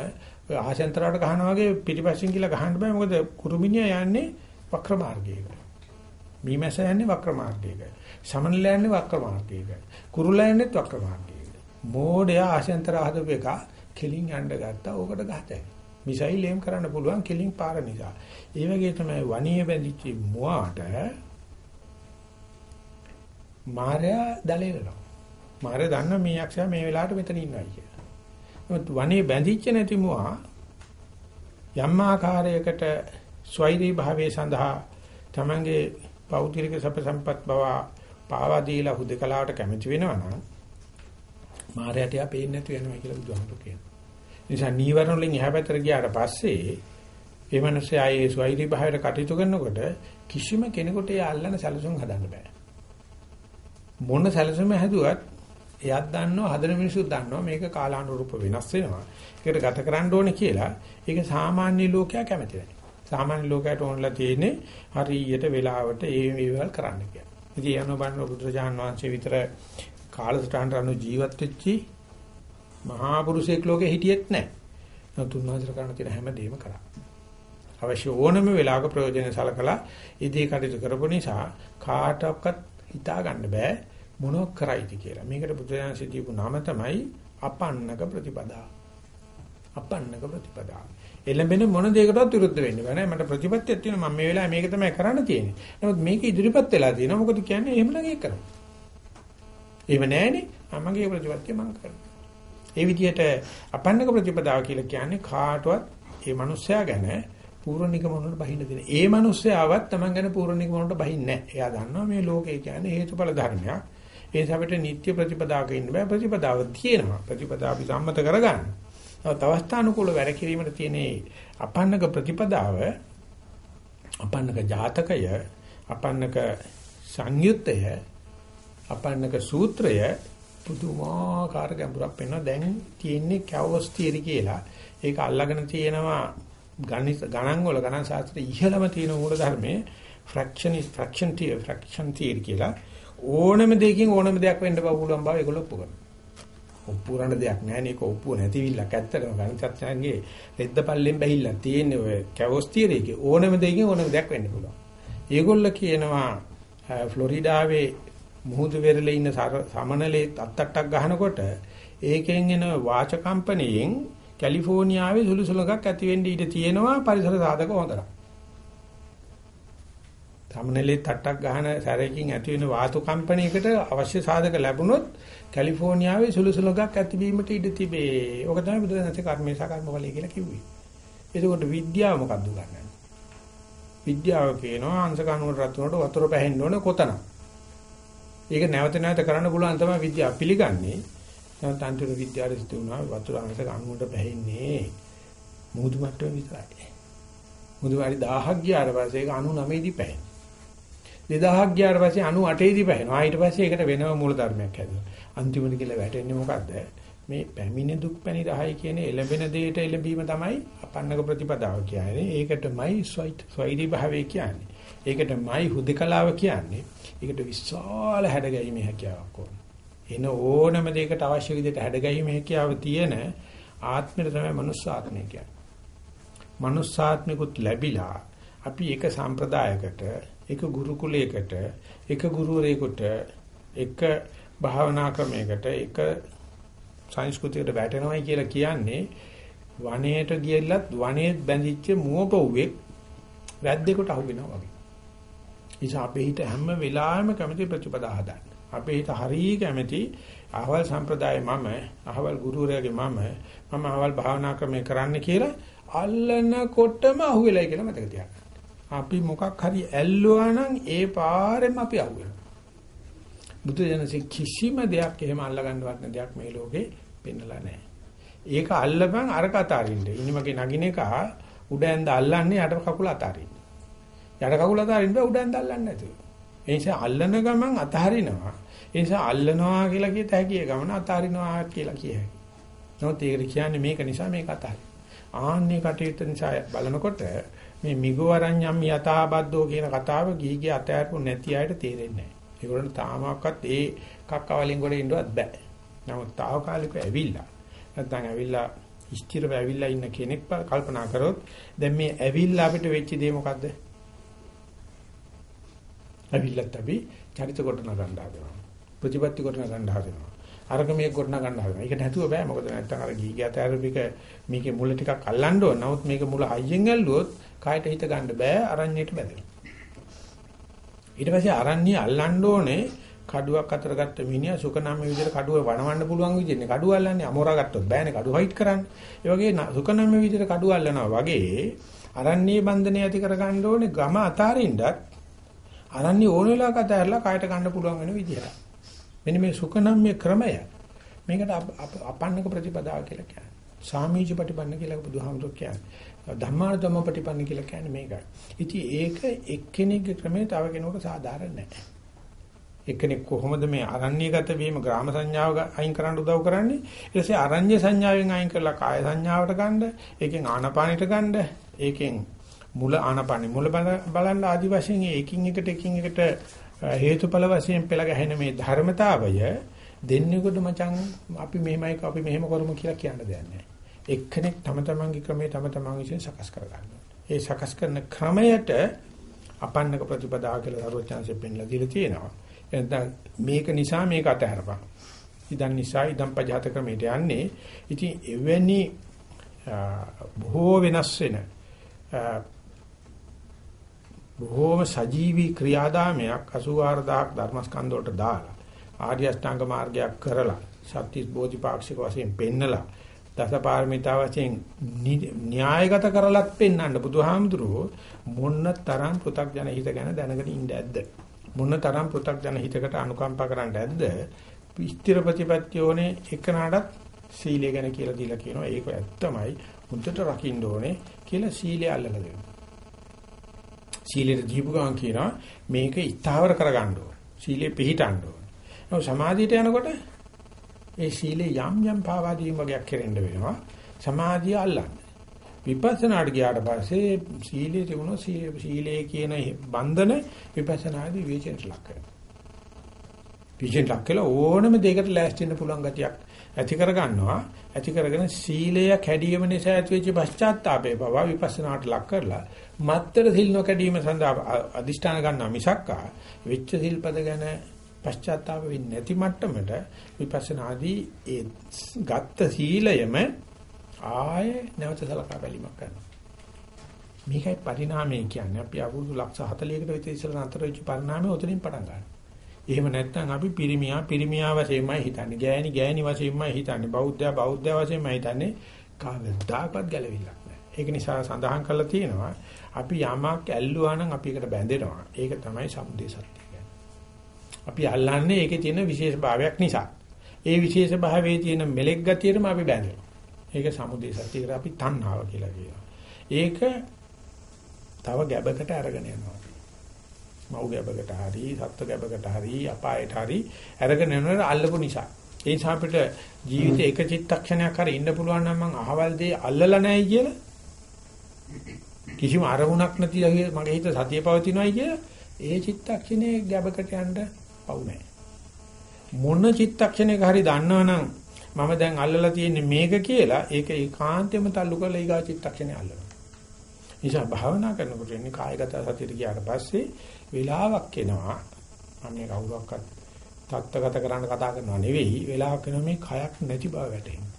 ඔය ආශෙන්තරාට ගහනවා වගේ පිටිපස්සෙන් කියලා ගහන්න බෑ මොකද කුරුමිනිය යන්නේ වක්‍ර මාර්ගයක. මීමැස යන්නේ වක්‍ර මාර්ගයක. සමනල යන්නේ වක්‍ර මාර්ගයක. කුරුල්ලා යන්නේත් වක්‍ර මාර්ගයක. මෝඩයා ආශෙන්තරා හදපු එක කෙලින් යන්න ගත්තා. ඕකට ගහතයි. මිසයිල් එම් කරන්න පුළුවන් කෙලින් පාර නිසා. ඒ වගේ තමයි වණිය බැඳිච්ච මුවාට මාර්යා දලේනවා. මාර්යා දන්න මේ යක්ෂයා මේ වෙලාවට මෙතන ඉන්නවා කියලා. නමුත් වණිය බැඳිච්ච නැති මුවා යම් ආකාරයකට ස්වෛරී භාවයේ සඳහා තමංගේ පෞද්ගලික සප සම්පත් බව පාවා දීලා හුදකලාවට කැමති වෙනවා නම් මාර්යාට යා පේන්නේ නැතු වෙනවා කියලා බුදුහාමුදුරු කියනවා. නිසා නීවරණ වලින් එහා පැත්තට ගියාට පස්සේ ඒ මනුස්සයා ඒ ස්වෛරී භාවයට කටයුතු කරනකොට කිසිම කෙනෙකුට ඒ අල්ලන සැලසුම් හදන්න බෑ. මොන සැලසුම හැදුවත් එයාත් දන්නවා හදන මිනිස්සුත් දන්නවා මේක කාලානුරූප වෙනස් වෙනවා. ඒකට ගත කරන්න ඕනේ කියලා. ඒක සාමාන්‍ය ලෝකයා කැමති නැහැ. සාමාන්‍ය ලෝකයට ඕනලා තියෙන්නේ හරියට වෙලාවට ඒ මේවල් කරන්න කියලා. ඉතින් යන බණ බුදුරජාන් වහන්සේ විතර කාලසටහනට අනු ජීවත් වෙච්චි මහා පුරුෂයෙක් ලෝකේ හිටියෙත් නැහැ. නමුත් උන්වහන්සේ කරන තියෙන හැම දෙයක්ම කරා. අවශ්‍ය ඕනම වෙලාවක ප්‍රයෝජන සලකලා ඉදී කටයුතු කරපු නිසා කාටවත් හිතා ගන්න බෑ මොනවක් කරයිද කියලා. මේකට බුදුදහමේ දීපු නම තමයි අපන්නක ප්‍රතිපදා. අපන්නක ප්‍රතිපදා. එළඹෙන මොන දෙයකටවත් විරුද්ධ වෙන්න බෑ නෑ මට ප්‍රතිපත්තියක් තියෙනවා මම මේ වෙලාවේ මේක තමයි කරන්න තියෙන්නේ. නමුත් මේක ඉදිරිපත් වෙලා තියෙනවා මොකද කියන්නේ එහෙම නම් ඒක කරමු. එහෙම නෑනේ මමගේ ප්‍රතිපත්තිය මම කරනවා. ඒ විදිහට අපන්නක ප්‍රතිපදාව කියලා කියන්නේ කාටවත් ඒ මිනිස්සයා ගැන පූර්ණිකම වලට බහින්න දෙන. ඒ මිනිස්සයාවත් Taman ගැන පූර්ණිකම වලට බහින්නේ නැහැ. එයා දන්නවා මේ ලෝකේ කියන්නේ හේතුඵල ධර්මයක්. ඒ සැපට නිත්‍ය ප්‍රතිපදාවක ඉන්න බෑ. ප්‍රතිපදාව තියෙනවා. ප්‍රතිපදාව අපි සම්මත කරගන්න. තවත් අවස්ථානුකූල වැඩ කිරීමට තියෙන අපන්නක ප්‍රතිපදාව අපන්නක ජාතකය අපන්නක සංයුත්තය අපන්නක සූත්‍රය පුදුමාකාර ගැඹුරක් වෙනවා. දැන් තියෙන්නේ කැවස් තියරි කියලා. ඒක අල්ලගෙන තියෙනවා ගණිත ගණන් වල ගණන් ශාස්ත්‍රයේ ඉහළම තියෙන මූල ධර්මයේ fraction is fraction theory fraction theory කියලා ඕනම දෙයකින් ඕනම දෙයක් වෙන්න පුළුවන් බව ඒගොල්ලෝ ඔප්පු කරනවා. ඔප්පු කරන දෙයක් නැහැ නේ ඒක ඔප්පුව නැතිවිල්ලක් ඇත්තටම ගණිතඥයන්ගේ රෙද්ද පල්ලෙන් බැහිලා තියෙන ඔය කැවස් තියරි එකේ ඕනම දෙයකින් ඕනම දෙයක් වෙන්න පුළුවන්. ඒගොල්ලෝ කියනවා ෆ්ලොරිඩාවේ මුහුදු වෙරළේ ඉන්න සමනලේ අත්තට්ටක් ගහනකොට ඒකෙන් එන වාච කම්පණයෙන් කැලිෆෝනියාවේ සුළු සුළඟක් ඇති වෙන්න ඉඩ තියෙනවා පරිසර සාධක හොඳට. සමනලේ තට්ටක් ගහන සැරයකින් ඇති වෙන වාතු කම්පණයකට අවශ්‍ය සාධක ලැබුණොත් කැලිෆෝනියාවේ සුළු සුළඟක් ඇතිවීමට ඉඩ තිබේ. ඕක තමයි බුදුරජාණන් කර්මේ සකර්මවලයි කියලා කිව්වේ. එතකොට විද්‍යාව මොකද්ද ගන්නන්නේ? විද්‍යාව කියනවා අංශ කණුවට රත් වුණාට වතුර පැහෙන්න ඕන කොතනද? ඒක නැවත නැවත කරන්න පුළුවන් තමයි විද්‍යාව පිළිගන්නේ. නැත්නම් අන්තිම විද්‍යාවට සිදු වුණා වතුර අංශක අණුවට බැහැන්නේ මුහුදු මට්ටම විතරයි. මුහුදු වාරි 1000ක් ගියාට පස්සේ ඒක 99 දී පැහැෙන. 2000ක් ගියාට පස්සේ 98 දී පැහැෙනවා. ඊට පස්සේ ඒකට වෙනම මූල ධර්මයක් හැදෙනවා. අන්තිමට කියලා වැටෙන්නේ මොකද්ද? මේ පැමිණි දුක් පැණි රහයි කියන එළඹෙන දෙයට එළඹීම තමයි අපන්නක ප්‍රතිපදාව කියන්නේ. ඒකටමයි ස්වෛරී භාවය කියන්නේ. ඒකටමයි හුදකලාව කියන්නේ. ඒකට විශාල හැඩගැයීමේ හැකියාවක් ඕන. එන ඕනම දෙයකට අවශ්‍ය විදිහට හැඩගැයීමේ හැකියාව තියෙන ආත්මය තමයි මනුස්ස ආත්මය කියන්නේ. මනුස්සාත්මිකුත් ලැබිලා අපි එක සම්ප්‍රදායකට එක ගුරුකුලයකට එක ගුරුවරයෙකුට එක භාවනා ක්‍රමයකට එක සංස්කෘතියකට වැටෙනවයි කියලා කියන්නේ වනයේට ගියලත් වනයේ බැඳිච්ච මුවපොව්වෙක් වැද්දෙකුට අහු වෙනවා වගේ. නිසා අපේ හිත හැම වෙලාවෙම කැමති ප්‍රතිපදා හදන්න. අපේ හිත හරිය කැමති අහවල් සම්ප්‍රදායේ මම, අහවල් ගුරුවරයාගේ මම, මම අහවල් භාවනා ක්‍රමය කරන්න කියලා අල්ලනකොටම අහු වෙලයි කියලා මතක තියාගන්න. අපි මොකක් හරි ඇල්ලුවා නම් ඒ පාරෙම අපි අහු වෙනවා. බුදු දනසේ කිසිම දෙයක් එහෙම අල්ලගන්නවත් නැ දෙයක් මේ ලෝකේ පෙන්නලා නැහැ. ඒක අල්ලපන් අර කතාරින්න. ඉනිමගේ නගින එක උඩ ඇඳ අල්ලන්නේ යට කකුල අතාරින්න. යට කකුල අතාරින්න බෑ උඩ ඇඳ අල්ලන්නේ නැතුව. ඒ නිසා අල්ලන ගමන් අතහරිනවා. ඒ නිසා අල්ලනවා කියලා කියත හැකිය ගමන අතහරිනවා කියලා කිය හැකියි. නමුත් ඒකට කියන්නේ මේක නිසා මේක අතහරින. ආන්නේ කටයුත්ත නිසා බලනකොට මේ මිගවරඤ්ඤම් යථාබද්දෝ කියන කතාව ගිහිගේ අතහැරපු නැති අයට තේරෙන්නේ නැහැ. ඒගොල්ලන්ට තාමක්වත් ඒ කක්කවලින් ගොඩ ඉන්නවත් බෑ. නමුත් తాවකාලිකව ඇවිල්ලා නැත්නම් ඇවිල්ලා ස්ථිරව ඇවිල්ලා ඉන්න කෙනෙක් කල්පනා කරොත් දැන් මේ ඇවිල්ලා අපිට වෙච්ච දේ මොකද්ද? ඇවිල්ලත් අපි චරිත කොටන ගන්න හදනවා. ප්‍රතිපත්ති කොටන ගන්න හදනවා. අරක මේක ගොඩන ගන්න හදනවා. ඒක නැතුව බෑ. මොකද නැත්තම් අර ගීගය තැරපික මේකේ මුල ටිකක් අල්ලන්න ඕන. නමුත් මේක මුල හයියෙන් ඇල්ලුවොත් කායට හිත ගන්න බෑ. අරණ්‍යයට බැඳෙනවා. ඊට පස්සේ අරණ්‍ය අල්ලන්න ඕනේ කඩුවක් අතර ගත්ත මිනිහා සුකනම් මේ විදිහට කඩුව වණවන්න පුළුවන් විදිහනේ. කඩුව අල්ලන්නේ අමෝරා ගත්තොත් බෑනේ කඩුව හයිට් කරන්න. ඒ වගේ සුකනම් මේ විදිහට කඩුව අල්ලනවා වගේ අරණ්‍ය බන්ධනය ඇති කර ගන්න ඕනේ ගම අතාරින්නත් අරණ්‍ය ඕන වෙලාවක අතහැරලා කායට ගන්න පුළුවන් වෙන විදිහට. මෙන්න මේ සුඛනම් මේ ක්‍රමය මේකට අපන්නක ප්‍රතිපදාව කියලා කියන්නේ. සාමීච ප්‍රතිපන්න කියලා බුදුහාමුදුරුවෝ කියන්නේ. ධම්මානුධම්ම ප්‍රතිපන්න කියලා කියන්නේ මේකයි. ඉතින් ඒක එක්කෙනෙක්ගේ ක්‍රමේ තව කෙනෙකුට සාධාරණ නැහැ. එක්කෙනෙක් කොහොමද මේ අරණ්‍යගත වීම ග්‍රාම සංඥාව අයින් කරන්න උදව් කරන්නේ ඊට පස්සේ අරණ්‍ය සංඥාවෙන් අයින් කරලා කාය සංඥාවට ගන්න ඒකෙන් ආනපානෙට ගන්න ඒකෙන් මුල ආනපානෙ මුල බලන්න ආදි වශයෙන් එකින් එකට එකින් එකට හේතුඵල වශයෙන් පෙළ ගැහෙන මේ ධර්මතාවය දෙන්නෙකුට මචං අපි මෙහෙමයි අපි මෙහෙම කරමු කියලා කියන්න දෙයක් නැහැ. එක්කෙනෙක් තම තමන්ගේ ක්‍රමයේ තම තමන් විසින් සකස් කර ගන්නවා. ඒ සකස් කරන ක්‍රමයට අපන්නක ප්‍රතිපදාව කියලා සරුවචාන්සේ පෙන්ලා දීලා තියෙනවා. එතන මේක නිසා මේක අතහැරපන්. ඉදන් නිසා ඉදන් පජාත ක්‍රමයට යන්නේ. ඉතින් එවැනි බොහෝ වෙනස් වෙන බොහෝම සජීවී ක්‍රියාදාමයක් 84000ක් ධර්මස්කන්ධ වලට දාලා ආර්ය අෂ්ටාංග මාර්ගයක් කරලා සත්‍තිස් බෝධිපාක්ෂික වශයෙන් පෙන්නලා දසපාරමිතා වශයෙන් න්‍යායගත කරලත් පෙන්වන්න බුදුහාමුදුරුවෝ මොන්න තරම් පෘථග්ජන හිත ගැන දැනගෙන ඉන්න ඇද්ද? මොන තරම් පෘථග්ජන හිතකට අනුකම්පා කරන්න ඇද්ද? ස්ථිර ප්‍රතිපත්තියෝනේ එකනටත් සීලය ගැන කියලා දීලා කියනවා. ඒක ඇත්තමයි. මුද්දට රකින්න ඕනේ කියලා සීලය අල්ලලා දෙනවා. සීලෙට දීපු ගමන් කියනවා මේක ඉස්තාවර කරගන්න ඕන. සීලේ පිහිටන්න ඕන. නෝ සමාධියට යනකොට ඒ සීලේ යම් යම් පාවාදීම් වගේක් කෙරෙන්න වෙනවා. සමාධිය අල්ලන්න. විපස්සනාට ගියාට පස්සේ සීලේ තිබුණොත් සීලේ කියන බන්ධන විපස්සනාදී විචෙන්ට ලක් කරනවා. විචෙන්ට ලක් කළා ඕනම දෙයකට ලෑස්ති වෙන්න පුළුවන් ගතියක් ඇති කර ගන්නවා. ඇති කරගෙන සීලය කැඩීම නිසා ඇතිවෙච්ච පශ්චාත්තාපය බව විපස්සනාට ලක් කරලා මත්තර සිල් නොකැඩීම සඳහා අදිෂ්ඨාන ගන්නවා මිසක්කා වෙච්ච සිල්පද ගැන පශ්චාත්තාප වෙන්නේ නැති මට්ටමට විපස්සනාදී ඒ ගත්ත සීලයම ආයේ නැවත සලකා බැලීමක් කරනවා. මේකයි පරිණාමය කියන්නේ. අපි අවුරුදු ලක්ෂ 40කට විතර ඉස්සෙල්ලා අතර වෙච්ච පරිණාමය උතනින් පටන් ගන්නවා. එහෙම නැත්නම් අපි පිරිමියා පිරිමියා වශයෙන්මයි හිතන්නේ. ගෑණි ගෑණි වශයෙන්මයි හිතන්නේ. බෞද්ධයා බෞද්ධයා වශයෙන්මයි හිතන්නේ. කවදාකවත් ගැලවිල්ලක් නැහැ. ඒක නිසා සඳහන් කරලා තියෙනවා අපි යමක් ඇල්ලුවා නම් අපි ඒකට බැඳෙනවා. ඒක තමයි සමුදේ සත්‍ය කියන්නේ. අපි අල්ලන්නේ ඒකේ තියෙන විශේෂ භාවයක් නිසා. ඒ විශේෂ භාවයේ තියෙන මෙලෙක් ගතියටම අපි බැඳෙනවා. ඒක සමුදේ සත්‍යකට අපි තණ්හාව කියලා කියනවා. ඒක තව ගැබකට අරගෙන යනවා. මව් ගැබකට හරි, සත්ත්ව ගැබකට හරි, අපායට හරි අරගෙන යනවල අල්ලපු නිසා. ඒ නිසා අපිට ජීවිතේ එක චිත්තක්ෂණයක් හරි ඉන්න පුළුවන් නම් මං අහවල් දේ අල්ලලා නැහැ කියලා කිසිම අරමුණක් නැති මගේ හිත සතිය පවතිනවායි කියලා ඒ චිත්තක්ෂණේ ගැබකට යන්න පවු නැහැ. මොන චිත්තක්ෂණයක හරි දන්නවනම් මම දැන් අල්ලලා තියෙන්නේ මේක කියලා ඒක ඒකාන්තයෙන්ම තල්ලු කරලා ඊගා චිත්තක්ෂණේ අල්ලනවා. නිසා භාවනා කරනකොට එන්නේ කායගත සතියට ගියාට පස්සේ වෙලාවක් එනවා මම මේ කවුරක්වත් තත්ත්වගත කරන්න කතා කරනවා නෙවෙයි වෙලාවක් එනවා මේ කයක් නැති බව වැටහෙනවා.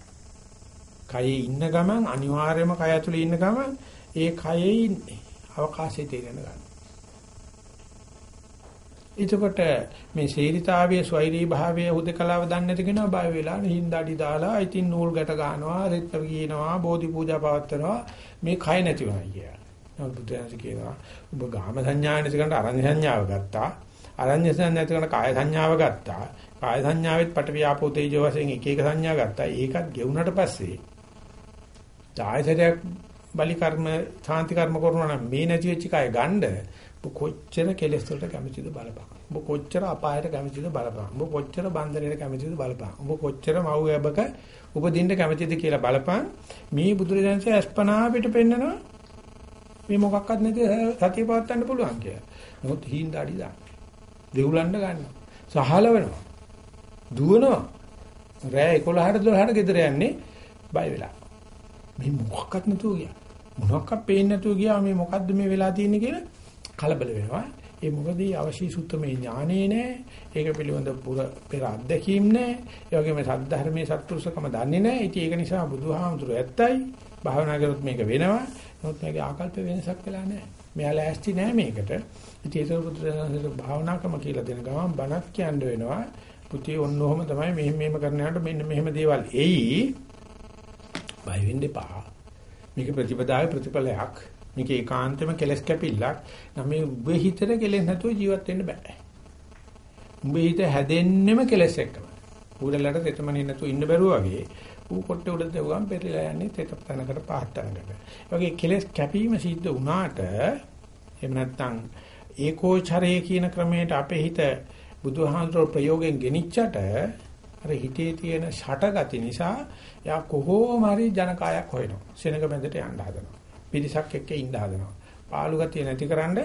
කයේ ඉන්න ගමන් අනිවාර්යයෙන්ම කය ඇතුලේ ඉන්න ගමන් ඒ කයේ අවකාශය තේරෙන ගන්නවා. එතකොට මේ ශීලිතාවයේ ස්වෛරී භාවයේ හුදකලාව දන්නේ නැති කෙනා බය වෙලා හින්දාඩි දාලා ඉතින් නූල් ගැට ගන්නවා රෙත් කියනවා බෝධි පූජා පවත්වනවා මේ කය නැති වෙනවා කියලා. නමුත් බුදුරජාණන් කියනවා ඔබ ගාම සංඥා නැති කෙනාට අරඤ්‍ය සංඥාව ගත්තා. අරඤ්‍ය සංඥා නැති කෙනාට කාය සංඥාව ගත්තා. කාය සංඥාවෙත් පට වියාපෝ තේජෝ වශයෙන් එක එක සංඥා ගත්තා. ඒකත් ගෙවුනට පස්සේ ආයතනයක් බලි කර්ම සාන්ති කර්ම කරනවා නම් මේ නැති වෙච්ච කය ගන්න කොච්චර කෙලෙස් වලට කැමතිද බලපං. ඔබ කොච්චර අපායට කැමතිද බලපං. ඔබ කොච්චර බන්ධනයට කැමතිද බලපං. ඔබ කොච්චර මව් යබක උපදින්න කැමතිද කියලා බලපං. මේ බුදුරජාණන්සේ අස්පනා පිට පෙන්නනවා. මේ මොකක්වත් නැති සතිය පවත්වන්න පුළුවන් කියලා. නමුත් හීන් දාඩි දාන්න. දෙවුලන්න ගන්නවා. සහලවනවා. දුවනවා. රෑ 11ට 12ට ගෙදර යන්නේ බය වෙලා. මේ මොකක්වත් නැතුව ගියා. මොනක්වත් පේන්නේ නැතුව ගියා මේ මොකද්ද මේ වෙලා තියෙන්නේ කියලා කලබල වෙනවා. ඒ මොකද මේ අවශ්‍ය සුත්තමේ ඥානේ නැහැ. ඒක පිළිබඳ පුර පෙර අත්දැකීම් නැහැ. ඒ වගේම සද්ධර්මයේ සත්පුරුෂකම දන්නේ නැහැ. ඉතින් ඒක නිසා බුදුහාමුදුරු ඇත්තයි. භාවනා කරොත් මේක වෙනවා. නමුත් මේකේ ආකල්ප වෙනසක් වෙලා නැහැ. මෙයා ලෑස්ති නැහැ මේකට. ඉතින් ඒක බුදුරජාණන්සේ භාවනාකම කියලා දෙන ගමන් බණක් කියන්න වෙනවා. පුතේ ඔන්න ඔහම තමයි මෙහෙම මෙහෙම කරනකොට මෙන්න මෙහෙම දේවල් එයි. බය වෙන්න එපා. මේක ප්‍රතිපදාවේ ප්‍රතිඵලයක්. මේක ඒකාන්තෙම කෙලස් කැපිල්ලක්. නම් මේ උඹේ හිතට කෙලෙස් නැතුව ජීවත් වෙන්න බෑ. උඹේ හිත හැදෙන්නෙම කෙලස් එක්කම. ඌරලට තෙතමනේ නැතුව ඉන්න බැරුව වගේ ඌ කොට්ටේ උඩ දෙවගම් පෙරලා යන්නේ තෙත තැනකට පහත් තැනකට. ඒ වගේ කෙලස් කැපීම සිද්ධ වුණාට එහෙම නැත්නම් ඒකෝචරයේ කියන ක්‍රමයට අපේ හිත බුදුහාමුදුර ප්‍රයෝගයෙන් ගෙනිච්චට අර හිතේ තියෙන ෂටගති නිසා යා කොහොම හරි ජනකායක් හොයනවා. සෙනඟ බැඳට යන්න හදනවා. පිරිසක් එක්ක ඉන්න හදනවා. පාළු ගතිය නැතිකරන්න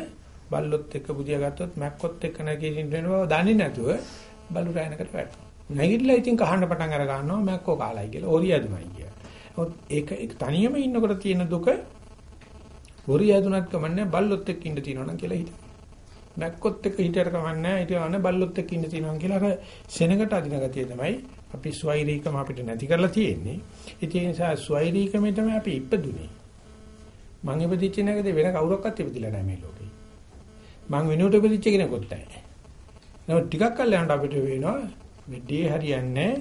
බල්ලොත් එක්ක බුදියා ගත්තොත් මැක්කොත් එක්ක නැගිටින්න වෙනවා දන්නේ නැතුව බලු රැනකට වැටෙනවා. නැගිටලා ඉතින් කහන්න පටන් අර ගන්නවා මැක්කෝ කාලයි කියලා. ඕරිය ඇදුමයි කියලා. ඒක තනියම ඉන්නකොට තියෙන දුක ඕරිය ඇදුනත් කමන්නේ බල්ලොත් එක්ක ඉන්න තියෙනවනම් කියලා හිතනවා. මැක්කොත් එක්ක හිටියට කමන්නේ හිටියවනේ බල්ලොත් එක්ක ඉන්න තියෙනවා කියලා අර සෙනඟට අදින ගතිය තමයි අපි ස්වෛරීකම අපිට නැති කරලා තියෙන්නේ. ඒ නිසා ස්වෛරීකමේ තමයි අපි ඉපදුනේ. මං ඉපදිච්ච නැකද වෙන කවුරක්වත් ඉපදිලා නැහැ මේ ලෝකේ. මං වෙනුවට ඉපදිච්ච කෙනෙකුත් නැහැ. නමුත් ටිකක් කල් යනකොට අපිට වෙනවා මෙඩේ හරියන්නේ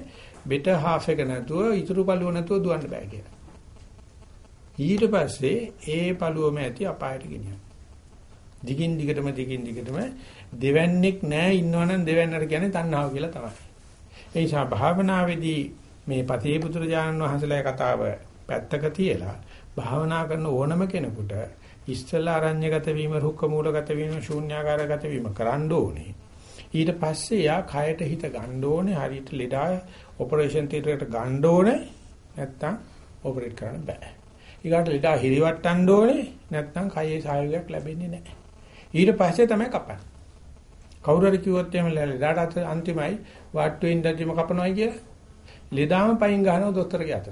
බෙට හාෆ් එක නැතුව ඉතුරු පළුව නැතුව දුවන්න බෑ කියලා. ඊට පස්සේ ඒ පළුවම ඇති අපායට ගෙනියනවා. දිගින් දිගටම දිගින් දිගටම දෙවන්නේක් නැහැ ඉන්නවනම් දෙවන්නට කියන්නේ තණ්හාව කියලා තමයි. ඒ නිසා භාවනාවේදී මේ පතේ පුත්‍රජානන් වහන්සේලා කතාව පැත්තක තියලා භාවනා කරන ඕනම කෙනෙකුට ඉස්සලා අරඤ්‍යගත වීම, රුක්ක මූලගත වීම, ශූන්‍යාකාරගත වීම කරන්න ඕනේ. ඊට පස්සේ යා කයට හිත ගන්න ඕනේ, හරියට ලෙඩා ඔපරේෂන් තියටරයට ගන්න ඕනේ. නැත්තම් ඔපරේට් කරන්න බෑ. ඊගාට ලෙඩා හිරිවට්ටන්න ඕනේ. නැත්තම් කයේ සහයෝගයක් ලැබෙන්නේ නැහැ. ඊට පස්සේ තමයි කපන්නේ. කවුරු හරි කිව්වොත් එහෙම ලෙඩාට අන්තිමයි වාට්ටුවෙන් දැදිම කපනවායි කියලා. ලෙඩාම පයින් ගහනවා දොස්තරගේ අතට.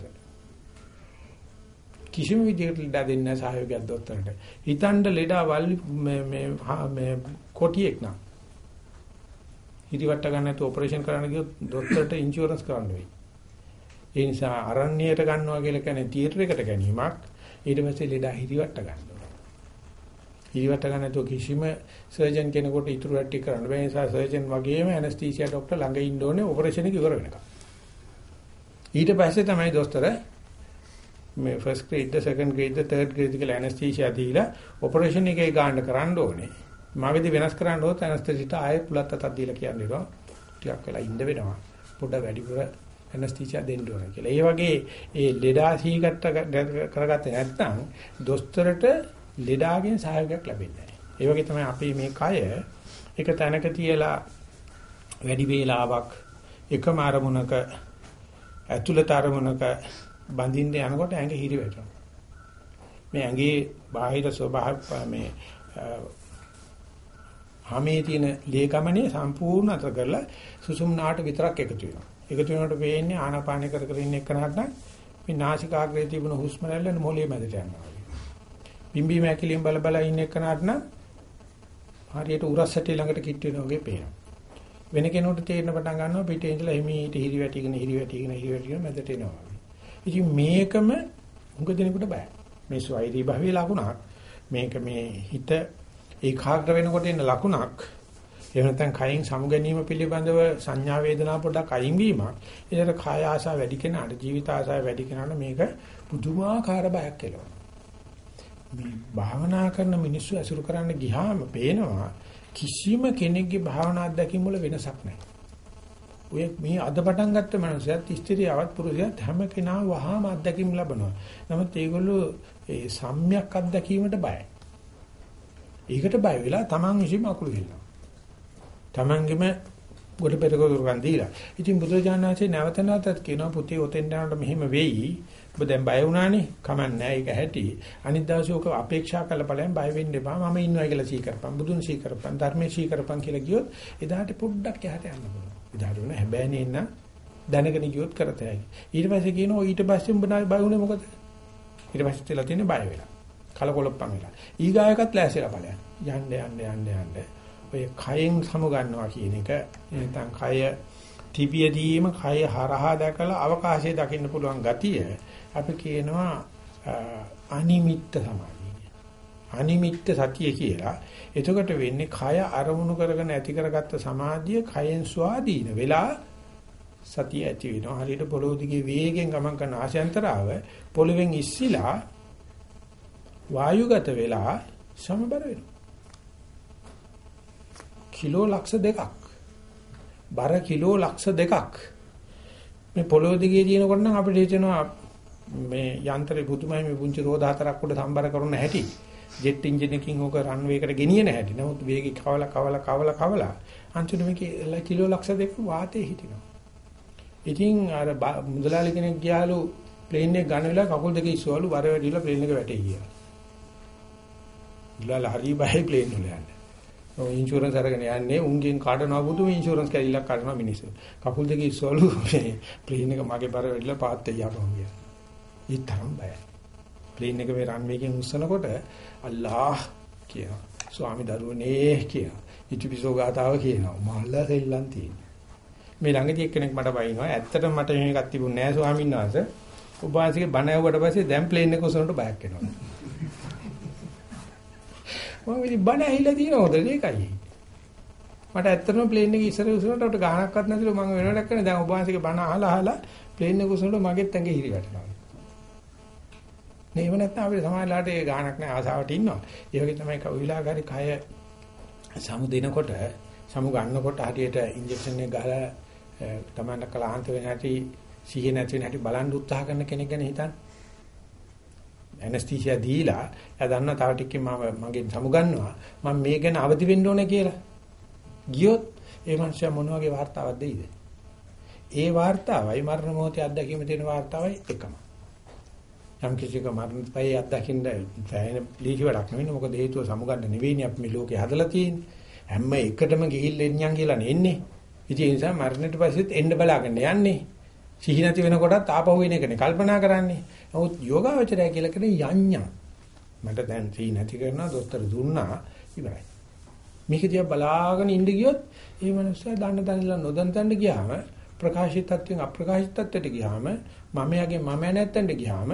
කිසිම විදිහකට ලෙඩා දෙන්නේ නැහැ සහයෝගයක් දොස්තරට. හිතන්න ලෙඩා වල් මේ මේ මේ කොටියෙක් නා. හිරිවට ගන්න නැතුව ඔපරේෂන් කරන්න ගියොත් දොස්තරට ඉන්ෂුරන්ස් කරන්න වෙයි. ඒ නිසා අරණ්‍යයට ගන්නවා කියලා කියන්නේ තියටර් එකට ගැනීමක්. ඊට පස්සේ ලෙඩා හිරිවට ගන්නවා. හිරිවට ගන්න නැතුව කිසිම සර්ජන් කෙනෙකුට ඉතුරු වැටි කරන්න බෑ. ඒ නිසා සර්ජන් වගේම ඇනස්තීසියා ડોක්ටර් ළඟ ඉන්න ඕනේ ඔපරේෂන් එක ඉවර වෙනකම්. ඊට පස්සේ තමයි දොස්තර මේ ෆස්ට් ග්‍රේඩ්ද සෙකන්ඩ් ග්‍රේඩ්ද තර්ඩ් ග්‍රේඩ් කියලා ඇනස්තීෂියා දීලා ඔපරේෂන් එකේ ගාන්න කරන්න ඕනේ. මාගෙදි වෙනස් කරන්න ඕත් ඇනස්තීෂියට ආයෙ පුලත් අතක් දීලා කියන්නේ නෝ ටිකක් වෙලා ඉන්න වෙනවා. පොඩ වැඩිපුර ඇනස්තීෂියා දෙන්න ඕනේ කියලා. ඒ වගේ ඒ ලෙඩා සීගත්ත කරගත්තේ නැත්නම් දොස්තරට ලෙඩාගෙන් සහයෝගයක් ලැබෙන්නේ නැහැ. ඒ වගේ තමයි අපි මේ කය එක තැනක තියලා වැඩි වේලාවක් එකම අරමුණක ඇතුළත අරමුණක බඳින්න යනකොට ඇඟ හිරි වැටෙනවා. මේ ඇඟේ බාහිර ස්වභාව මේ හැමේ තියෙන ලේ ගමනේ සම්පූර්ණ අතර කරලා සුසුම්නාට විතරක් එකතු වෙනවා. එකතු වෙනකොට වෙන්නේ ආනාපාන කර කර ඉන්න එකනට මේ නාසිකාග්‍රේ තිබුණ හුස්ම රැල්ල මොළේ මැදට යනවා. බිම්බි මැකිලින් බල බල ඉන්න එකනට නම් හරියට උරස්සටි ළඟට කිට් වෙනවා වගේ පේනවා. වෙන කෙනෙකුට තේරෙන පටන් ගන්නවා පිටේ ඉඳලා හිමීට හිරි වැටිගෙන හිරි වැටිගෙන හිරි වැටිගෙන මැදට එනවා. ඉතින් මේකම උඟ දෙනෙකුට බෑ. මේ ස්වෛරී භාවයේ ලකුණක්. මේක මේ හිත ඒකාග්‍ර වෙනකොට එන ලකුණක්. එහෙම නැත්නම් කයින් සමුගැනීම පිළිබඳව සංඥා වේදනා පොඩ්ඩක් අයින් වීමක්. ඒකට කාය ආශා වැඩි කෙනාට ජීවිත ආශා වැඩි කෙනාට මේක පුදුමාකාර බයක් එනවා. මේ භාවනා කරන මිනිස්සු අසුරු කරන්න ගියාම පේනවා කිසිම කෙනෙක්ගේ භාවනා අත්දැකීම් වල වෙනසක් නැහැ. ඔය මේ අද පටන් ගත්ත මනුස්සයත් ස්ත්‍රියවත් පුරුෂයත් හැම කෙනා වහාම අත්දැකීම් ලබනවා. නමුත් ඒගොල්ලෝ ඒ සම්‍යක් අත්දැකීමට බයයි. ඒකට බය වෙලා Taman විසින්ම අකුළු හෙලනවා. Tamanගෙම ගොඩ පෙරක දුරකන් දීලා. ඉතින් බුදුජානනාංශේ නැවත නැවතත් කියනවා පුතේ ඔතෙන් යනකොට මෙහෙම වෙයි. ඔබ දැන් බය වුණානේ. කමක් නැහැ ඒක ඇති. අනිත් දවසේ ඔක අපේක්ෂා කරලා බලයන් බය වෙන්න එපා. මම ඉන්නවා කියලා සීකරපන්. බුදුන් සීකරපන්. ධර්මයේ සීකරපන් කියලා කියොත් එදාට පොඩ්ඩක් එහාට යන්න පුළුවන්. එදාට උන හැබැයි නේ දැනගෙන ගියොත් කරතයි. ඊට පස්සේ කියනවා ඊට පස්සේ උඹ බය වුණේ මොකද? ඊට පස්සේ තියලා තියෙන්නේ බය වෙලා. කලකොලොප්පන් වෙලා. ඊගායකත් ලෑස්තිලා බලයන්. යන්න යන්න යන්න යන්න. ඔය කයෙන් සමු ගන්නවා කියන එක නැත්නම් කය තිබියදීම කය හරහා දැකලා අවකාශයේ දකින්න පුළුවන් ගතිය අපි කියනවා අනිමිත්ත සමාධිය. අනිමිත්ත සතිය කියලා. එතකොට වෙන්නේ කය අරමුණු කරගෙන ඇති කරගත්ත සමාධිය කයෙන් ස්වාධීන වෙලා සතිය ඇති වෙනවා. හරියට පොළොව දිගේ වේගෙන් ගමන් කරන ආශයන්තරාව පොළවෙන් ඉස්සිලා වායුගත වෙලා සමබර වෙනවා. කිලෝ ලක්ෂ දෙකක්. බර කිලෝ ලක්ෂ දෙකක්. මේ පොළොව දිගේ දිනකොට නම් අපිට හිතෙනවා මේ යන්ත්‍රේ පුදුමයි මේ පුංචි රෝද හතරක් උඩ සම්බර කරන හැටි. ජෙට් එන්ජින් එකකින් ඕක රන්වේ එකට ගෙනියන හැටි. නමුත් වේගي කවලා කවලා කවලා කවලා අන්තිමට මේකේ කිලෝ ලක්ෂ දෙක වාතේ හිටිනවා. ඉතින් අර මුදලාලි කෙනෙක් ගියාලු ප්ලේන් එක ගන්න වෙලාව කකුල් දෙක ඉස්සුවලු වර වැඩිලා ප්ලේන් එක වැටේ ගියා. මුදලාල හරි බයි ප්ලේන් වල යන්නේ. ඔය ඉන්ෂුරන්ස් අරගෙන යන්නේ උන්ගෙන් කඩනවා බුදු ඉන්ෂුරන්ස් කැරිලක් කඩනවා මිනිස්සු. කකුල් දෙක ඉස්සුවලු මේ ප්ලේන් එක මගේ බර වැඩිලා පාත් යපම් ගියා. ඒ තරම් බයයි. ප්ලේන් එක මේ රන් මේකෙන් උස්සනකොට අල්ලාහ් කියනවා. ස්වාමි දරුවනේ කියනවා. ඉතිපිසෝ ගාතාව කියනවා. මල්ල සෙල්ලම් තියෙනවා. මේ ළඟදී එක්කෙනෙක් මට බයිනවා. ඇත්තටම මට එහෙම එකක් තිබුණේ නැහැ ස්වාමීන් වහන්සේ. ඔබ වහන්සේගේ බණ ඇහුවට පස්සේ දැන් ප්ලේන් එක උසනට බයක් එනවා. මම ඉතින් බණ ඇහිලා තියෙනවද ඒකයි. මට ඇත්තටම ප්ලේන් එක ඉස්සර උසනට උට ගහනක්වත් නැතිලු මම වෙනවටක් කරන දැන් ඔබ වහන්සේගේ බණ අහලා අහලා ප්ලේන් එක උසනට මගෙත් ඇඟේ හිරි වැටෙනවා. නේ එහෙම නැත්නම් අපිට සමාජලාට ඒ ගාණක් නැහැ ආසාවට ඉන්නවා. ඒ වගේ තමයි කවිලාගාරි කය සමු දෙනකොට සමු ගන්නකොට හරියට ඉන්ජෙක්ෂන් එක ගහලා තමන්න කලහන්ත වෙන හැටි සිහිය නැති වෙන හැටි බලන් උත්සාහ කරන කෙනෙක් ගැන හිතන්න. ඇනස්තීෂියා දීලා එයා දන්නා තව ටිකකින් මම මගෙන් සමුගන්නවා මම මේ ගැන අවදි වෙන්න ඕනේ කියලා. ගියොත් ඒ මනුස්සයා මොන වගේ වார்த்தාවක් දෙයිද? ඒ වார்த்தාවයි මරණ මොහොතේ අත්දැකීම තියෙන වார்த்தාවයි එකම. යම් කිසික මරණ පයි අත්දකින්න දැනෙන ලීහි වැඩක් නෙවෙයි මොකද හේතුව සමුගන්න නෙවෙයිනේ අපි මේ ලෝකේ හදලා තියෙන්නේ. හැම එකටම ගිහිල්ලා එන්නම් කියලා නෙන්නේ. ඉතින් ඒ නිසා මරණයට පස්සෙත් එන්න බලාගෙන යන්නේ. සිහි නැති වෙනකොටත් ආපහු එන එකනේ කල්පනා කරන්නේ. නමුත් යෝගාවචරය කියලා කියන්නේ යඤ්ඤම් මට දැන් සිහි නැති කරනවා දොස්තර දුන්නා ඉවරයි මේක දිහා බලාගෙන ඉඳ ගියොත් ඒ මනුස්සයා දන්න තැනලා නොදන්න තැනට ගියාම ප්‍රකාශිත තත්ත්වෙන් අප්‍රකාශිත තත්ත්වයට ගියාම මම යගේ මම නැත්තෙන්ට ගියාම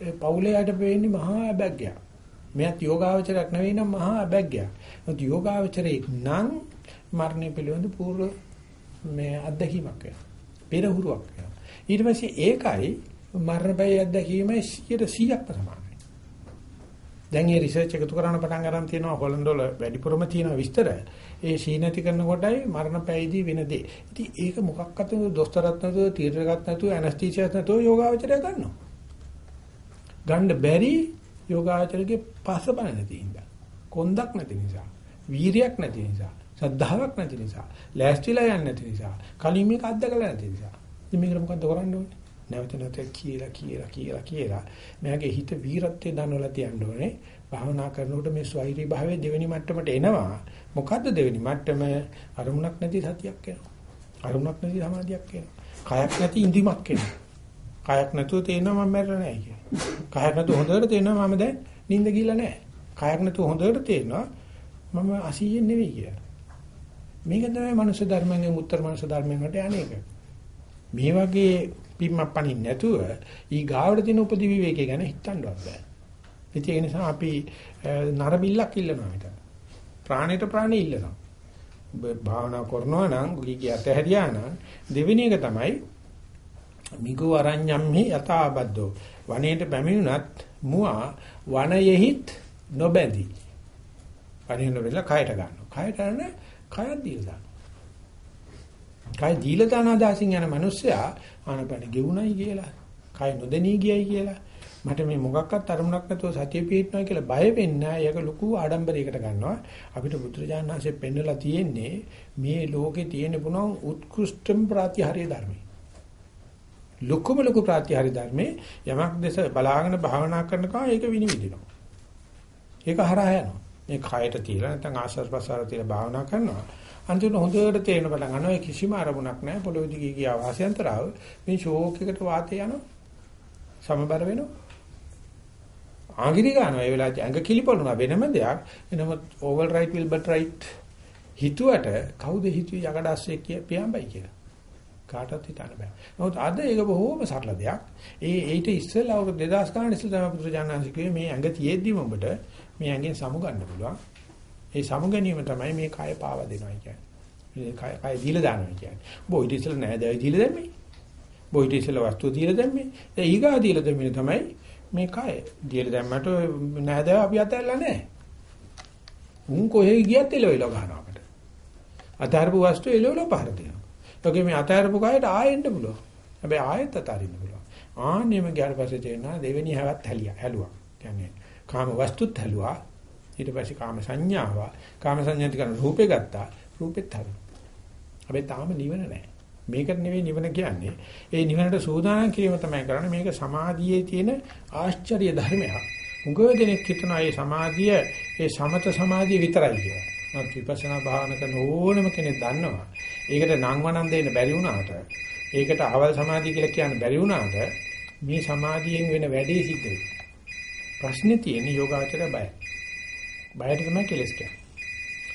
ඒ පවුලේ යට වෙන්නේ මහා අබැග්ගයක්. මෙයත් යෝගාවචරයක් නෙවෙයි නම් මහා අබැග්ගයක්. ඒත් යෝගාවචරයක් නම් මරණය පිළිබඳ පූර්ව මේ අත්දැකීමක් වෙනවා. පෙරහුරුවක් වෙනවා. ඊට පස්සේ ඒකයි මරණ බය අත්දැකීම 100%ක්ම සමානයි. දැන් මේ රිසර්ච් එකතු කරන්න පටන් ගන්න තියෙනවා හොලන්ඩ් වල වැඩිපුරම තියෙන විස්තර. ඒ සීනති කරනකොටයි මරණ පැයදී වෙන දේ. ඉතින් ඒක මොකක්වත් දොස්තරත් නැතුව, තීරණයක් නැතුව, ඇනස්තීසියාත් නැතුව යෝගාවචරය ගන්නවා. ගන්න බැරි යෝගාචරයේ පස බල නැති නිසා. කොන්දක් නැති නිසා. වීරියක් නැති නිසා. සද්ධාාවක් නැති නිසා. ලෑස්තිලා යන්නේ නැති නිසා. කලින් මේක අත්දකලා නැති නිසා. ඉතින් මේකට මොකද්ද කරන්න ඕනේ? නැවත නැවත කියලා කියලා කියලා කියලා මෙයාගේ හිත වීරත්වයේ දනවලා තියන්න ඕනේ. භාවනා කරනකොට මේ ස්වෛරී භාවයේ දෙවෙනි මට්ටමට එනවා. මොකද්ද දෙවෙනි මට්ටම? අරමුණක් නැති සතියක් එනවා. අරමුණක් නැති සමාධියක් එනවා. කයක් නැති ඉඳීමක් එනවා. කයක් නැතුව තේනවා මම මැරෙලා නැහැ කියලා. කයක් නැතුව හොඳට තේනවා මම දැන් නිින්ද ගිහලා නැහැ. කයක් නැතුව හොඳට තේනවා මම අසීයෙන් නෙවෙයි කියලා. මේක තමයි මනුෂ්‍ය ධර්මයෙන් උත්තර මනුෂ්‍ය ධර්මයෙන් වලට යන්නේක. මේ වගේ පිම්මක් පනින්න නැතුව ඊ ගාවට තියෙන උපදි විවේකය ගැන හිතන්නවත් බෑ. ඒ නිසා අපි නරබිල්ලක් ඉල්ලනවා හිතන්න. ප්‍රාණයට ප්‍රාණය ඉල්ලනවා. භාවනා කරනවා නම් ගිහි ඇතහැරියා නම් දෙවෙනි එක තමයි මිගු අරඤ්ඤම්හි යථාබද්දෝ වනයේට පැමිණුණත් මුවා වනයෙහිත් නොබැඳි. වනයේ වෙලා කයට ගන්නවා. කයට ගන්න කයක් දීලා කය දීලා දාන අදහසින් යන මිනිස්සයා ආනපන ගෙවුණයි කියලා. කය නොදෙනී ගියයි කියලා. මට මේ මොකක්වත් අරමුණක් නැතුව සතිය පිටනවා කියලා බය වෙන්නේ නැහැ. ඒක ලොකු ආඩම්බරයකට ගන්නවා. අපිට බුදුරජාණන් වහන්සේ පෙන්වලා තියෙන්නේ මේ ලෝකේ තියෙන පුණන් උත්කෘෂ්ඨම ප්‍රාතිහාර්ය ධර්මයි. ලොකුම ලොකු ප්‍රාතිහාර්ය ධර්මේ යමක් දැස බලාගෙන භාවනා කරනකම් ඒක විනිවිදිනවා. ඒක හරහා යනවා. මේ කයට තියලා නැත්නම් ආස්වාද ප්‍රසාර තියලා භාවනා කරනවා. අන්තිමට හොඳට තේරෙන පටන් ගන්නවා ඒ කිසිම අරමුණක් නැහැ පොළොවේ දිගේ ගිය වාසයන්තරාව මේ ෂෝක් එකට වාතය යනවා. සමබර වෙනවා. ආගිරි ගන්නවා ඒ වෙලාවට ඇඟ කිලිපොළුනා වෙනම දෙයක්. එනමුත් ඕවල් රයිට් විල් බට් රයිට් හිතුවට කවුද හිතුවේ යකඩස්සේ කිය පියාඹයි කියලා. කාටවත් හිතන්න බෑ. නමුත් අද ඒක බොහොම සරල දෙයක්. ඒ ඊට ඉස්සෙල්ලා අවුරුදු 2000 ගාන ඉස්සෙල්ලා තමයි පුදුරජානන්සේ කිව්වේ මේ ඇඟ තියෙද්දිම ඔබට මේ ඇඟෙන් සමු ගන්න පුළුවන්. ඒ සමු ගැනීම තමයි මේ කය පාව දෙනවා කියන්නේ. මේ කය කය දීලා දානවා කියන්නේ. බෝ ඊට ඉස්සෙල්ලා නෑ දැයි දීලා දැම්මේ. බෝ ඊට ඉස්සෙල්ලා වස්තුව දීලා දැම්මේ. දැන් ඊගා දීලා දැම්මේ තමයි මේ කය. දීලා දැම්මට නෑ දැව අපි අතල්ලා නෑ. උන් කොහේ ගියත් එළවෙල ගන්නවා අපිට. අතහරපු වස්තු එළවෙල පහර දෙනවා. ඒකේ මේ අතහැරපු කයට ආයෙන්න පුළුවන්. හැබැයි ආයෙත් අතාරින්න පුළුවන්. ආන්නෙම ගියාට පස්සේ තේරෙනවා දෙවෙනි හැවත් හැලියා හැලුවා. කියන්නේ කාම වස්තුත් හැලුවා. ඊට පස්සේ කාම සංඥාව, කාම සංඥාති කරන රූපේ ගත්තා. රූපෙත් හැලුවා. හැබැයි තාම නිවන නැහැ. මේකට නෙවෙයි නිවන කියන්නේ. ඒ නිවනට සූදානම් කිරීම තමයි කරන්නේ. මේක සමාධියේ තියෙන ආශ්චර්ය ධර්මයක්. උගව දෙනෙක් හිතනවා මේ සමාධිය ඒ සමත සමාධිය විතරයි කියලා. නමුත් විපස්සනා භාවනා කරන ඕනම කෙනෙක් දන්නවා. ඒකට නම් වණන් දෙන්න බැරි වුණාට ඒකට අවල් සමාධිය කියලා කියන්න බැරි වුණාට මේ සමාධියෙන් වෙන වැඩේ සිද්ධ වෙනවා. ප්‍රශ්නේ තියෙන්නේ යෝගාචර බය. බයට තමයි කෙලස් කියන්නේ.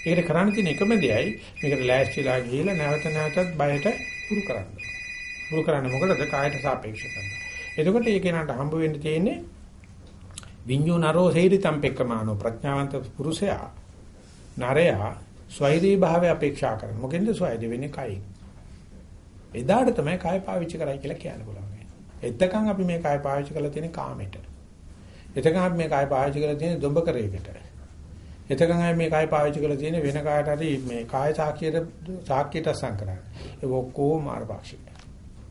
ඒකට කරන්න තියෙන එකම දෙයයි මේකට ලෑස්තිලා ගිහිල්ලා නැවත නැවතත් බයට පුරු කරන්න. පුරු කරන්නේ මොකටද? කායට සාපේක්ෂව කරන්න. එතකොට ඒ කෙනාට හම්බ වෙන්න තියෙන්නේ විඤ්ඤු නරෝ සේරිතම් පෙක්කමානෝ ප්‍රඥාවන්ත පුරුෂයා නරයා ස්වෛරී භාවය අපේක්ෂා කරන. මොකෙන්ද ස්වෛරී වෙන්නේ කයින්. එදාට තමයි කය පාවිච්චි කරයි කියලා කියන්න පුළුවන්. එතකන් අපි මේ කය පාවිච්චි කරලා තියෙන කාමෙට. එතකන් අපි මේ කය පාවිච්චි කරලා තියෙන දොඹ කරේකට. එතකන් අපි මේ කය පාවිච්චි කරලා තියෙන වෙන කායට හරි මේ කාය සාක්කියට සාක්කියට සංකරන. ඒ ඔක්කොම මාර්ගපාක්ෂික.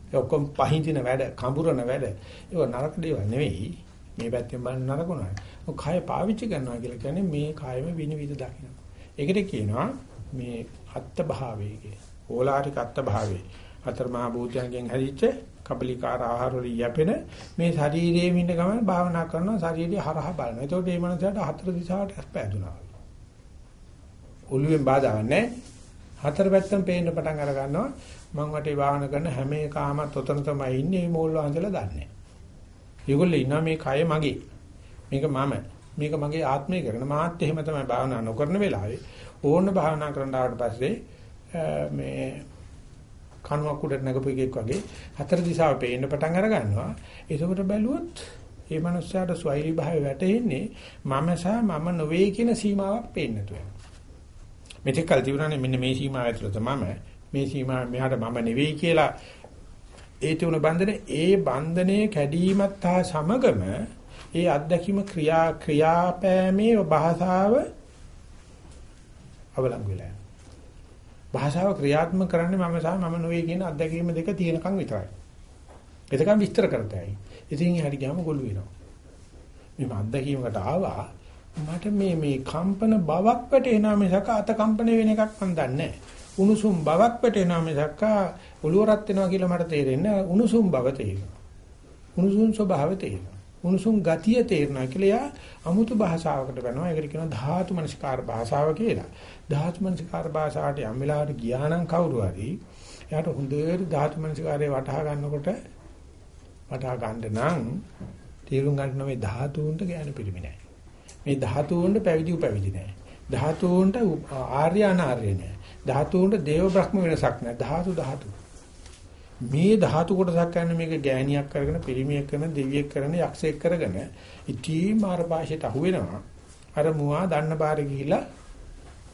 ඒ ඔක්කොම පහින්දින වැඩ, කඹුරන වැඩ. ඒක නරක දේවල් නෙවෙයි. මේ පැත්තෙන් බලන නරකුණා. ඔය කය පාවිච්චි කරනවා කියලා කියන්නේ මේ කායෙම විනිවිද දකින්න. ඒකට කියනවා මේ අත්ත භාවයේ ඕලාරික අත්ත භාවයේ හතර මහා භූතයන්ගෙන් හැදිච්ච කපලිකාර ආහාර වලින් යැපෙන මේ ශරීරයේ ඉන්න ගමන් භාවනා කරනවා ශරීරය හරහා බලනවා. එතකොට මේ මනසට හතර දිශාවට පැදුනා. ඔළුවෙන් බාධාවක් නැහැ. හතර පැත්තෙන් පේන්න පටන් අර ගන්නවා. මම වටේ භාවනා කරන හැම එකමත් ඔතන තමයි ඉන්නේ මේ මෝල් වහන්සලා දන්නේ. ඒගොල්ලෝ ඉන්නවා මේ කය මගේ. මේක මම. මේක මගේ ආත්මය කරන මාත් එහෙම තමයි භාවනා නොකරන වෙලාවේ ඕන භාවනා කරන්න ආවට පස්සේ මේ කණුවක් උඩට නැගපු එකෙක් වගේ හතර දිශාව පේන්න පටන් අර ගන්නවා ඒකකට බැලුවොත් මේ මනුස්සයාට ස්වෛරී භාවය වැටෙන්නේ මම සහ මම නොවේ කියන සීමාවක් පේන්න තුන මෙතෙක් කල් තිබුණානේ මෙන්න මේ සීමාව ඇතුළත මම මේ සීමාව මෙහාට මම නෙවෙයි කියලා ඒ තුන බන්ධනේ ඒ බන්ධනයේ කැඩීමත් හා සමගම ඒ අත්දැකීම ක්‍රියා ක්‍රියාපෑමේ භාෂාව අවලංගු වෙලා භාෂාව ක්‍රියාත්මක කරන්නේ මම සහ මම නොවේ කියන අත්දැකීම දෙක තියෙනකන් විතරයි. එතකන් විස්තර කරතයි. ඉතින් හරි ගියාම ගොළු වෙනවා. මේ අත්දැකීමකට ආවා මට මේ මේ කම්පන බවක් වැටෙනා මිසක අත කම්පන වෙන එකක් මන් දන්නේ නැහැ. උණුසුම් බවක් වැටෙනා මිසක ඔළුව රත් වෙනවා කියලා මට තේරෙන්නේ උණුසුම් බව තේරෙනවා. උණුසුම් ස්වභාවය තේරෙනවා. උණුසුම් ගතිය තේරෙනවා කියලා යා අමුතු භාෂාවකට වෙනවා. ඒකට කියනවා ධාතු මනස්කාර භාෂාව කියලා. ධාතු මනස්කාර භාෂාවට යම් වෙලාවකට ගියා නම් කවුරු හරි එයාට හොඳට ධාතු මනස්කාරය වටහා ගන්නකොට වටහා ගන්න නම් තේරුම් ගන්න මේ ධාතුන්ට ඥාන පිළිමි නැහැ. මේ ධාතුන්ට පැවිදි උපැවිදි නැහැ. ධාතුන්ට ආර්ය අනාර්ය නැහැ. ධාතුන්ට දේව බ්‍රහ්ම වෙනසක් නැහැ. ධාතු ධාතු. මේ ධාතු කොටසක් ගන්න මේක ගෑණියක් කරගෙන පිරිමියෙක් කරන දෙවියෙක් කරන යක්ෂයෙක් කරගෙන ඉතී මාර භාෂයට අහු වෙනවා. අර මුවා දන්න බාරේ ගිහිලා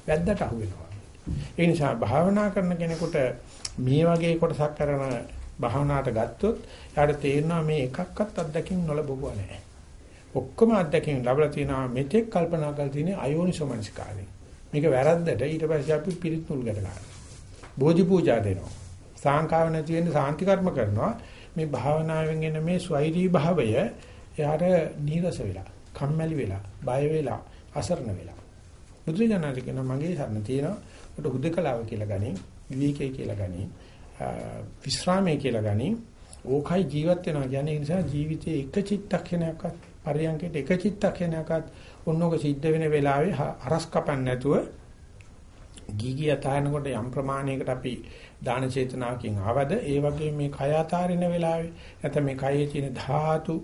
වැද්දට අහු වෙනවා. ඒ නිසා භාවනා කරන කෙනෙකුට මේ වගේ කොටසක් කරන භාවනාවට ගත්තොත් යාට තේරෙනවා මේ එකක්වත් අත්දැකීම් නොලබුවා නැහැ. ඔක්කොම අත්දැකීම් ලැබලා තියෙනවා මෙතෙක් කල්පනා කරලා තියෙන අයෝනිසෝමනසිකාරය. මේක වැරද්දට ඊට පස්සේ අපි පිරිත් නුල් ගැට ගන්නවා. බෝධි පූජා දෙනවා. සාංකාව නැති වෙන්න සාන්ති කර්ම කරනවා. මේ භාවනාවෙන් එන මේ ස්වෛරී භාවය එයාට නීරස වෙලා, කම්මැලි වෙලා, බය වෙලා, අසරණ වෙලා. බුදුරජාණන් කියන මගේ සරණ තියෙනවා. උට හුදකලාව කියලා ගනින්, විවේකයේ කියලා ගනින්, විශ්‍රාමයේ කියලා ගනින්. ඕකයි ජීවත් වෙනවා කියන්නේ ඒ නිසා ජීවිතයේ එක චිත්තක්ෂණයක්වත් පරියන්කේට එක චිත්තක්ෂණයක්වත් ඔන්නෝක සිද්ධ වෙන වෙලාවේ අරස් කපන්න නැතුව ගීගිය තායනකොට යම් ප්‍රමාණයකට අපි දාන චේතනාවකින් ආවද ඒ වගේ මේ කය අතාරින වෙලාවේ නැත්නම් මේ කයේ තියෙන ධාතු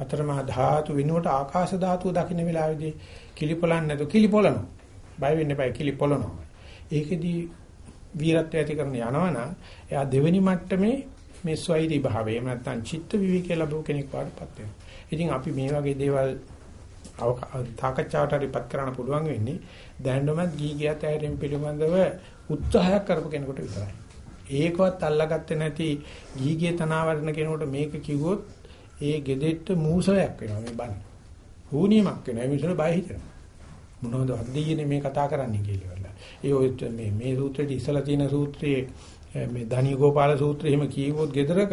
අතරමා ධාතු විනුවට ආකාශ ධාතුව දකින්න වෙලාවේදී කිලිපොලන් නැතු කිලිපොලනවා බය වෙන්න එපා කිලිපොලනවා ඒකෙදී වීරත්වය ඇති කරන යනවනම් එයා දෙවෙනි මට්ටමේ මේ ස්වෛරී භාවය එහෙම නැත්නම් චිත්ත විවිකේ ලැබුව කෙනෙක් වඩපත් වෙනවා. ඉතින් අපි මේ වගේ දේවල් තාකච්ඡාවට හරිපත් කරන්න පුළුවන් වෙන්නේ දැනටමත් ගී ගියත් ඇයිරෙන් පිළිබඳව උත්සාහයක් කරපු කෙනෙකුට විතරයි. ඒකවත් අල්ලාගත්තේ නැති ගී ගිය තනාවරණ කෙනෙකුට මේක කිව්වොත් ඒ gedeට මූසලයක් වෙනවා මේ බණ. හුනියමක් වෙනවා. ඒ මිනිස්සුන්ට බය හිතෙනවා. මොනවද අද්දීනේ මේ කතා කරන්නේ කියලා. ඒ ඔය මේ මේ සූත්‍රයේ ඉස්සලා තියෙන සූත්‍රයේ මේ ධානී ගෝපාල සූත්‍රය එහෙම කියවොත් gedaraක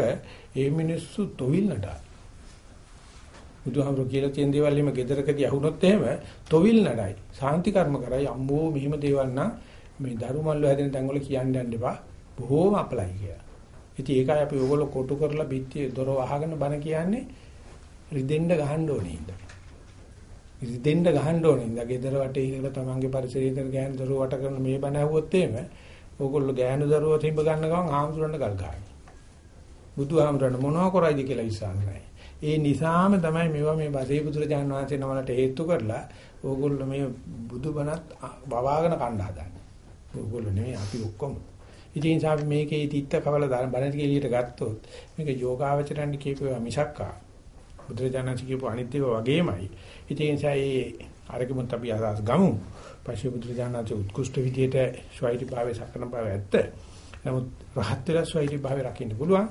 ඒ මිනිස්සු තොවිල් නඩා. බුදුහාමුදුරු කියලා තියෙන දේවල් එහෙම gedaraකදී අහුනොත් එහෙම තොවිල් නඩයි. සාන්ති කර්ම කරයි අම්බෝ මෙහිම දේවල් නම් මේ දරුමල්ල හැදෙන තැන් වල කියන්න යන්න එපා. බොහෝම අපලයි කියලා. ඉතින් ඒකයි අපි ඕගොල්ලෝ කොටු කරලා පිටියේ දොර වහගෙන බන කියන්නේ රිදෙන්න ගහන්න ඕනේ ඉඳ. රිදෙන්න ගහන්න ඕනේ ඉඳ. ගෙදර වටේ ඉඳලා තමන්ගේ පරිසරයේ ඉඳන් ගෑන දරුව වට කරන මේ බන ඇහුවොත් එහෙම ඕගොල්ලෝ ගෑනු දරුවෝ තිබ්බ ගන්න ගමන් ආම්සුරන්න ගල් ගහනවා. බුදුහාමරණ මොනවා කරයිද කියලා විශ්වාස නැහැ. ඒ නිසාම තමයි මේවා මේ බසේ බුදුරජාණන් වහන්සේ නමලට හේතු කරලා ඕගොල්ලෝ මේ බුදුබණත් වවාගෙන කණ්ඩ හදන්නේ. ඕගොල්ලෝ නෙමෙයි අපි ඔක්කොම. ඉතින් අපි මේකේ තිත්ත කවල බණට එළියට ගත්තොත් මේක යෝගාවචරයන් කියපුවා මිසක්කා බුදුරජාණන් කියපු අනිත් ඒවා වගේමයි. ඉතින් ඒ අරගෙමුත් අපි අදහස් ගමු. පස්සේ බුදුරජාණන්ගේ උත්කෘෂ්ඨ විදියට ස්වෛරි භාවයේ සකන බව ඇත්ත. නමුත් රහත් වෙලා ස්වෛරි භාවය රකින්න පුළුවන්.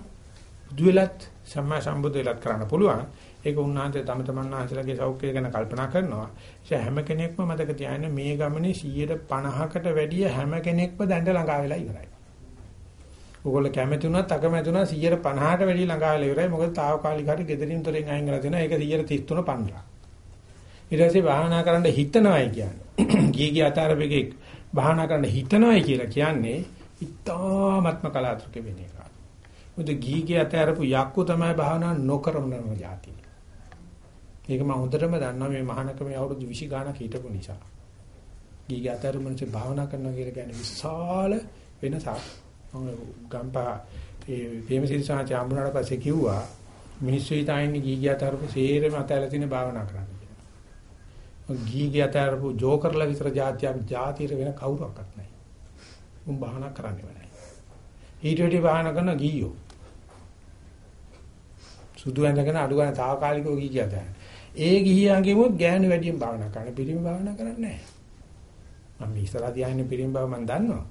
බුදු වෙලත් සම්මා සම්බුදු වෙලත් කරන්න පුළුවන්. ඒක උන්වහන්සේ තම තමන් වහන්සේලාගේ සෞඛ්‍යය ගැන කල්පනා කරනවා. ඒ හැම කෙනෙක්ම මතක තියාගන්න මේ ගමනේ 150කට වැඩිය හැම කෙනෙක්ම දැඬ ළඟා වෙලා ඉවරයි. ඕගොල්ලෝ කැමති වුණත් අකමැති වුණත් 150ට වැඩිය ළඟා වෙලා ඉවරයි. මොකද తాවකාලික හරි gederin තොරෙන් අයින් කරලා දෙනවා. ඒක 133 පන්ලා. ඊට පස්සේ භාවනා කරන්න හිතනවායි කියන්නේ. ගිය ගිය අතාරපෙකේ භාවනා කරන්න හිතනවායි කියලා කියන්නේ ඉතාමත්ම කලාතුරක වෙන එක. මොකද ගීගේ අතහැරපු යක්කු තමයි භාවනා නොකරනම જાතිය. ඒක මම හොඳටම දන්නවා මේ මහානකමේ අවුරුදු 20 ගානක් හිටපු නිසා. ගීගේ අතහැරපු මිනිස්සු භාවනා කරනවා කියලා කියන්නේ විශාල වෙනසක්. මම ගම්පා ඒ ප්‍රේමසිරි සාන්ති අම්බුණාට පස්සේ කිව්වා මිනිස්සු හිතන්නේ ගීගේ අතහැරපු සේරම අතහැලා තියෙන භාවනා කරන්න කියලා. ගීගේ අතහැරපු ජෝකර්ලා විතර જાතියක් જાතියට වෙන කවුරක්වත් නැහැ. උඹ භාවනා කරන්නේ නැහැ. ඊට වඩා භාවනා කරන ගීයෝ සුදු ඇඳගෙන අඩු ගන්න తాවකාලිකව ගී කියත. ඒ ගිහියන්ගෙමුත් ගෑනු වැඩියෙන් භාවනා කරන පිරිමි භාවනා කරන්නේ නැහැ. මම ඉස්සරහ තියාගෙන පිරිමි භාව මම දන්නවා.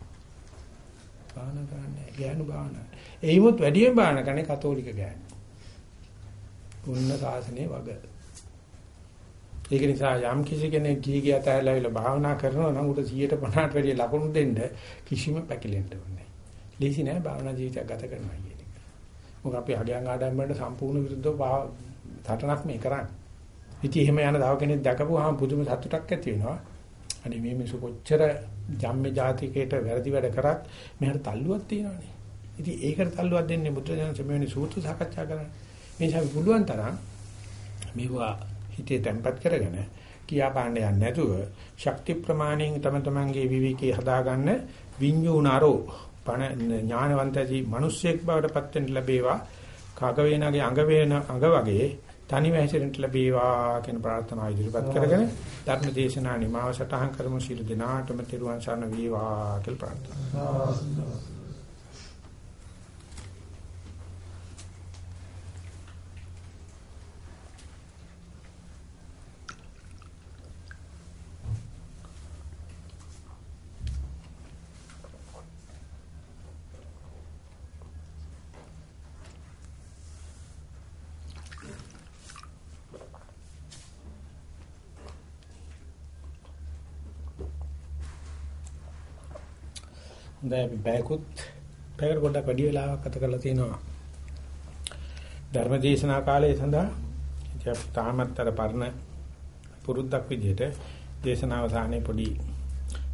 භාවනා කරන්නේ ගෑනු භාවනා. ඒයිමුත් වැඩියෙන් භාවනා කරන්නේ කතෝලික ගෑනු. පුන්න සාසනේ වගේ ඒක නිසා යම් කිසි කෙනෙක් ගිහි ගිය තැහැලාවිලා භාවනා කරනවා නම් උට 150ට වැඩිය ලකුණු දෙන්න කිසිම පැකිලෙන්න ඕනේ නැහැ. ලීසි නෑ භාවනා ජීවිතයක් ගත කරනවා කියන එක. මොකද අපි අගයන් ආඩම්බරට සම්පූර්ණ විරුද්ධව සටනක් මේ කරන්නේ. ඉතින් එහෙම යන දව කෙනෙක් දැකපුවාම පුදුම සතුටක් ඇති වෙනවා. අනේ මේ මිනිස්සු කොච්චර ජම්මේ ජාතිකයට වැරදි වැඩ කරත් මෙහෙට තල්ලුවක් තියෙනවානේ. ඉතින් ඒකට තල්ලුවක් දෙන්නේ බුදුරජාණන් සමයනේ සූත්‍ර සාකච්ඡා කරන්නේ. මේ නිසා පුළුවන් තරම් මේවා හිතේ තැම්පත් කරගෙන කියා පාණ්ඩ යන්නේ නැතුව ශක්ති ප්‍රමාණයෙන් තම තමන්ගේ විවිකේ හදාගන්න විඤ්ඤුණාරෝ පණ ඥානවන්තයි මිනිස්සෙක් බවට පත් වෙන්න ලැබේවා. කග වේනගේ අඟ වේන අඟ වගේ තනිව හැසිරෙන්න ලැබේවා කියන ප්‍රාර්ථනාව ඉදිරිපත් කරගෙන ධර්ම දේශනා නිමාව සටහන් කරමු. ශිරු දිනාටම තිරුවන් සරණ වේවා කියලා ප්‍රාර්ථනා හොඳයි. අපි බයකුත් පැයකට පොඩ්ඩක් වැඩි වෙලාවක් ගත කරලා තිනවා. ධර්මදේශනා කාලය සඳහා ඉතින් අපි තාමත් අර පරණ පුරුද්දක් විදිහට දේශනාව සාහනේ පොඩි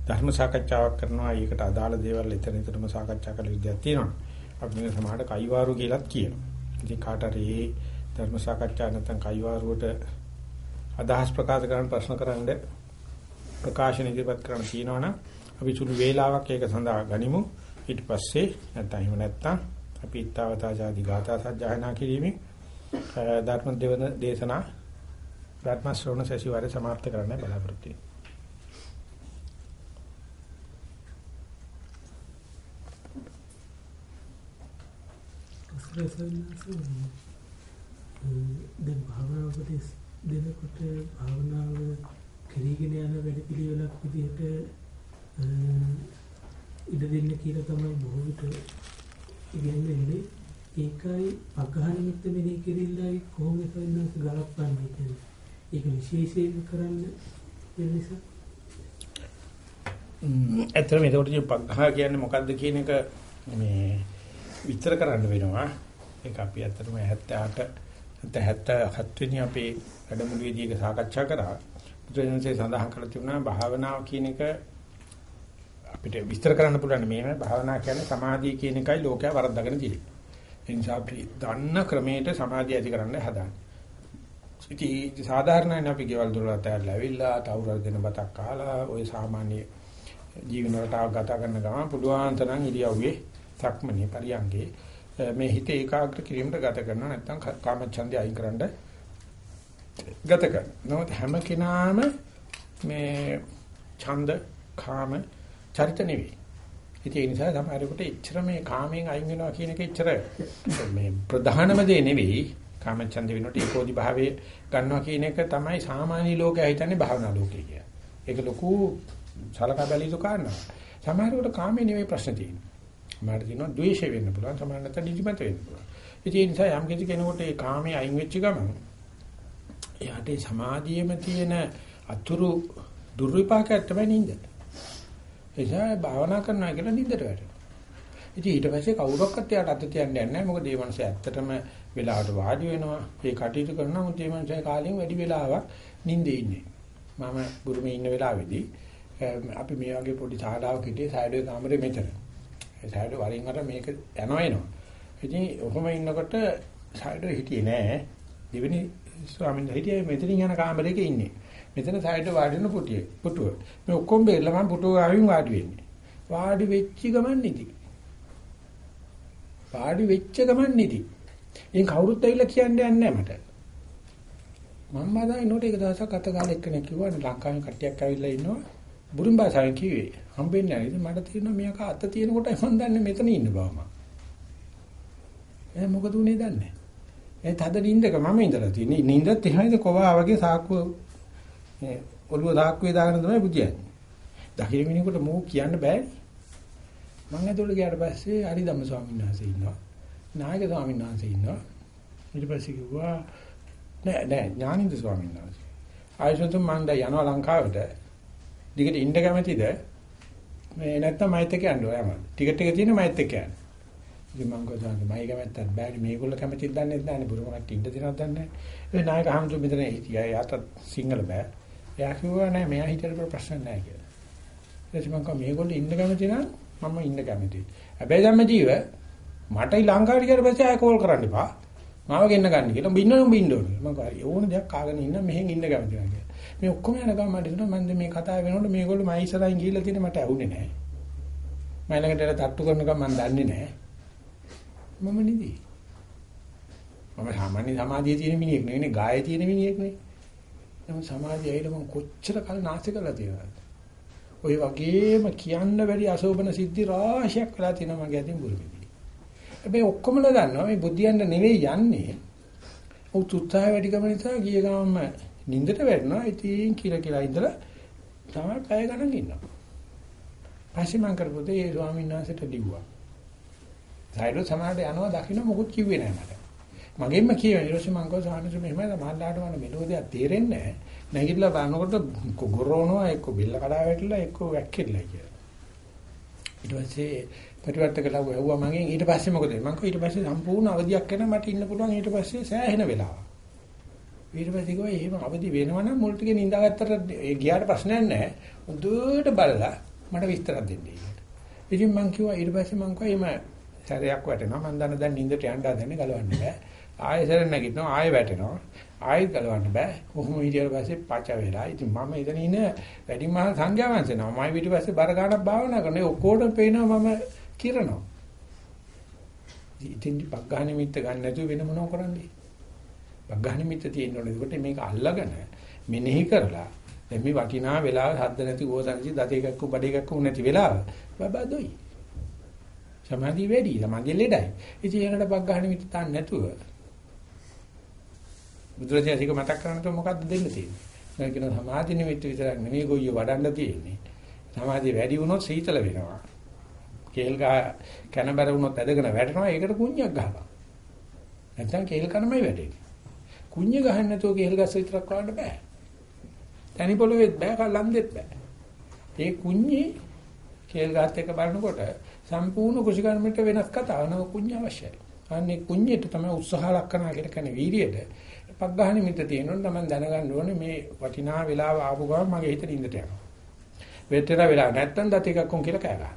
ධර්ම සාකච්ඡාවක් කරනවා. ඒකට අදාළ දේවල් එතන එතනම සාකච්ඡා කරලා විදියක් තියෙනවා. අපි මේ සමහරට කයිවාරු කියලාත් කියනවා. ඉතින් කාට හරි ධර්ම සාකච්ඡා නැත්නම් කයිවාරුවට අදහස් ප්‍රකාශ කරන්න ප්‍රශ්න කරන්න ප්‍රකාශන ඉදිරිපත් කරන්න තියෙනවනම් අපි සුළු වේලාවක් ඒක සඳහා ගනිමු. ඊට පස්සේ නැත්නම් එහෙම නැත්නම් අපි ඊතාවතාජාදි ගාථා සජ්ජායනා කිරීමෙන් ධර්ම දෙවන දේශනා ධර්ම ශ්‍රවණ සැසිවාරය સમાપ્ત කරන්න බලාපොරොත්තු වෙනවා. දැන් භාවනාවට දෙනකොට භාවනාව කෙරීගෙන යන වැඩ පිළිවෙලක් විදිහට ඉඩ දෙන්න කියලා තමයි බොහෝ විට ඉගෙනන්නේ ඒකයි අග්‍රහණ මිත්‍ර මෙහි කිරිල්ලයි කොහොමද වෙනස් ගලපන්නේ කියන්නේ. ඒක විශේෂයෙන් කරන්න වෙන නිසා. ඇත්තටම ඒකට පග්ඝා කියන්නේ මොකද්ද කියන එක මේ විස්තර කරන්න වෙනවා. ඒක අපි ඇත්තටම 78 77 වෙනි අපේ වැඩමුළුවේදී ඒක සාකච්ඡා කරා. බුදුරජාණන්සේ සඳහන් කරලා තිබුණා භාවනාව කියන එක අපිට විස්තර කරන්න පුළුවන් මේ භාවනා කියන්නේ සමාධිය කියන එකයි ලෝකයා වරද්දාගෙන තියෙන්නේ. ඒ නිසා අපි දන්න ක්‍රමයට සමාධිය ඇති කරන්න හදාන්නේ. ඉතින් සාධාරණයෙන් අපි ගෙවල් දොරට ඇවිල්ලා ඇවිල්ලා තවුරු දෙන බතක් කාලා ওই සාමාන්‍ය ජීවන රටාව ගත කරන ගමන් පුළුවන් තරම් ඉරියව්වේ සක්මනේ පරියංගේ මේ හිත ඒකාග්‍ර කිරීමට ගත කරනවා නැත්නම් කාමච්ඡන්දය අයින් කරන්න ගත කරනවා. නමුත් හැම කෙනාම මේ ඡන්ද කාම චරිත නෙවෙයි. ඉතින් ඒ නිසා සමහරකට එච්චර මේ කාමයෙන් අයින් වෙනවා කියන එක එච්චර මේ ප්‍රධානම දේ නෙවෙයි. කාමචන්ද වෙනකොට ඒකෝදි භාවයේ ගන්නවා කියන එක තමයි සාමාන්‍ය ලෝකයා හිතන්නේ භාවනා ලෝකේ කියලා. ඒක ලොකු සලකා බැලී යුතු කාරණා. සමහරකට කාමේ නෙවෙයි ප්‍රශ්න තියෙන්නේ. සමහරට කියනවා ද්වේෂය වෙන්න පුළුවන්. සමහරට නැත්නම් නිදිමත වෙන්න පුළුවන්. ඉතින් ඒ නිසා යම් කිසි කෙනෙකුට ඒ කාමයේ අයින් වෙච්ච ගමන් එයාට සමාධියේම තියෙන අතුරු දුර්විපාකයක් තමයි නින්ද. එසා භාවනා කරනවා කියලා නින්දට වැටෙනවා. ඉතින් ඊට පස්සේ කවුරක්වත් එයාට අත තියන්න යන්නේ නැහැ. මොකද මේ මනුස්සයා ඇත්තටම වෙලාවට වාඩි වෙනවා. ඒ කටයුතු කරනවා. මොකද මේ මනුස්සයා කාලෙම වැඩි වෙලාවක් නිින්දේ ඉන්නේ. මම බුරුමේ ඉන්න වෙලාවේදී අපි මේ වගේ පොඩි ශාලාවක හිටියේ සයිඩ් කාමරේ මෙතන. ඒ සයිඩ් වරින් වර මේක යනවා එනවා. ඉතින් ඔහොම ඉන්නකොට සයිඩ් හිටියේ නෑ. දෙවෙනි ස්වාමීන් වහන්සේ හිටියේ මෙතනින් යන කාමරයක ඉන්නේ. මෙතන සයිඩ් වාඩි වෙන පුටිය. පුටුව. මේ ඔක්කොම බෙරලා මම පුටුව ආවින් වාඩි වෙන්නේ. වාඩි වෙච්ච ගමන් නිදි. වාඩි වෙච්ච ගමන් නිදි. ඉතින් කවුරුත් ඇවිල්ලා කියන්නේ නැහැ මට. මම මදා නෝට එක දවසක් අත ගාලා එක්කෙනෙක් කිව්වා ලංකාවේ කට්ටියක් ඇවිල්ලා ඉන්නවා. බුරුම් භාෂාවෙන් කිව්වේ. හම්බෙන්නේ නැහැ. ඉතින් මට තේරෙනවා මෙයාක අත තියෙන කොටයි මම දන්නේ මෙතන ඉන්න බව මම. ඒ මොකද උනේ දන්නේ. ඒ තද නිින්දක මම ඉඳලා තියෙන්නේ. නිින්දත් එහෙමද කොවා වගේ සාක්කුව මේ ඔළුව දාක්කුවේ දාගෙන තමයි බුදියන්නේ. දකින මිනිහෙකුට මෝ කියන්න බෑනේ. මම ඇතුළට ගියාට පස්සේ හරිදම්ම ස්වාමීන් වහන්සේ ඉන්නවා. නායක ස්වාමීන් වහන්සේ ඉන්නවා. ඊට පස්සේ කිව්වා නෑ නෑ ඥානින්ද ස්වාමීන් වහන්සේ. ආයසොත් මම දැන් යනවා ලංකාවට. දිගට ඉන්න කැමතිද? මේ නැත්තම් මයිත් එක්ක යන්න ඕයම. ටිකට් එක තියෙන මයිත් එක්ක යන්න. ඉතින් මම ගොඩාක් මයි කැමැත්තක් බෑනේ මේගොල්ලෝ කැමැතිද දන්නේ නැහැ බුරුම කට්ටිය ඉන්න දෙනවද දන්නේ නැහැ. ඒ නායක හම්තු මෙතන හිටියා. යාට සිංහල බෑ. එයා කිව්වා නෑ මෙයා හිටියට ප්‍රශ්න නැහැ කියලා. ඊට පස්සේ මම කිව්වා මේගොල්ලෝ ඉන්න කැමති නම් මම ඉන්න කැමතියි. හැබැයි ධම්ම ජීව මට ලංකාවට ගියට පස්සේ ආය කෝල් කරන්න එපා. මාව ගෙන්න ගන්න කියලා. උඹ ඉන්නවනම් උඹ ඉන්න ඕනේ. මම කිව්වා ඕන දෙයක් කාගෙන ඉන්න මෙහෙන් ඉන්න කැමති නැහැ කියලා. මේ ඔක්කොම යනකම් මට හිතුණා මම මේ කතාව වෙනකොට මේගොල්ලෝ මයි ඉස්සරහින් ගිහිල්ලා තියෙන මට ඇහුනේ නැහැ. මම ළඟට තට්ටු කරනකම් මම දන්නේ නැහැ. මම නිදි. මම සාමාන්‍ය සමාධියේ තියෙන මිනිහෙක් නෙවෙයි ගායේ තියෙන මිනිහෙක් නෙවෙයි. නම් සමාධිය ඇවිල්ලා මම කොච්චර කල් නාස්ති කරලා තියෙනවද? ওই වගේම කියන්න බැරි අශෝභන සිද්ධි රාශියක් වෙලා තියෙනවා මගේ අතින් බුරුමේදී. හැබැයි ඔක්කොමලා දන්නවා මේ බුද්ධියන්න නෙවෙයි යන්නේ. උත් උත්සාහ වැඩි කම නිසා ගිය ගමම නින්දට වැටෙනවා. ඉතින් කියලා කියලා ඉඳලා තමයි පැය ගණන් ඉන්නවා. පස්සේ මම කරපු දේ ඒ ස්වාමීන් වහන්සේට ලිව්වා. සයිඩෝ සමාහට යනවා දකින්න මොකුත් කිව්වේ නැහැ මට. මගෙන්ම කියවෙන ඊට පස්සේ මම ගෝ සාහනස මෙහෙමයි මහල්ලාට මම මෙලෝදියක් තේරෙන්නේ නැහැ. නැගිටලා බලනකොට ගොරවනවා එක්ක බෙල්ල කඩා වැටිලා එක්ක වැක්කෙලා කියලා. ඊට පස්සේ ප්‍රතිවර්තක ලව්ව ඇහුවා මගෙන් ඊට පස්සේ මොකද මම කිව්වා ඊට පස්සේ සම්පූර්ණ අවදියක් කරන මට ඉන්න පුළුවන් ඊට පස්සේ සෑහෙන වෙලාවක්. ඊට පස්සේ කිව්වා එහෙම අවදි වෙනවනම් මුල් ටිකේ නිදාගත්තට ඒ ගියාට ප්‍රශ්නයක් නැහැ. හොඳට බලලා මට විස්තරයක් දෙන්න කියලා. ඉතින් මම කිව්වා ඊට පස්සේ මම කිව්වා එහෙම සැරයක් වැටෙනවා මම දන්න දැන් නිින්දට යන්න හදන්නේ ගලවන්න බෑ. ආයෙ සැර නැගිටිනවා ආයෙ වැටෙනවා. ආයෙත් ගලවන්න බෑ. කොහොම හිටියට පස්සේ පච වෙලා. ඉතින් මම එතන ඉන වැඩි මහ සංඝයා වහන්සේ නම මම ඊට පස්සේ බර ගන්නක් භාවනා කරනවා. ඔක්කොටම පේනවා මම කිරනවා. ඉතින් පග්ගහ නිමිත්ත ගන්න නැතුව වෙන මොනව කරන්නේ? පග්ගහ නිමිත්ත තියෙන්න ඕනේ. ඒකට මේක අල්ලගෙන මෙනෙහි කරලා දැන් මේ වටිනා වෙලාව හද්ද නැති ගෝසන්සි දත එකක් බඩ එකක් නැති වෙලාව බබා දොයි. සමාධිය වැඩි, සමාධිය ලෙඩයි. ඉතින් ඒකට පග්ගහ නිමිත්ත තාන්න නැතුව බුදුරජාණන්සික මතක් කරනකොට මොකද්ද දෙන්න තියෙන්නේ? දැන් කියන සමාධි නිමිත්ත විතරක් නෙමෙයි ගොයිය වඩන්න තියෙන්නේ. සමාධිය වැඩි වුණොත් සීතල වෙනවා. කේල් ගහ කනබර වුණොත් ඇදගෙන වැටෙනවා. ඒකට කුණ්‍යක් ගහපන්. නැත්නම් කේල් කනමයි වැටෙන්නේ. කුණ්‍ය ගහන්න නැතුව කේල් ගස් විතරක් වඩන්න බෑ. තනි පොළොවේත් බෑ කලන්දෙත් බෑ. ඒ කුණ්‍යේ කේල් ගහත් එක බලනකොට සම්පූර්ණ කුෂිකර්මයට වෙනස් කතාවක් නෝ කුණ්‍ය අවශ්‍යයි. අනේ කුණ්‍යට තමයි උත්සාහ ලක්කනා කියලා කියන්නේ වීරියට. පග්ගහන මිත තියෙනොත් තමයි දැනගන්න ඕනේ මේ වටිනා වෙලාව ආපු ගමන් මගේ හිත නින්දට යනවා. වෙතර වෙලා නැත්තම් දත එකක් උන් කියලා කෑ ගන්නවා.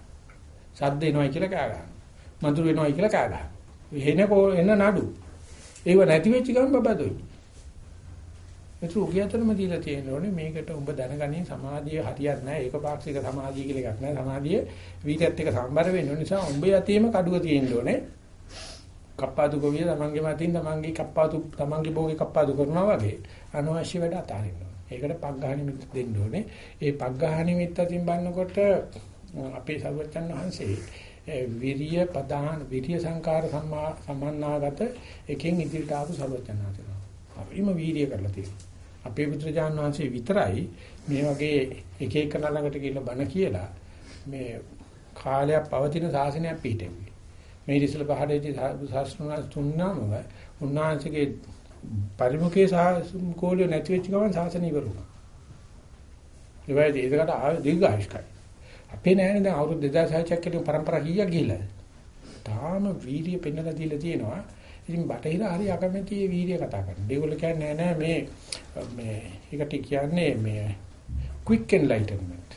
සද්ද එනවයි කියලා කෑ ගන්නවා. මధుර වෙනවයි කියලා කෑ ගන්නවා. එනකෝ එන නඩු. ඒව නැති වෙච්ච ගමන් බබදොයි. ඒක උගියතරම දීලා තියෙනෝනේ මේකට උඹ දැනගනින් සමාධිය හරියක් නැහැ ඒකපාක්ෂික සමාධිය කියලා එකක් නැහැ සමාධිය වීර්යයත් එක්ක සම්බර වෙන්න නිසා උඹ යතියෙම කඩුව තියෙන්න ඕනේ කප්පාදු ගොවිය තමන්ගේ මතින් තමන්ගේ කප්පාදු තමන්ගේ භෝගේ කප්පාදු කරනවා වගේ අනවශ්‍ය වැඩ අතාරින්න ඕනේ. ඒකට පග්ඝා නිමිත්ත දෙන්න ඕනේ. ඒ පග්ඝා නිමිත්ත අතින් බලනකොට අපේ සර්වචන් වහන්සේ විරිය පදාන විරිය සංකාර සම්මා සම්මන්නාගත එකෙන් ඉදිරියට ආපු සර්වචන් වහන්සේ. අපිම වීරිය කරලා තියෙනවා. අපේ පුත්‍රජාන් වහන්සේ විතරයි මේ වගේ එක එක ළඟට ගිහිල්ලා බණ කියලා මේ කාලයක් පවතින ශාසනයක් පිහිටෙන්නේ. මේ ඉතිසල පහඩේදී ශාස්ත්‍රණ තුන්නාමව උන්වහන්සේගේ පරිමුඛයේ කෝලිය නැති වෙච්ච ගමන් ශාසනය ඉවර වුණා. ඒ වගේ ඒකට ආව දීර්ඝායුෂ්කයි. අපේ නෑනේ දැන් අවුරුදු 2600ක් කියලා પરම්පරා කීයක් ගිහිල්ලාද? තාම වීර්ය පෙන්නලා දීලා තියෙනවා. ඉතින් බටහිර හරි අකමැති වීර්ය කතා කරනවා. ඒගොල්ලෝ කියන්නේ නෑ නෑ මේ මේ ඒකට කියන්නේ මේ quick enlightenment.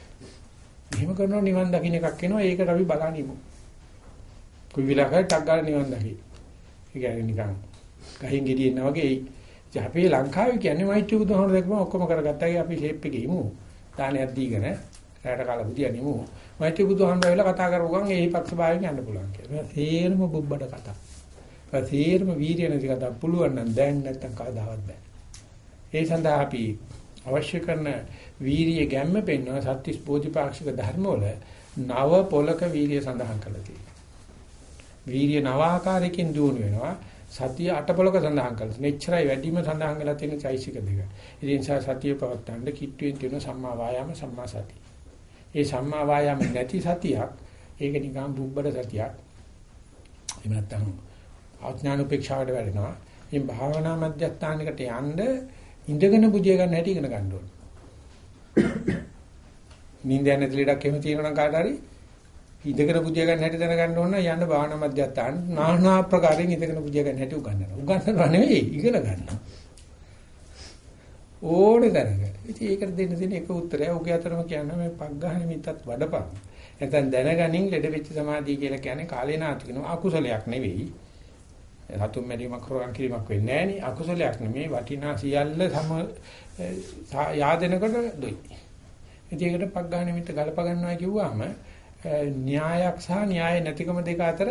එහෙම කරනවා නිවන් දකින්න එකක් එනවා. ඒකට අපි බලනිමු. කොයි විලාකයි ටක් ගන්න නිවන් දකි. ඒ කියන්නේ නිකන් ගහින් ගෙඩියෙන්න වගේ ඉතින් අපි ලංකාවේ කියන්නේ මෛත්‍රී බුදුහමර දැක්කම ඔක්කොම කරගත්තා. අපි ෂේප් එකේ ඉමු. දානයක් දීගෙන රැයට කාලා බුදියා නිමු. මෛත්‍රී බුදුහමර වෙලා කතා කරපු ගමන් ඒ පක්ෂ භාවයෙන් යන්න පුළුවන් කියලා. මේ තේරම බුබ්බඩ කතා. ඒ තේරම වීර්ය නැති කතා පුළුවන් නම් දැන් නැත්තම් කවදාවත් බෑ. ඒ සඳහා අපි අවශ්‍ය කරන වීරිය ගැම්ම පෙන්වන සත්‍තිස් බෝධිපාක්ෂික ධර්ම වල නව පොලක වීරිය සඳහන් කරලා තියෙනවා. වීර්ය නව ආකාරයකින් දිනු වෙනවා. සතිය අටපොලක සඳහන් කරලා. මෙච්චරයි වැඩිම සඳහන් වෙලා තියෙන චෛසික දෙක. ඒ නිසා සතිය පවත්තන්න කිට්ටුවෙන් තියෙන සම්මා වායාම සම්මා සති. ඒ සම්මා වායාම නැති සතියක් ඒක නිකන් බුබ්බඩ සතියක්. එහෙම නැත්නම් ආඥාන උපේක්ෂාවට වැඩෙනවා. මේ භාවනා මධ්‍යස්ථානයකට යන්න ඉඳගෙන බුදිය ගන්න හැටි ඉගෙන ගන්න ඕනේ. නිින්ද යන දෙලඩක් එහෙම තියෙනවා නම් කාට හරි ඉඳගෙන පුදිය ගන්න හැටි දැනගන්න ඕන යන්න භාවනා මධ්‍යස්ථාන নানা ආකාරයෙන් ඉඳගෙන පුදිය ගන්න හැටි උගන්වනවා. උගන්වනවා නෙවෙයි ඉගෙන ගන්නවා. ඕනේ දැනගන්න. ඉතින් ඒකට දෙන්න දෙන එක උත්තරය උගේ අතරම කියනවා මේ පග්ගහ නිමිත්තත් වඩපන්. නැත්නම් දැනගනින් ලෙඩ වෙච්ච සමාධිය කියලා කියන්නේ කාලේ නාති කියනවා අකුසලයක් නෙවෙයි. සතුම් මැරීමක් කරන් කිරීමක් වෙන්නේ නැහෙනි අකුසලයක් නෙමෙයි වටිනා සියල්ල සම යාදෙනකොට දොයි. ඉතින් ඒකට පග්ගහ නිමිත්ත ගලප ගන්නවා කිව්වම න්‍යායක් සහ න්‍යාය නැතිකම දෙක අතර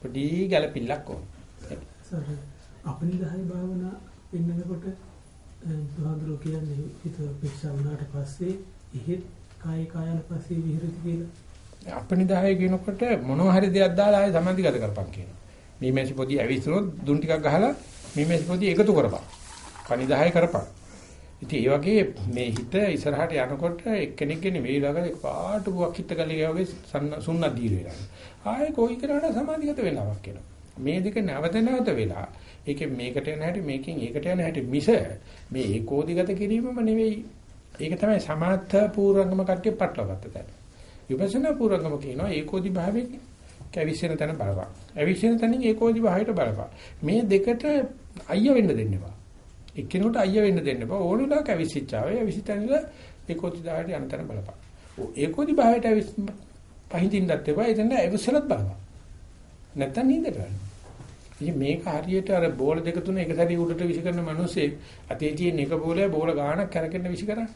පොඩි ගැළපිල්ලක් ඕන. අපනිදායි භාවනා වෙන්නකොට බුදුහාඳුරෝ කියන්නේ හිත පිටසා වුණාට පස්සේ එහෙත් කාය කායන පස්සේ විහෙරති කියලා. අපනිදායි කියනකොට මොනවා හරි දෙයක් දාලා ආයෙ සමාධිගත කරපන් කියනවා. මේ මේසි පොඩි ඇවිස්සුනොත් දුන් ටිකක් ගහලා මේ මේසි පොඩි එකතු කරපන්. පණිදාය කරපන්. ඉතින් ඒ වගේ මේ හිත ඉස්සරහට යනකොට එක්කෙනෙක්ගේ නෙවෙයි ළඟ පාට බුවක් හිට ගලිය වගේ සුන්න දීර වෙනවා. ආයේ කොයි කරාට සමාධිගත වෙලාවක් එනවා. මේ දෙක නැවත නැවත වෙලා ඒකෙන් මේකට යන හැටි මේකෙන් ඒකට යන හැටි මිස මේ ඒකෝදිගත කිරීමම නෙවෙයි. ඒක තමයි සමාත්ථ පූර්වංගම කට්ටිය පටලවගත්ත තැන. විපස්සනා පූර්වංගම කියනවා ඒකෝදි භාවයේ කැවිසෙන තැන බලපන්. ඇවිසෙන තැනින් ඒකෝදි භාවයට බලපන්. මේ දෙකට අයිය වෙන්න දෙන්න එපා. එක්කෙනෙකුට අයිය වෙන්න දෙන්න බෑ. ඕන වෙලාවක අවිසිච්චාවේ අවිසිතනිල ඒකෝදි දාහට යන තැන බලපන්. ඒකෝදි භාවයට අවිස් පහින්දින්නත් එපා. එතන ඇවිස්සලත් බලපන්. නැත්තම් නින්දට යනවා. ඉතින් මේක හරියට අර බෝල දෙක තුන එක සැරේ උඩට විසි කරන මිනිස්සේ අතේ තියෙන එක බෝලේ බෝල ගානක් කරගෙන විසි කරන්නේ.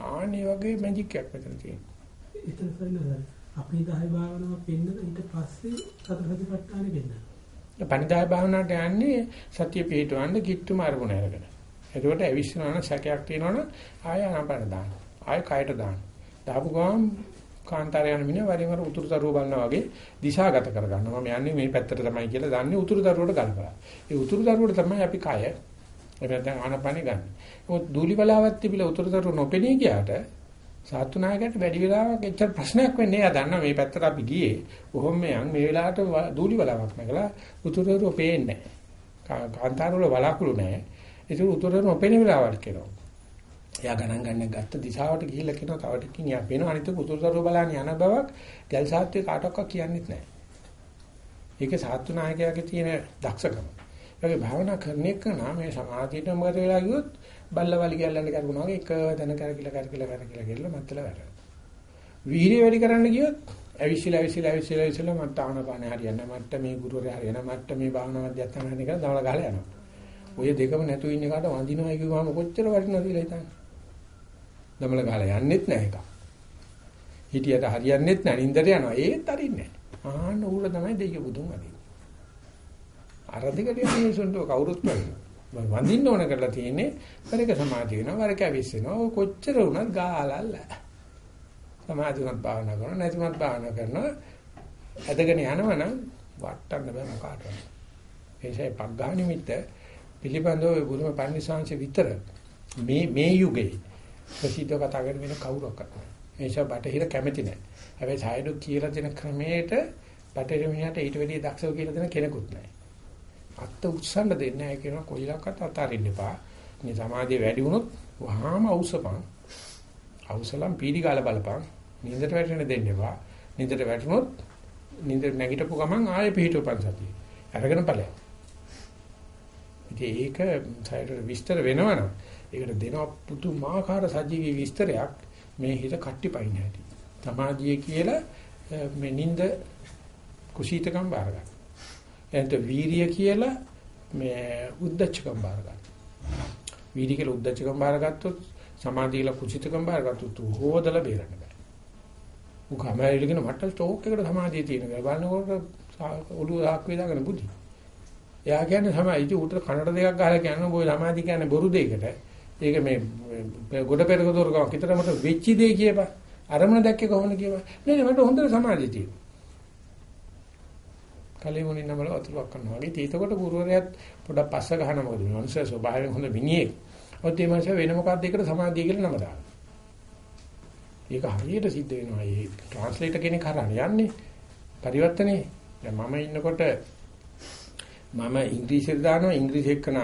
ආන්නේ වගේ මැජික් එකක් මෙතන තියෙනවා. එතන සරිනද අපි දහය භාවනාව පෙන්න ඊට පස්සේ සතර සතිපට්ඨානෙ වෙන්න. පණිදාය භාවනාවට යන්නේ සතිය පිටවන්න කිට්ටුම අරමුණ අරගෙන. එතකොට අවිශ්වාන සැකයක් තියෙනවනම් ආය ආනපන දාන්න. ආය කයට දාන්න. දාපු ගමන් කාන්තාර යන මිනිහ වරින් වර උතුරු දරුව බලනවා වගේ දිශාගත කර ගන්නවා. මම යන්නේ මේ පැත්තට තමයි කියලා දන්නේ උතුරු දරුවට ගලපලා. ඒ උතුරු දරුවට තමයි අපි කය එතෙන් ආනපනෙ ගන්න. මොකද දූලි බලාවක් තිබිලා උතුරු දරුව නොපෙනී ගියාට සාතු නායකයට වැඩි වෙලාවක් එච්චර ප්‍රශ්නයක් වෙන්නේ නැහැ. දන්නා මේ පැත්තට අපි ගියේ. කොහොම යන් මේ වෙලාවට දූලි බලාවක් නැගලා උතුරු දරුව පේන්නේ නැහැ. කාන්තාර වල බලාකුළු නැහැ. ඒක උතුරට නොපෙනෙන වෙලාවට කියනවා. එයා ගණන් ගන්න ගත්ත දිශාවට ගිහිල්ලා කියනවා තව ටිකකින් එයා පේනවා අනිත් උතුරට බලන්න යන බවක් ගල් සාත්වයේ කාටවත් කියන්නෙත් නැහැ. ඒක සාත්තු නායකයාගේ තියෙන දක්ෂකම. ඒකේ භාවනා කරන එක නම් මේ සමාධියට මොකද වෙලා ගියොත් බල්ලවලි ගැල්ලන්න කරනවා වගේ එක දන කරකිලා කරකිලා කරකිලා ගෙල්ල මත්තල වැටෙනවා. වීර්ය වැඩි කරන්න ගියොත් ඇවිසිලා ඇවිසිලා ඇවිසිලා ඇවිසිලා මට ආනපාන හරියන්නේ මට මේ ගුරුවරයා හරියන්නේ මට මේ භාවනා මධ්‍යස්ථාන හරියන්නේ කියලා දවල් ගහලා යනවා. ඔය දෙකම නැතුව ඉන්න කාට වඳිනවා කියුවාම කොච්චර වටිනවද කියලා හිතන්න. දමල ගහලා යන්නෙත් නැහැ එක. හිටියට හරියන්නෙත් නැහැ නින්දට යනවා ඒත් අරින්නේ නැහැ. ආන්න ඌල තමයි දෙයිය බුදුන් වදින්නේ. අර දෙකට මිනිසුන්ට කවුරුත් බලන්නේ. වඳින්න ඕන කරලා තියෙන්නේ වරක සමාධිය වෙනවා වරක අවිස්සෙනවා ඔය කොච්චර වුණත් ගාලල්ල. සමාධියවත් භාවනා කරනවා නැතිවත් භාවනා කරනවා ඇදගෙන යනවනම් වටන්න බෑ මොකාටවත්. ඒසයි පග්ගා නිමිත්ත පිළිබඳව බුදුම පන්සිංශ විතර මේ මේ යුගයේ ප්‍රසිද්ධ කතා කරන වෙන කවුරක්වත් නැහැ. ඒ නිසා බටහිර කැමති නැහැ. හැබැයි සායඩු කියලා දෙන ක්‍රමයට බටහිර මිනිහට ඊට වැඩිය දක්ෂව කියලා දෙන කෙනෙකුත් නැහැ. අත්ත උත්සන්න දෙන්නේ නැහැ කියන කොයිලක්වත් අතාරින්න එපා. මේ සමාධිය වැඩි වුණොත් වහාම අවශ්‍යපන්. අවසලම් පීඩි ගාල බලපන්. නින්දට වැටෙන්න දෙන්න එපා. නින්දට වැටුනොත් නින්ද නැගිටපු ගමන් ආයෙ පිහිටුවපන් සතිය. අරගෙන ඵලයක්. ඉතින් ඒක සයිඩට විස්තර වෙනවනම් ඒකට දෙනවා පුදුමාකාර සජීවී විස්තරයක් මේ හිත කට්ටිපයින් හැටි. සමාධිය කියලා මේ නිନ୍ଦ කුසීතකම් බාර ගන්න. එතන වීරිය කියලා මේ උද්දච්චකම් බාර ගන්න. වීරිය කියලා උද්දච්චකම් බාර ගත්තොත් සමාධිය කියලා කුසීතකම් බාර ගත්තොත් හොදලා බේරන්න බෑ. උකමයිලගෙන මට ස්ටෝක් එකට සමාධිය තියෙනවා. බලනකොට ඔළුව ආක් වේදාගෙන බුද්ධි. එයා කියන්නේ තමයි ඉතින් උට කනට දෙකක් ගහලා කියන්නේ ඔය සමාධි කියන්නේ බොරු දෙයකට. ඒක මේ ගොඩ පෙරක දොරකම කිතරමට වෙච්ච දෙය කියපන්. අරමුණ දැක්කේ කොහොමද කියපන්. නේ නේ මට හොඳට සමාධිය තියෙනවා. කලිමුණින් නමල වතුරක් කරනවා වගේ. ඒතකොට ගුරුවරයාත් පොඩක් පස්ස ගහන මොකද මේ මනුස්සය ස්වභාවයෙන් හොඳ මිනිහෙක්. ඔත් මේ මනුස්සය වෙන මොකක්ද ඒකට සමාධිය කියලා නම දානවා. ඒක හරියට සිද්ධ වෙනවා. ඒ ට්‍රාන්ස්ලේටර් කෙනෙක් හරහා යන්නේ. පරිවර්තනේ. දැන් මම ඉන්නකොට මම ඉංග්‍රීසියට දානවා ඉංග්‍රීසි එක්කන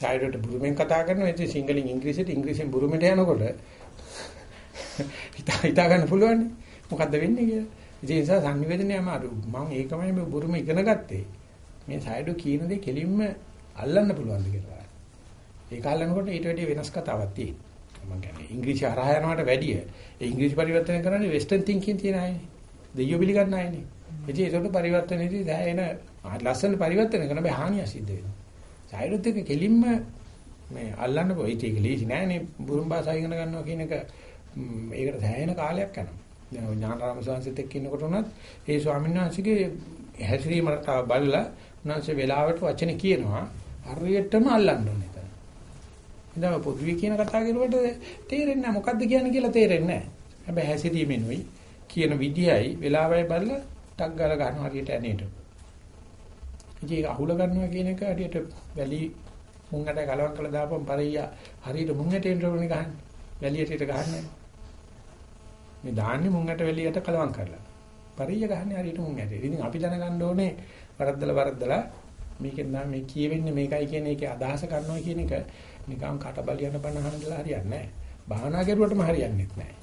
සායරට බුරුමෙන් කතා කරනවා ඉතින් සිංහලෙන් ඉංග්‍රීසියට ඉංග්‍රීසියෙන් බුරුමෙට යනකොට හිතා හිතා ගන්න පුළුවන් මොකද්ද වෙන්නේ කියලා ඒ නිසා සංනිවේදනය අමාරු. මම ඒකමයි මේ බුරුම ඉගෙන ගත්තේ. මේ සයිඩෝ කියන දේ කෙලින්ම අල්ලන්න පුළුවන්ද කියලා. ඒක අල්ලනකොට ඊට වැඩි වෙනස් කතාවක් තියෙනවා. මම කියන්නේ ඉංග්‍රීසි හරහා යනවට වැඩිය ඒ ඉංග්‍රීසි පරිවර්තනය කරන්නේ වෙස්ටර්න් තින්කින් තියෙන අයනේ. දෙයියෝ පිළිගන්න අයනේ. ඉතින් ඒකට පරිවර්තනයේදී දැන් ලස්සන පරිවර්තන කරන බෑ හානිය සිද්ධ වෙනවා. සයිඩොත් එක කෙලින්ම මේ අල්ලන්න පොයි ඒක ලීසි නෑනේ බුරුම් භාෂාව ඉගෙන ගන්නවා කියන එක ඒකට සෑහෙන කාලයක් යනවා. දැන් ඥානරාම සංසිත එක්ක ඉන්නකොට උනත් ඒ ස්වාමීන් වහන්සේගේ හැසිරීමට බලලා උන්වහන්සේ වෙලාවට වචන කියනවා හරියටම අල්ලන්න ඕනේ එතන. ඉතින් පොදුවේ කියන කතා කරුවට තේරෙන්නේ නැහැ මොකද්ද කියන්නේ කියලා තේරෙන්නේ නැහැ. හැබැයි හැසිරීමෙනුයි කියන විදියයි වෙලාවයි බලලා ටක් ගාලා ගන්නවා හරියට ඇනේට. ඉතින් ඒක අහුල ගන්නවා කියන එක හරියට වැලි මුංගට කලවම් කළා දාපම් පරිය හරියට මුංගට එන්න ඕනේ ගහන්නේ. වැලියට ගහන්නේ. මේ දාන්නේ මුංගට වැලියට කලවම් කරලා. පරිය ගහන්නේ හරියට මුංගට. ඉතින් අපි දැනගන්න ඕනේ වරද්දලා වරද්දලා මේකෙන් නම් මේ කියවෙන්නේ මේකයි කියන එකේ අදහස ගන්නවා කියන එක නිකන් කට බලියන බණ අහන්නලා හරියන්නේ නැහැ. භාවනා කරුවටම හරියන්නේ නැහැ.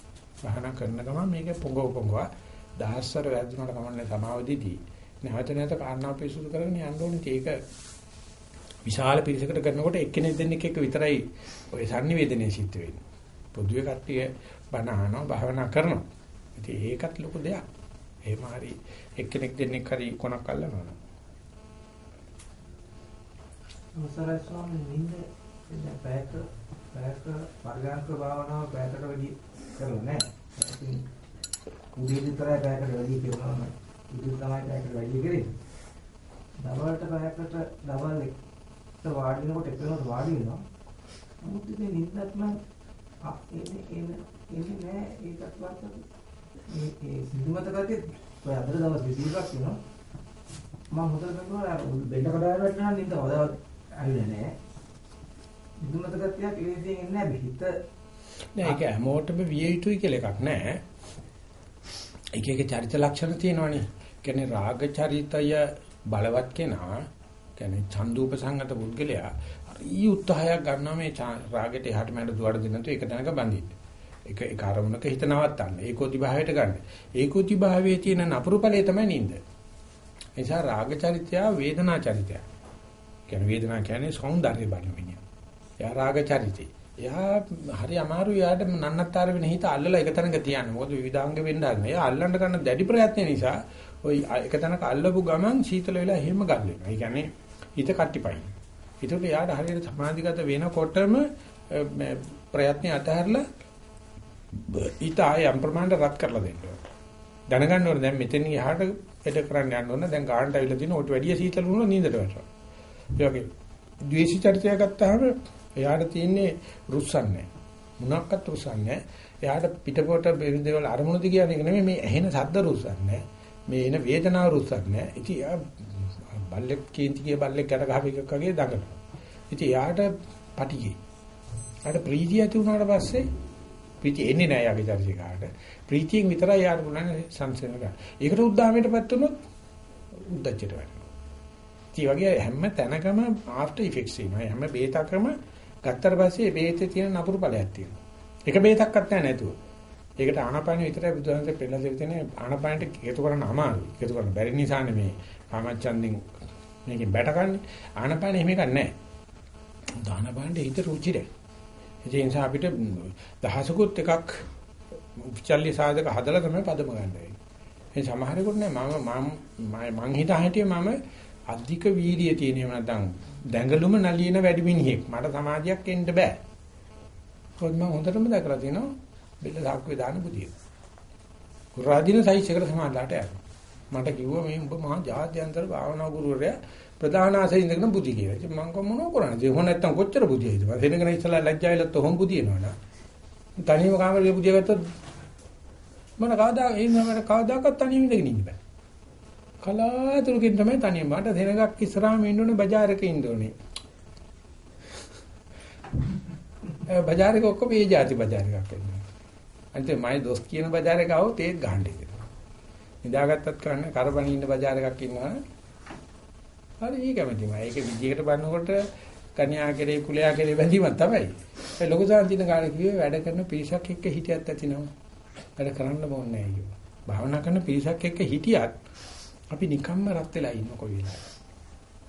භාවනා කරන ගමන් මේක පොඟව පොඟව දහස්වර වැදුනට කමන්නේ සමාවදීදී නැවත නැවත කාරණා පිරිසුදු කරගෙන යන්න ඕනේ ඒක විශාල පිරිසකට කරනකොට එක්කෙනෙක් දෙන්නෙක් එක්ක විතරයි ඔය sannivedanaye සිද්ධ වෙන්නේ. පොදුවේ කට්ටිය බණ අහනවා භාවනා කරනවා. ඉතින් ඒකත් ලොකු දෙයක්. එහෙම හරි එක්කෙනෙක් දෙන්නෙක් හරි කොනක් අල්ලනවා. අවසරයි ස්වාමීන් වහන්සේ දැන් පැයක පැයක පරිගණක භාවනාව පැයකට වැඩි කරලා නැහැ. ඉතින් උදේ විතරයි පැයකට වැඩි කරනවා නම් උදේ තමයි පැයකට වැඩි කරේ. දවල්ට පැයකට දවල් එක්ක වාඩි වෙනකොට එකනොත් වාඩි වෙනවා. නමුත් ඉතින් නිින්දත් නම් එන්නේ එන්නේ එන්නේ නෑ ඒකත් වත් මේ ඒ සිදුමත කරේ ඔය අද දවස් 21ක් වෙනවා. මම හොදට කරනවා බෙල්ල කඩාගෙන වැටෙනවා නින්ද හොදවත් ඇවිල්ලා නෑ. සිදුමත ගතියක් ඒ විදිහෙන් එන්නේ නෑ හිත නෑ ඒක හැමෝටම විය යුතුයි කියලා එකක් නෑ. එක එක චරිත ලක්ෂණ තියෙනවනේ. කියන්නේ රාග චරිතය බලවත් කෙනා කියන්නේ චන්දූප සංගත පුද්ගලයා හරි උත්සාහයක් ගන්නවා මේ රාගෙට එහාට මෙහාට දුවඩ දෙන්න තු එක තැනක බඳින්න. ඒක ඒ කාර්මුණක හිත නවත්තන්න. ඒකෝති භාවයට ගන්න. ඒකෝති භාවයේ තියෙන නපුරු ඵලය තමයි නිින්ද. එනිසා රාග චරිතය වේදනා චරිතය. කියන්නේ වේදනා කියන්නේ సౌందර්ය බලන මිනිහ. එයා රාග චරිතය. එයා හරි අමාරු එයාට නන්නත්තර වෙන හිත අල්ලලා එක තැනක තියන්න. මොකද විවිධාංග වෙන්න හදන. එයා අල්ලන්න ගන්න දැඩි ප්‍රයත්න නිසා ওই එක තැනක අල්ලපු ගමන් සීතල වෙලා එහෙම ගල් වෙනවා. ඒ කියන්නේ හිත කට්ටිපයින්. ඒකට එයාට හරියට සමාධිගත වෙනකොටම ප්‍රයත්න අතහැරලා ඊට ආයම් ප්‍රමාණයට රත් කරලා දෙන්න ඕනේ. දැනගන්න ඕනේ දැන් මෙතන යහට එඩ කරන්න යන්න ඕනේ. දැන් ගානට අවිලා දින ඔට වැඩිය සීතල වුණොත් නිින්දට වැටෙනවා. ඒ වගේ ද්වේෂ චරිතය ගත්තාම එයාට තියෙන්නේ රුස්සන්නේ. මොනක්වත් රුස්සන්නේ. එයාට පිටපොට බෙරුදේවල් අරමුණු දිග යන එක නෙමෙයි මේ ඇහෙන ශබ්ද රුස්සන්නේ. මේ එන වේදනාව රුස්සන්නේ. ඉතින් එයා බල්ලෙක් කේන්ති කිය බල්ලෙක් ගැට ගහපු එකක් වගේ දඟලනවා. ඉතින් එයාට පටිගේ. එයාට ප්‍රීතිය ඇති වුණාට පස්සේ ප්‍රීතිය එන්නේ නැහැ යාගේ චරිතයකට. ප්‍රීතියෙන් විතරයි යාට පුළුවන් සංසයන ගන්න. ඒකට උද්දාමයටපත් වුණොත් උද්දච්චයට වැටෙනවා. ඉතින් වගේ හැම තැනකම ආෆ්ටර් ඉෆෙක්ට්ස් එනවා. හැම බේතකම ගත්තට පස්සේ බේතේ තියෙන නපුරු ඵලයක් තියෙනවා. එක බේතක්වත් නැහැ නේතුව. ඒකට ආනපාන විතරයි බුදුහන්සේ පෙන්නලා දෙන්නේ ආනපානට හේතු කරන්න අමාරුයි. හේතු කරන්න බැරි නිසානේ මේ කාමච්ඡන්දින් මේකෙන් බැටකන්නේ. ආනපාන එහෙම එකක් නැහැ. දානපානට හිත රුචිරයි. ඒ නිසා අපිට දහසකුත් එකක් උපචල්්‍ය සාධක හදලා තමයි පදම ගන්න වෙන්නේ. ඒ සමහරෙකුට නෑ මම මම මං හිතා හිටියේ මම අධික වීර්යය තියෙනව නැත්නම් දැඟලුම නලියන වැඩි මිනිහෙක්. මට සමාධියක් එන්න බෑ. කොහොමද මම හොඳටම දැකලා තියෙනවා බෙල්ල සාක්කුවේ දාන බුදිය. කුරාදීන සයිසෙකට සමානලාට යනවා. මට කිව්වා මේ උඹ මහා ජාත්‍යන්තර භාවනා ගුරුවරයා ප්‍රධාන ආසෙන් ඉඳගෙන බුදි කියලා. ඉතින් මං කො මොනෝ කරන්නේ? හො නැත්තම් කොච්චර බුදිය හිටපන්. වෙනගෙන ඉස්සලා ලැජ්ජායිලත් හොම් බුදිය නෝනා. තනියම කාමරේ බුදිය ගත්තොත් මම කවදා ඒ මම කවදාකවත් තනියම ඉඳගෙන ඉන්න බෑ. කලාතුරකින් තමයි තනියම. මට දෙනගක් ඉස්සරහාම ඉන්න ඕනේ බજાર එකේ ඉන්න ඕනේ. බજાર එක ඔක්කොම ඒ જાති බજાර එකක් වෙනවා. අනිත් මයි දොස් කියන බજાරයක આવොත් ඒත් ගහන්න ඉතින්. නිදාගත්තත් කරන්න කරබණී ඉන්න බજાර එකක් ඉන්නවා. හරි ඊ කැමතිම. ඒක විදිහකට බලනකොට කන්‍යා කෙරේ කුලයා කෙරේ බැඳීමක් තමයි. ඒ ලොකු සාන්තින කාලේ කිව්වේ වැඩ කරන පිරිසක් එක්ක හිටියත් ඇතිනවා. වැඩ කරන්න ඕනේ නෑ කිව්වා. භාවනා කරන පිරිසක් එක්ක හිටියත් අපි නිකම්ම රත් වෙලා ඉන්න කොයි වෙලාවෙ.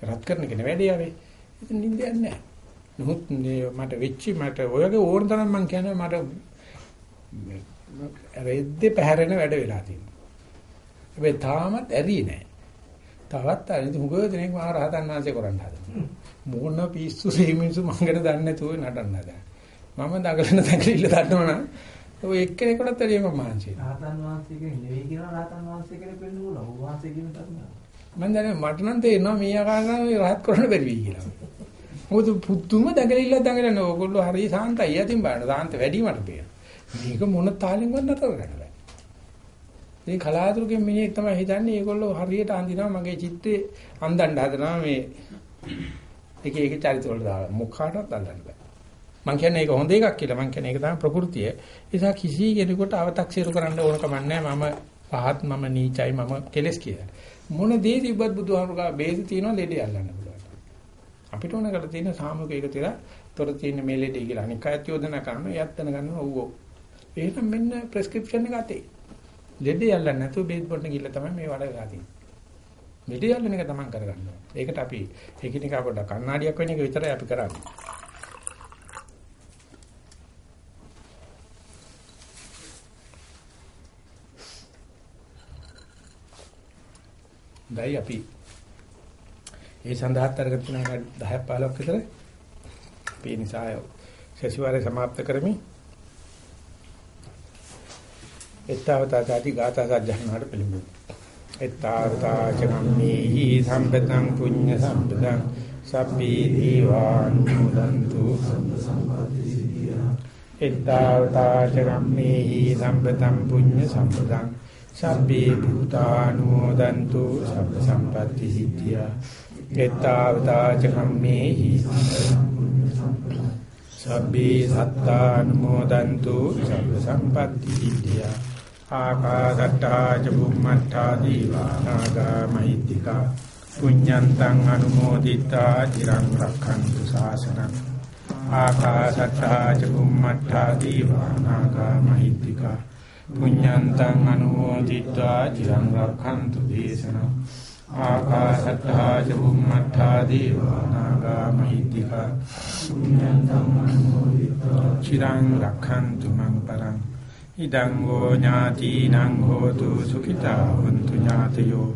රත් කරන කෙන වැඩේ ආවේ. ඉතින් නිින්දයක් නැහැ. නමුත් මට වෙච්චි මට ඔයගේ ඕන තරම් මං කියනවා මට රෙද්දේ පැහැරෙන වැඩ වෙලා තියෙනවා. හැබැයි තාමත් ඇරියේ නැහැ. තවත් අනිත් මුගව දෙනෙක් මහා රහතන් වහන්සේ කරන්න හදනවා. මොන පිස්සු සීමින්සු මංගන දන්නේ නැතුව නටන්න හදනවා. මම දඟලන දඟලිල්ල දන්නවනම් ඔය එක්කෙනෙකුටත් වැඩිය මම මහන්සියි. රහතන් වහන්සේ කෙනෙක් නෙවෙයි කියලා රහතන් වහන්සේ වෙන්න ඕන. ඔබ වහන්සේ කියන තරම. මම දන්නේ මට නම් තේරෙනවා මේ ආකාරයෙන් රහත් කරන්න බැරි වෙයි කියලා. මොකද පුතුම දඟලිල්ල දඟලන ඕගොල්ලෝ හරිය සාන්තයි. යතින් බලන්න සාන්ත වැඩි මට පේනවා. මේක මොන තාලෙන්වත් නතර කරන්න බෑ. ඉතින් කලාතුරකින් මිනිහෙක් තමයි හිතන්නේ ඒගොල්ලෝ හරියට අඳිනවා මගේ චිත්තේ අඳන්න හදනවා මේ එක එක චරිත වල දාලා මොකාටවත් අල්ලන්න බෑ. මං කියන්නේ ඒක හොඳ එකක් කියලා. මං කියන්නේ ඒක තමයි ප්‍රകൃතිය. ඒ නිසා කිසි කෙනෙකුට අව탁සිරු කරන්න ඕන කමක් නැහැ. මම පහත් මම නීචයි මම කෙලස් කියලා. මොන දේ තිබ්බත් බුදුහාමුදුරුවෝ බේද තියනවා ලෙඩේ අල්ලන්න පුළුවන්. අපිට ඕන කරලා තියෙන සාමූහික එක තියලා තොර තියෙන මේ ලෙඩේ කියලා අනික් අයත් යෝජනා කරන යත් දැනගන්න ඕව. එහෙනම් මෙන්න ප්‍රෙස්ක්‍රිප්ෂන් එක අතේ. ලෙඩ යල්ලන්නේ නැතුව බේත් බොන්න ගිහලා තමයි මේ වැඩ කරලා තියෙන්නේ. ලෙඩ යල්ලන එක තමන් කරගන්න ඕනේ. ඒකට අපි එකිනෙකා පොඩ්ඩක් කණ්ණාඩියක් වෙන එක විතරයි අපි කරන්නේ. දැයි අපි ඒ සඳහා තරග තුනක 10 15ක් විතර මේ නිසා සැසිවාරය સમાપ્ત කරමි. එත්තවතා සාති ගාථා සජ්ජහනාට පිළිඹු. එත්තවතා චනම්මේහි සම්පතං පුඤ්ඤ සම්පතං සබ්බී දීවානුමෝදන්තු සම්ප සම්පatti සිද්ධියා. එත්තවතා චනම්මේහි සම්පතං පුඤ්ඤ සම්පතං සබ්බේ භූතානුමෝදන්තු සබ්බ සම්පatti සිද්ධියා එත්තාවතා චම්මේහි සබ්බේ සත්තානුමෝදන්තු සබ්බ සම්පatti සිද්ධියා ආකාදත්තා චුම්මත්තා දීවානාගා මහිත්‍තික පුඤ්ඤන්තං අනුමෝදිතා චිරං රක්ඛන්තු ශාසනං ආකාදත්තා චුම්මත්තා දීවානාගා මහිත්‍තික පුඤ්ඤන්තං අනුමෝදිතා චිරං රක්ඛන්තු දේශනං ආකාසත්තා චුම්මත්තා දීවානාගා මහිත්‍තික පුඤ්ඤන්තං අනුමෝදිතා චිරං රක්ඛන්තු මං පරං ඉදං ෝ ඥාතිනං හෝතු සුඛිතා හොන්තු ඥාතයෝ.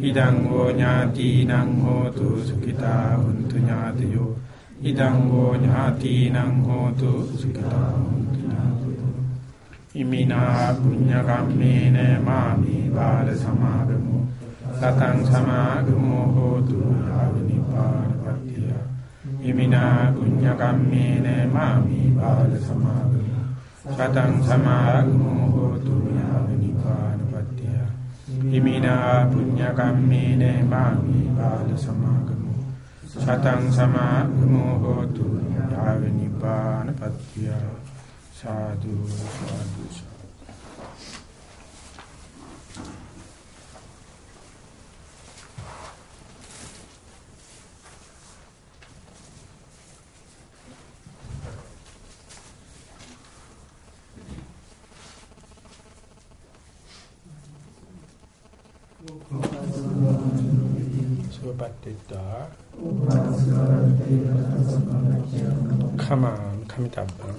ඉදං ෝ ඥාතිනං හෝතු සුඛිතා හොන්තු ඥාතයෝ. ඉදං ෝ ඥාතිනං හෝතු සුඛිතා හොන්තු ඉමිනා පුඤ්ඤ කම්මේන මාමි බාල සමාගමු. සතං සමාගමෝ හෝතු යාව නිපානපත්තිය ඉමිනා පුඤ්ඤ කම්මේන මාමි බාල සමාගමු. සතං සමාගමෝ හෝතු යාව නිපානපත්තිය. ඉමිනා පුඤ්ඤ කම්මේන මාමි බාල සමාගමු. සතං සමාගමෝ හෝතු යාව නිපානපත්තිය. සාදු. සාදු සුවපත්තිතා කමං කමිතබ්බං.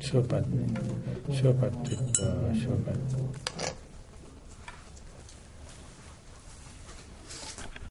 සුවපත් සුවපත්තිතා සුවපත්